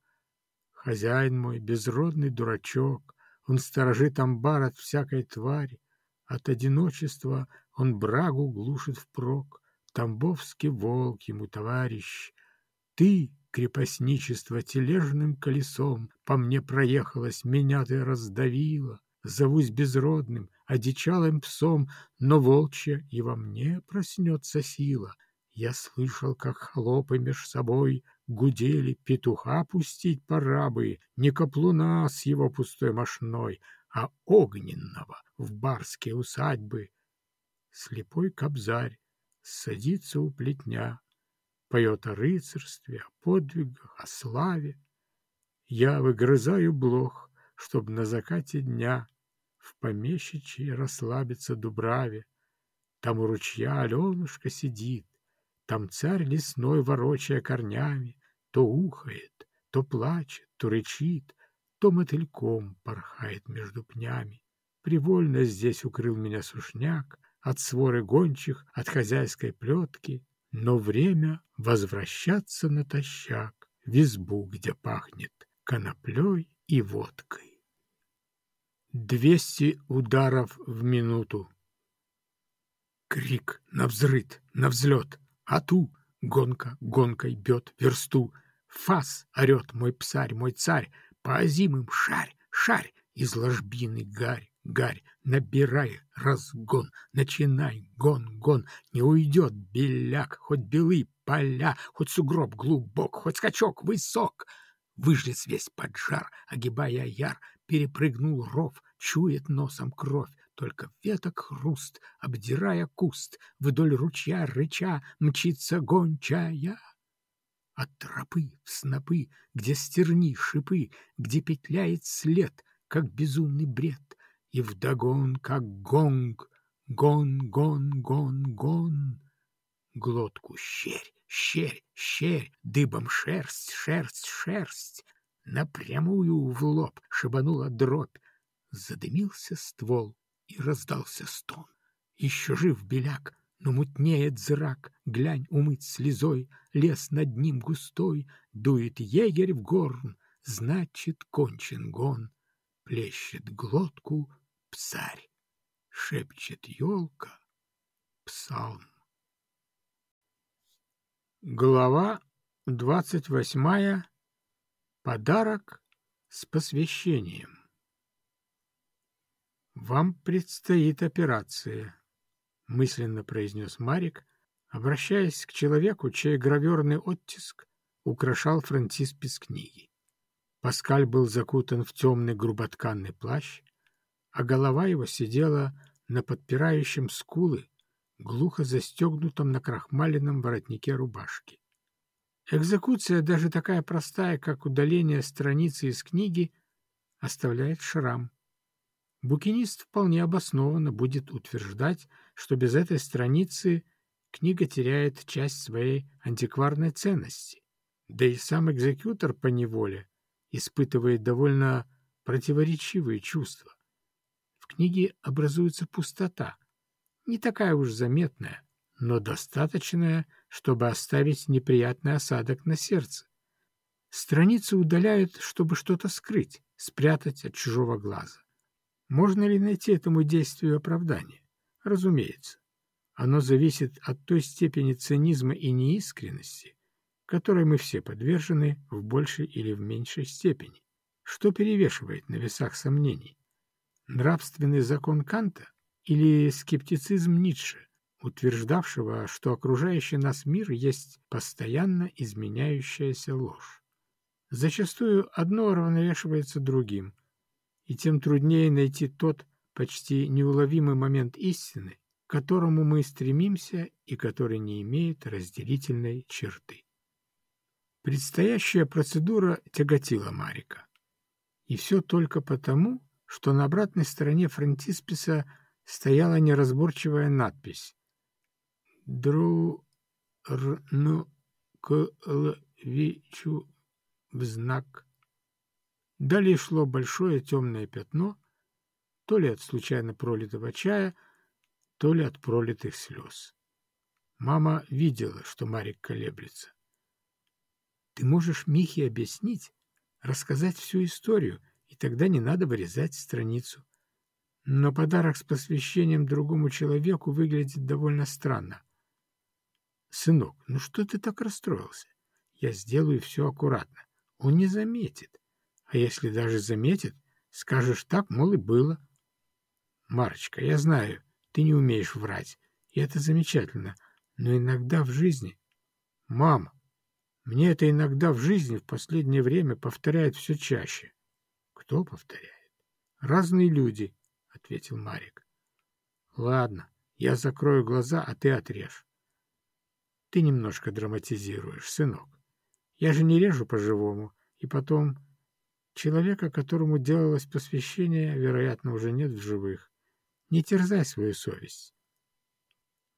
Хозяин мой, безродный дурачок, он сторожит амбар от всякой твари, От одиночества он брагу глушит впрок. Тамбовский волк ему товарищ. Ты, крепостничество, тележным колесом По мне проехалась, меня ты раздавила. Зовусь безродным, одичалым псом, Но волчья и во мне проснется сила. Я слышал, как холопы меж собой Гудели, петуха пустить пора бы, Не каплуна с его пустой мошной, А огненного в барские усадьбы. Слепой кобзарь садится у плетня, Поет о рыцарстве, о подвигах, о славе. Я выгрызаю блох, чтоб на закате дня В помещичьей расслабиться дубраве. Там у ручья Аленушка сидит, Там царь лесной, ворочая корнями, то ухает, то плачет, то рычит, то мотыльком порхает между пнями. Привольно здесь укрыл меня сушняк от своры гончих, от хозяйской плетки, но время возвращаться натощак в избу, где пахнет коноплей и водкой. Двести ударов в минуту. Крик на взрыт, на взлет, а ту Гонка гонкой бьет версту. Фас орет мой псарь, мой царь, по озимым шарь, шарь, из ложбины гарь, гарь, набирай разгон, начинай гон, гон, не уйдет беляк, хоть белые поля, хоть сугроб глубок, хоть скачок высок. Выжлец весь поджар, огибая яр, перепрыгнул ров, чует носом кровь, только веток хруст, обдирая куст, вдоль ручья рыча мчится гончая. От тропы в снопы, где стерни шипы, где петляет след, как безумный бред, и вдогон, как гонг, гон, гон, гон, гон. Глотку щерь, щерь, щерь, дыбом шерсть, шерсть, шерсть. Напрямую в лоб шибанула дробь, задымился ствол, И раздался стон. Еще жив беляк, но мутнеет зрак. Глянь, умыть слезой, лес над ним густой. Дует егерь в горн, значит, кончен гон. Плещет глотку псарь, шепчет елка псалм. Глава двадцать восьмая. Подарок с посвящением. «Вам предстоит операция», — мысленно произнес Марик, обращаясь к человеку, чей граверный оттиск украшал фронтиспис книги. Паскаль был закутан в темный груботканный плащ, а голова его сидела на подпирающем скулы, глухо застегнутом на крахмаленном воротнике рубашки. Экзекуция, даже такая простая, как удаление страницы из книги, оставляет шрам. Букинист вполне обоснованно будет утверждать, что без этой страницы книга теряет часть своей антикварной ценности. Да и сам экзекутор по неволе испытывает довольно противоречивые чувства. В книге образуется пустота, не такая уж заметная, но достаточная, чтобы оставить неприятный осадок на сердце. Страницы удаляют, чтобы что-то скрыть, спрятать от чужого глаза. Можно ли найти этому действию оправдание? Разумеется. Оно зависит от той степени цинизма и неискренности, которой мы все подвержены в большей или в меньшей степени. Что перевешивает на весах сомнений? Нравственный закон Канта или скептицизм Ницше, утверждавшего, что окружающий нас мир есть постоянно изменяющаяся ложь? Зачастую одно равновешивается другим, и тем труднее найти тот почти неуловимый момент истины, к которому мы стремимся и который не имеет разделительной черты. Предстоящая процедура тяготила Марика. И все только потому, что на обратной стороне фронтисписа стояла неразборчивая надпись «Дру рну клвичу в знак Далее шло большое темное пятно, то ли от случайно пролитого чая, то ли от пролитых слез. Мама видела, что Марик колеблется. «Ты можешь Михе объяснить, рассказать всю историю, и тогда не надо вырезать страницу. Но подарок с посвящением другому человеку выглядит довольно странно. Сынок, ну что ты так расстроился? Я сделаю все аккуратно. Он не заметит. А если даже заметит, скажешь так, мол, и было. Марочка, я знаю, ты не умеешь врать, и это замечательно, но иногда в жизни... Мама, мне это иногда в жизни в последнее время повторяет все чаще. Кто повторяет? Разные люди, — ответил Марик. Ладно, я закрою глаза, а ты отрежь. Ты немножко драматизируешь, сынок. Я же не режу по-живому, и потом Человека, которому делалось посвящение, вероятно, уже нет в живых. Не терзай свою совесть.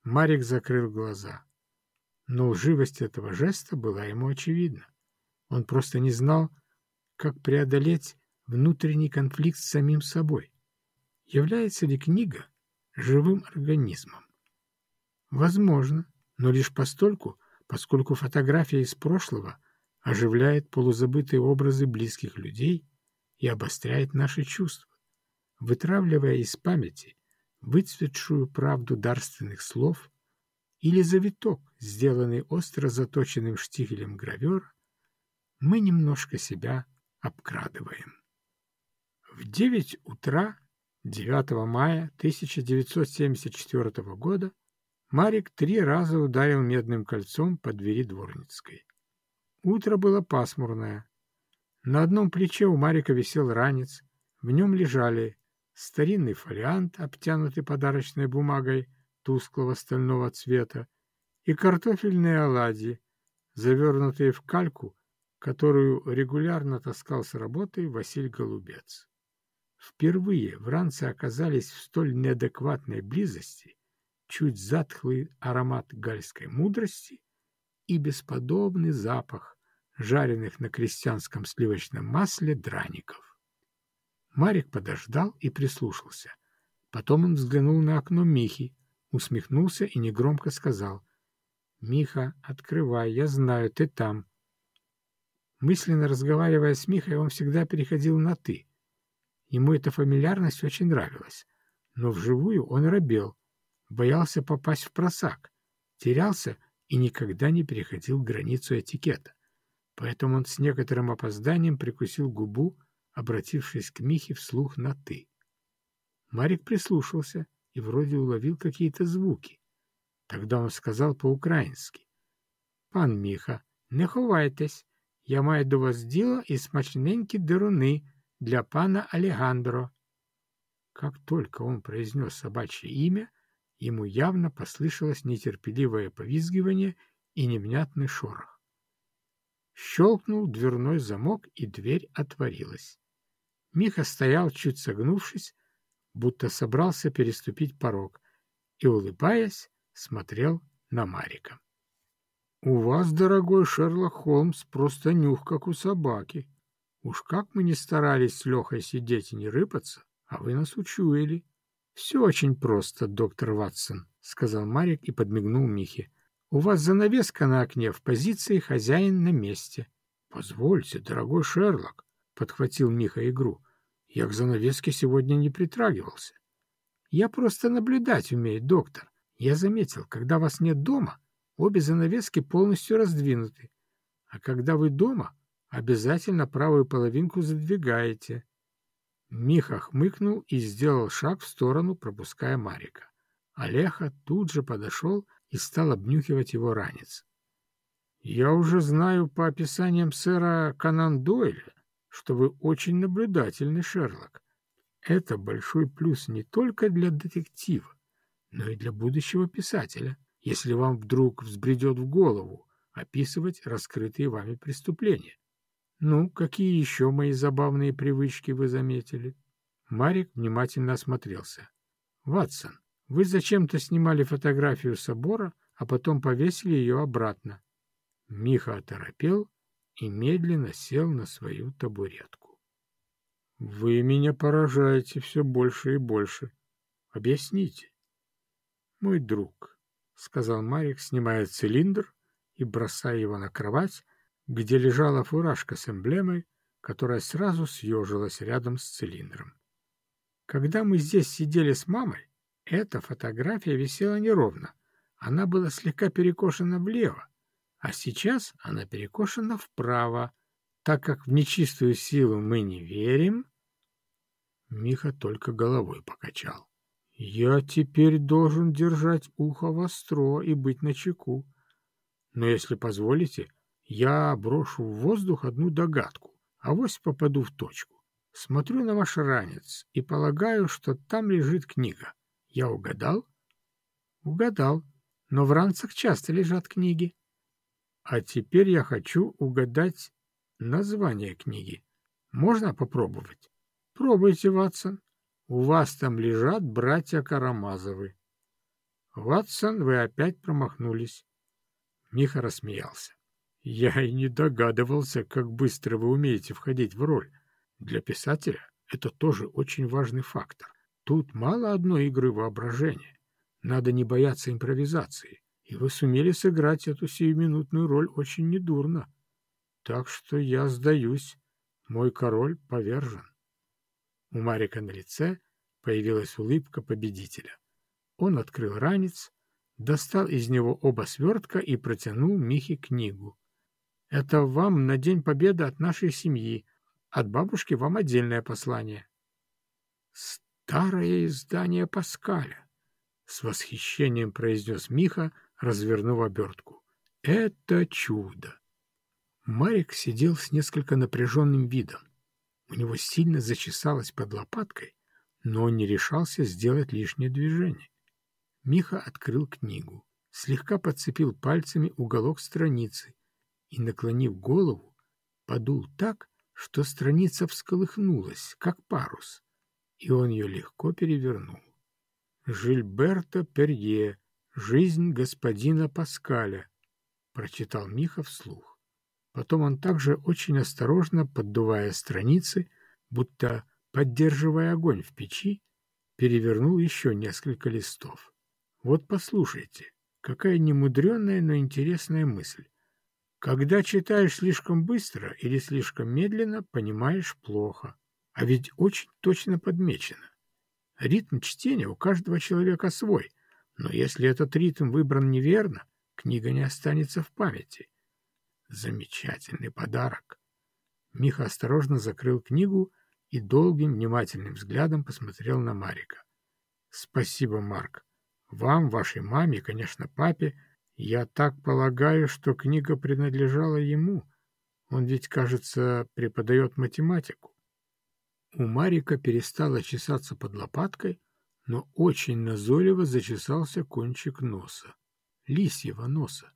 Марик закрыл глаза. Но лживость этого жеста была ему очевидна. Он просто не знал, как преодолеть внутренний конфликт с самим собой. Является ли книга живым организмом? Возможно, но лишь постольку, поскольку фотография из прошлого — оживляет полузабытые образы близких людей и обостряет наши чувства, вытравливая из памяти выцветшую правду дарственных слов или завиток, сделанный остро заточенным штихелем гравера, мы немножко себя обкрадываем. В 9 утра 9 мая 1974 года Марик три раза ударил медным кольцом по двери Дворницкой. Утро было пасмурное. На одном плече у Марика висел ранец, в нем лежали старинный фолиант, обтянутый подарочной бумагой тусклого стального цвета, и картофельные оладьи, завернутые в кальку, которую регулярно таскал с работы Василь Голубец. Впервые в ранце оказались в столь неадекватной близости чуть затхлый аромат гальской мудрости и бесподобный запах жареных на крестьянском сливочном масле драников. Марик подождал и прислушался. Потом он взглянул на окно Михи, усмехнулся и негромко сказал. «Миха, открывай, я знаю, ты там». Мысленно разговаривая с Михой, он всегда переходил на «ты». Ему эта фамильярность очень нравилась. Но вживую он робел, боялся попасть в просак, терялся и никогда не переходил границу этикета. Поэтому он с некоторым опозданием прикусил губу, обратившись к Михе вслух на «ты». Марик прислушался и вроде уловил какие-то звуки. Тогда он сказал по-українськи. «Пан Міха, не ховайтесь, я маю до вас діло і смачненькі деруни для пана Алегандро». Как только он произнес собачье имя, ему явно послышалось нетерпеливое повизгивание и невнятный шорох. Щелкнул дверной замок, и дверь отворилась. Миха стоял, чуть согнувшись, будто собрался переступить порог, и, улыбаясь, смотрел на Марика. — У вас, дорогой Шерлок Холмс, просто нюх, как у собаки. Уж как мы не старались с Лехой сидеть и не рыпаться, а вы нас учуяли. — Все очень просто, доктор Ватсон, — сказал Марик и подмигнул Михе. — У вас занавеска на окне в позиции хозяин на месте. — Позвольте, дорогой Шерлок, — подхватил Миха игру, — я к занавеске сегодня не притрагивался. — Я просто наблюдать умею, доктор. Я заметил, когда вас нет дома, обе занавески полностью раздвинуты, а когда вы дома, обязательно правую половинку задвигаете. Миха хмыкнул и сделал шаг в сторону, пропуская Марика. Олеха тут же подошел и стал обнюхивать его ранец. «Я уже знаю по описаниям сэра Канан Дойля, что вы очень наблюдательный Шерлок. Это большой плюс не только для детектива, но и для будущего писателя, если вам вдруг взбредет в голову описывать раскрытые вами преступления. Ну, какие еще мои забавные привычки вы заметили? Марик внимательно осмотрелся. Ватсон, вы зачем-то снимали фотографию собора, а потом повесили ее обратно. Миха оторопел и медленно сел на свою табуретку. Вы меня поражаете все больше и больше. Объясните мой друг, — сказал Марик, снимая цилиндр и бросая его на кровать, где лежала фуражка с эмблемой, которая сразу съежилась рядом с цилиндром. Когда мы здесь сидели с мамой, эта фотография висела неровно. Она была слегка перекошена влево, а сейчас она перекошена вправо. Так как в нечистую силу мы не верим, Миха только головой покачал. Я теперь должен держать ухо востро и быть начеку. Но если позволите, я брошу в воздух одну догадку, а вось попаду в точку. Смотрю на ваш ранец и полагаю, что там лежит книга. Я угадал? Угадал, но в ранцах часто лежат книги. А теперь я хочу угадать название книги. Можно попробовать? Пробуйте, Ватсон. У вас там лежат братья Карамазовы. Ватсон, вы опять промахнулись. Миха рассмеялся. Я и не догадывался, как быстро вы умеете входить в роль. Для писателя это тоже очень важный фактор. Тут мало одной игры воображения. Надо не бояться импровизации. И вы сумели сыграть эту сиюминутную роль очень недурно. Так что я сдаюсь. Мой король повержен. У Марика на лице появилась улыбка победителя. Он открыл ранец, достал из него оба свертка и протянул Михе книгу. «Это вам на День Победы от нашей семьи. От бабушки вам отдельное послание». «Старое издание Паскаля», — с восхищением произнес Миха, развернув обертку. «Это чудо!» Марик сидел с несколько напряженным видом. У него сильно зачесалось под лопаткой, но он не решался сделать лишнее движение. Миха открыл книгу, слегка подцепил пальцами уголок страницы и, наклонив голову, подул так, что страница всколыхнулась, как парус, и он ее легко перевернул. «Жильберто Перье. Жизнь господина Паскаля», — прочитал Миха вслух. Потом он также очень осторожно, поддувая страницы, будто поддерживая огонь в печи, перевернул еще несколько листов. Вот послушайте, какая немудренная, но интересная мысль. Когда читаешь слишком быстро или слишком медленно, понимаешь плохо. А ведь очень точно подмечено. Ритм чтения у каждого человека свой, но если этот ритм выбран неверно, книга не останется в памяти. Замечательный подарок. Миха осторожно закрыл книгу и долгим внимательным взглядом посмотрел на Марика. «Спасибо, Марк. Вам, вашей маме конечно, папе. Я так полагаю, что книга принадлежала ему. Он ведь, кажется, преподает математику». У Марика перестала чесаться под лопаткой, но очень назойливо зачесался кончик носа. Лисьего носа.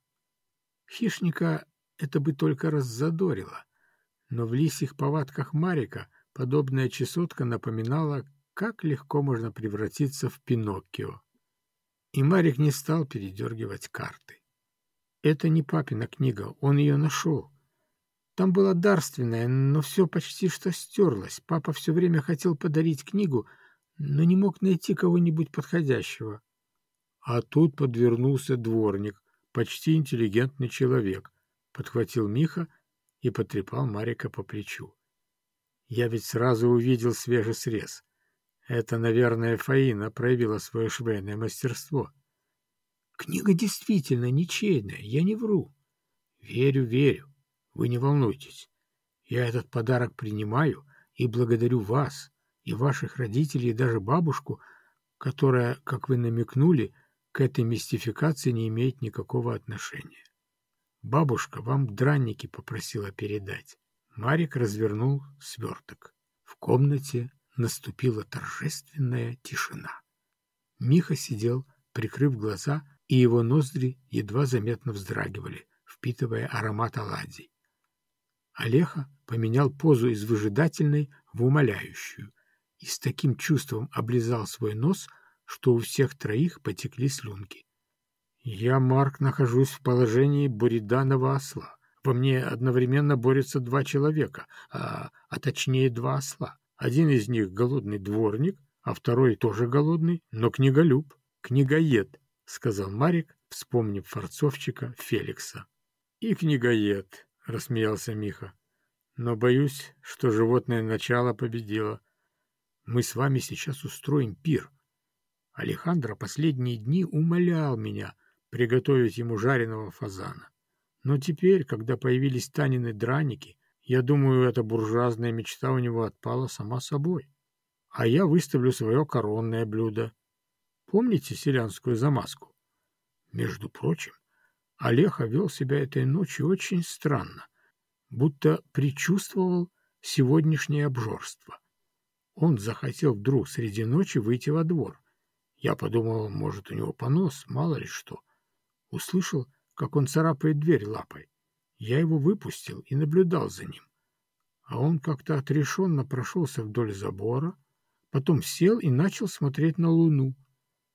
Хищника это бы только раззадорило, но в лисьих повадках Марика подобная чесотка напоминала, как легко можно превратиться в Пиноккио. И Марик не стал передергивать карты. Это не папина книга, он ее нашел. Там была дарственная, но все почти что стерлось. Папа все время хотел подарить книгу, но не мог найти кого-нибудь подходящего. А тут подвернулся дворник, почти интеллигентный человек, подхватил Миха и потрепал Марика по плечу. Я ведь сразу увидел свежий срез. Это, наверное, Фаина проявила свое швейное мастерство. Книга действительно ничейная, я не вру. Верю, верю. Вы не волнуйтесь. Я этот подарок принимаю и благодарю вас, и ваших родителей, и даже бабушку, которая, как вы намекнули, к этой мистификации не имеет никакого отношения. Бабушка вам дранники попросила передать. Марик развернул сверток. В комнате наступила торжественная тишина. Миха сидел, прикрыв глаза, и его ноздри едва заметно вздрагивали, впитывая аромат оладий. Олеха поменял позу из выжидательной в умоляющую и с таким чувством облизал свой нос, что у всех троих потекли слюнки. «Я, Марк, нахожусь в положении буриданова осла. Во мне одновременно борются два человека, а, а точнее два осла. Один из них — голодный дворник, а второй тоже голодный, но книголюб, книгоед», — сказал Марик, вспомнив форцовчика Феликса. «И книгоед», — рассмеялся Миха. «Но боюсь, что животное начало победило. Мы с вами сейчас устроим пир. Алехандро последние дни умолял меня приготовить ему жареного фазана. Но теперь, когда появились Танины драники, я думаю, эта буржуазная мечта у него отпала сама собой. А я выставлю свое коронное блюдо. Помните селянскую замазку? Между прочим, Олега вел себя этой ночью очень странно, будто предчувствовал сегодняшнее обжорство. Он захотел вдруг среди ночи выйти во двор. Я подумал, может, у него понос, мало ли что. Услышал, как он царапает дверь лапой. Я его выпустил и наблюдал за ним. А он как-то отрешенно прошелся вдоль забора, потом сел и начал смотреть на луну.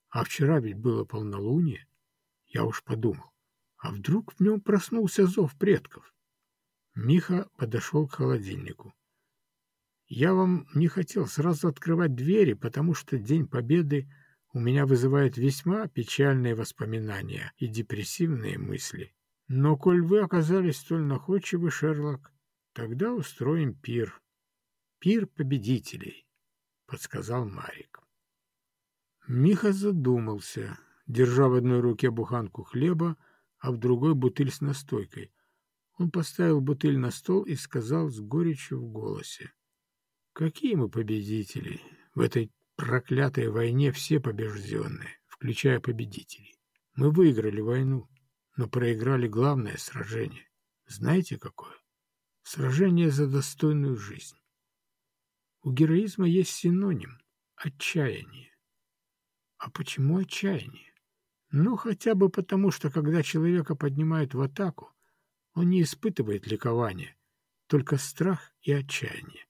А вчера ведь было полнолуние. Я уж подумал, а вдруг в нем проснулся зов предков? Миха подошел к холодильнику. Я вам не хотел сразу открывать двери, потому что День Победы у меня вызывает весьма печальные воспоминания и депрессивные мысли. Но коль вы оказались столь находчивы, Шерлок, тогда устроим пир. Пир победителей, — подсказал Марик. Миха задумался, держа в одной руке буханку хлеба, а в другой бутыль с настойкой. Он поставил бутыль на стол и сказал с горечью в голосе. «Какие мы победители! В этой проклятой войне все побежденные, включая победителей. Мы выиграли войну, но проиграли главное сражение. Знаете какое? Сражение за достойную жизнь. У героизма есть синоним — отчаяние. А почему отчаяние? Ну, хотя бы потому, что когда человека поднимают в атаку, он не испытывает ликования, только страх и отчаяние.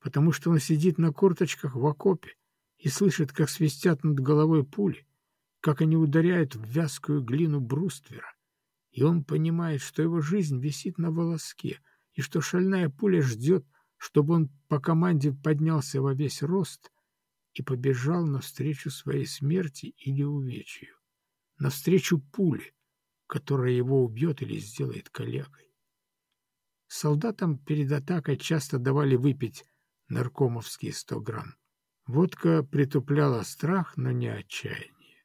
Потому что он сидит на корточках в окопе и слышит, как свистят над головой пули, как они ударяют в вязкую глину бруствера, и он понимает, что его жизнь висит на волоске, и что шальная пуля ждет, чтобы он по команде поднялся во весь рост и побежал навстречу своей смерти или увечью, навстречу пуле, которая его убьет или сделает коллегой. Солдатам перед атакой часто давали выпить наркомовские сто грамм. Водка притупляла страх, но не отчаяние.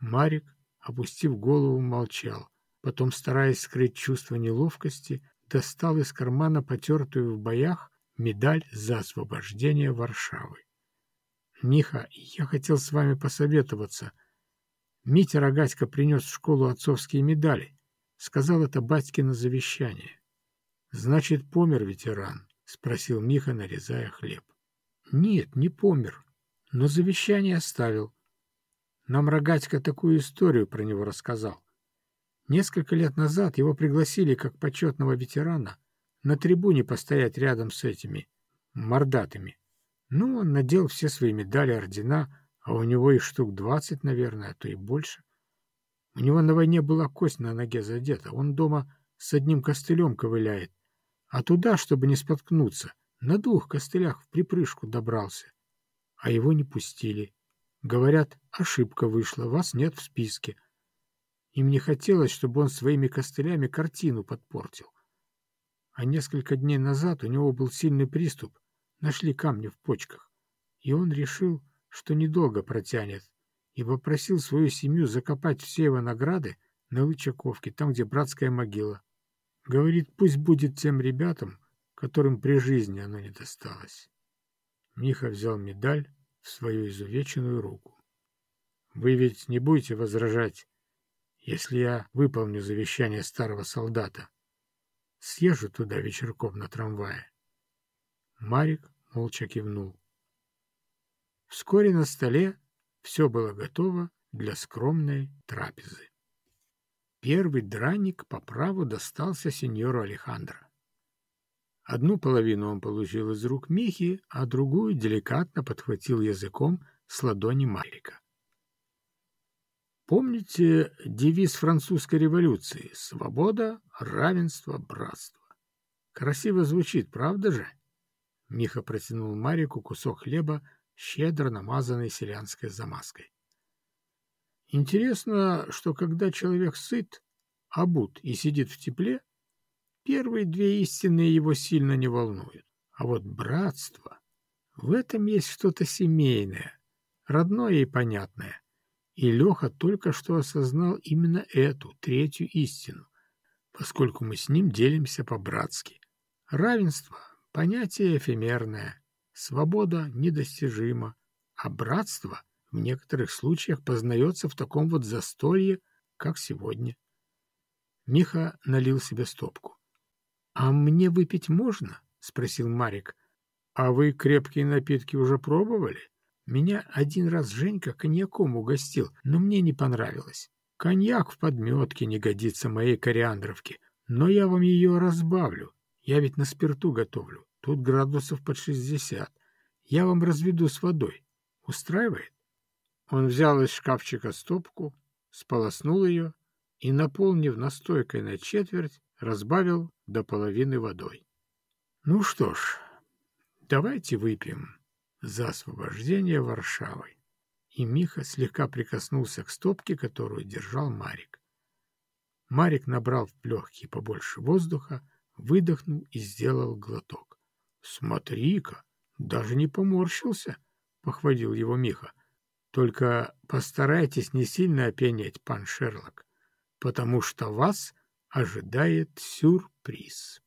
Марик, опустив голову, молчал. Потом, стараясь скрыть чувство неловкости, достал из кармана потертую в боях медаль за освобождение Варшавы. «Миха, я хотел с вами посоветоваться. Митя Рогатько принес в школу отцовские медали. Сказал это батькино завещание. Значит, помер ветеран?» — спросил Миха, нарезая хлеб. «Нет, не помер, но завещание оставил. Нам Рогатько такую историю про него рассказал. Несколько лет назад его пригласили как почетного ветерана на трибуне постоять рядом с этими мордатыми. Ну, он надел все свои медали, ордена, а у него их штук двадцать, наверное, а то и больше. У него на войне была кость на ноге задета, он дома с одним костылем ковыляет, а туда, чтобы не споткнуться, на двух костылях в припрыжку добрался. А его не пустили. Говорят, ошибка вышла, вас нет в списке. Им не хотелось, чтобы он своими костылями картину подпортил. А несколько дней назад у него был сильный приступ, нашли камни в почках, и он решил, что недолго протянет, и попросил свою семью закопать все его награды на Лычаковке, там, где братская могила. Говорит, пусть будет тем ребятам, которым при жизни оно не досталось. Миха взял медаль в свою изувеченную руку. «Вы ведь не будете возражать, если я выполню завещание старого солдата. Съезжу туда вечерком на трамвае. Марик молча кивнул. Вскоре на столе все было готово для скромной трапезы. Первый драник по праву достался сеньору Алехандро. Одну половину он получил из рук Михи, а другую деликатно подхватил языком с ладони Марика. Помните девиз французской революции «Свобода, равенство, братство»? Красиво звучит, правда же? Миха протянул Марику кусок хлеба, щедро намазанный селянской замазкой. Интересно, что когда человек сыт, обут и сидит в тепле, первые две истины его сильно не волнуют. А вот братство — в этом есть что-то семейное, родное и понятное — и Леха только что осознал именно эту, третью истину, поскольку мы с ним делимся по-братски. Равенство — понятие эфемерное, свобода недостижима, а братство в некоторых случаях познается в таком вот застолье, как сегодня. Миха налил себе стопку. — А мне выпить можно? — спросил Марик. — А вы крепкие напитки уже пробовали? Меня один раз Женька коньяком угостил, но мне не понравилось. Коньяк в подметке не годится моей кориандровке, но я вам ее разбавлю. Я ведь на спирту готовлю. Тут градусов под шестьдесят. Я вам разведу с водой. Устраивает? Он взял из шкафчика стопку, сполоснул ее и, наполнив настойкой на четверть, разбавил до половины водой. Ну что ж, давайте выпьем за освобождение Варшавы. И Миха слегка прикоснулся к стопке, которую держал Марик. Марик набрал в легкие побольше воздуха, выдохнул и сделал глоток. — Смотри-ка, даже не поморщился, — похвалил его Миха. — Только постарайтесь не сильно опьянеть, пан Шерлок, потому что вас ожидает сюрприз.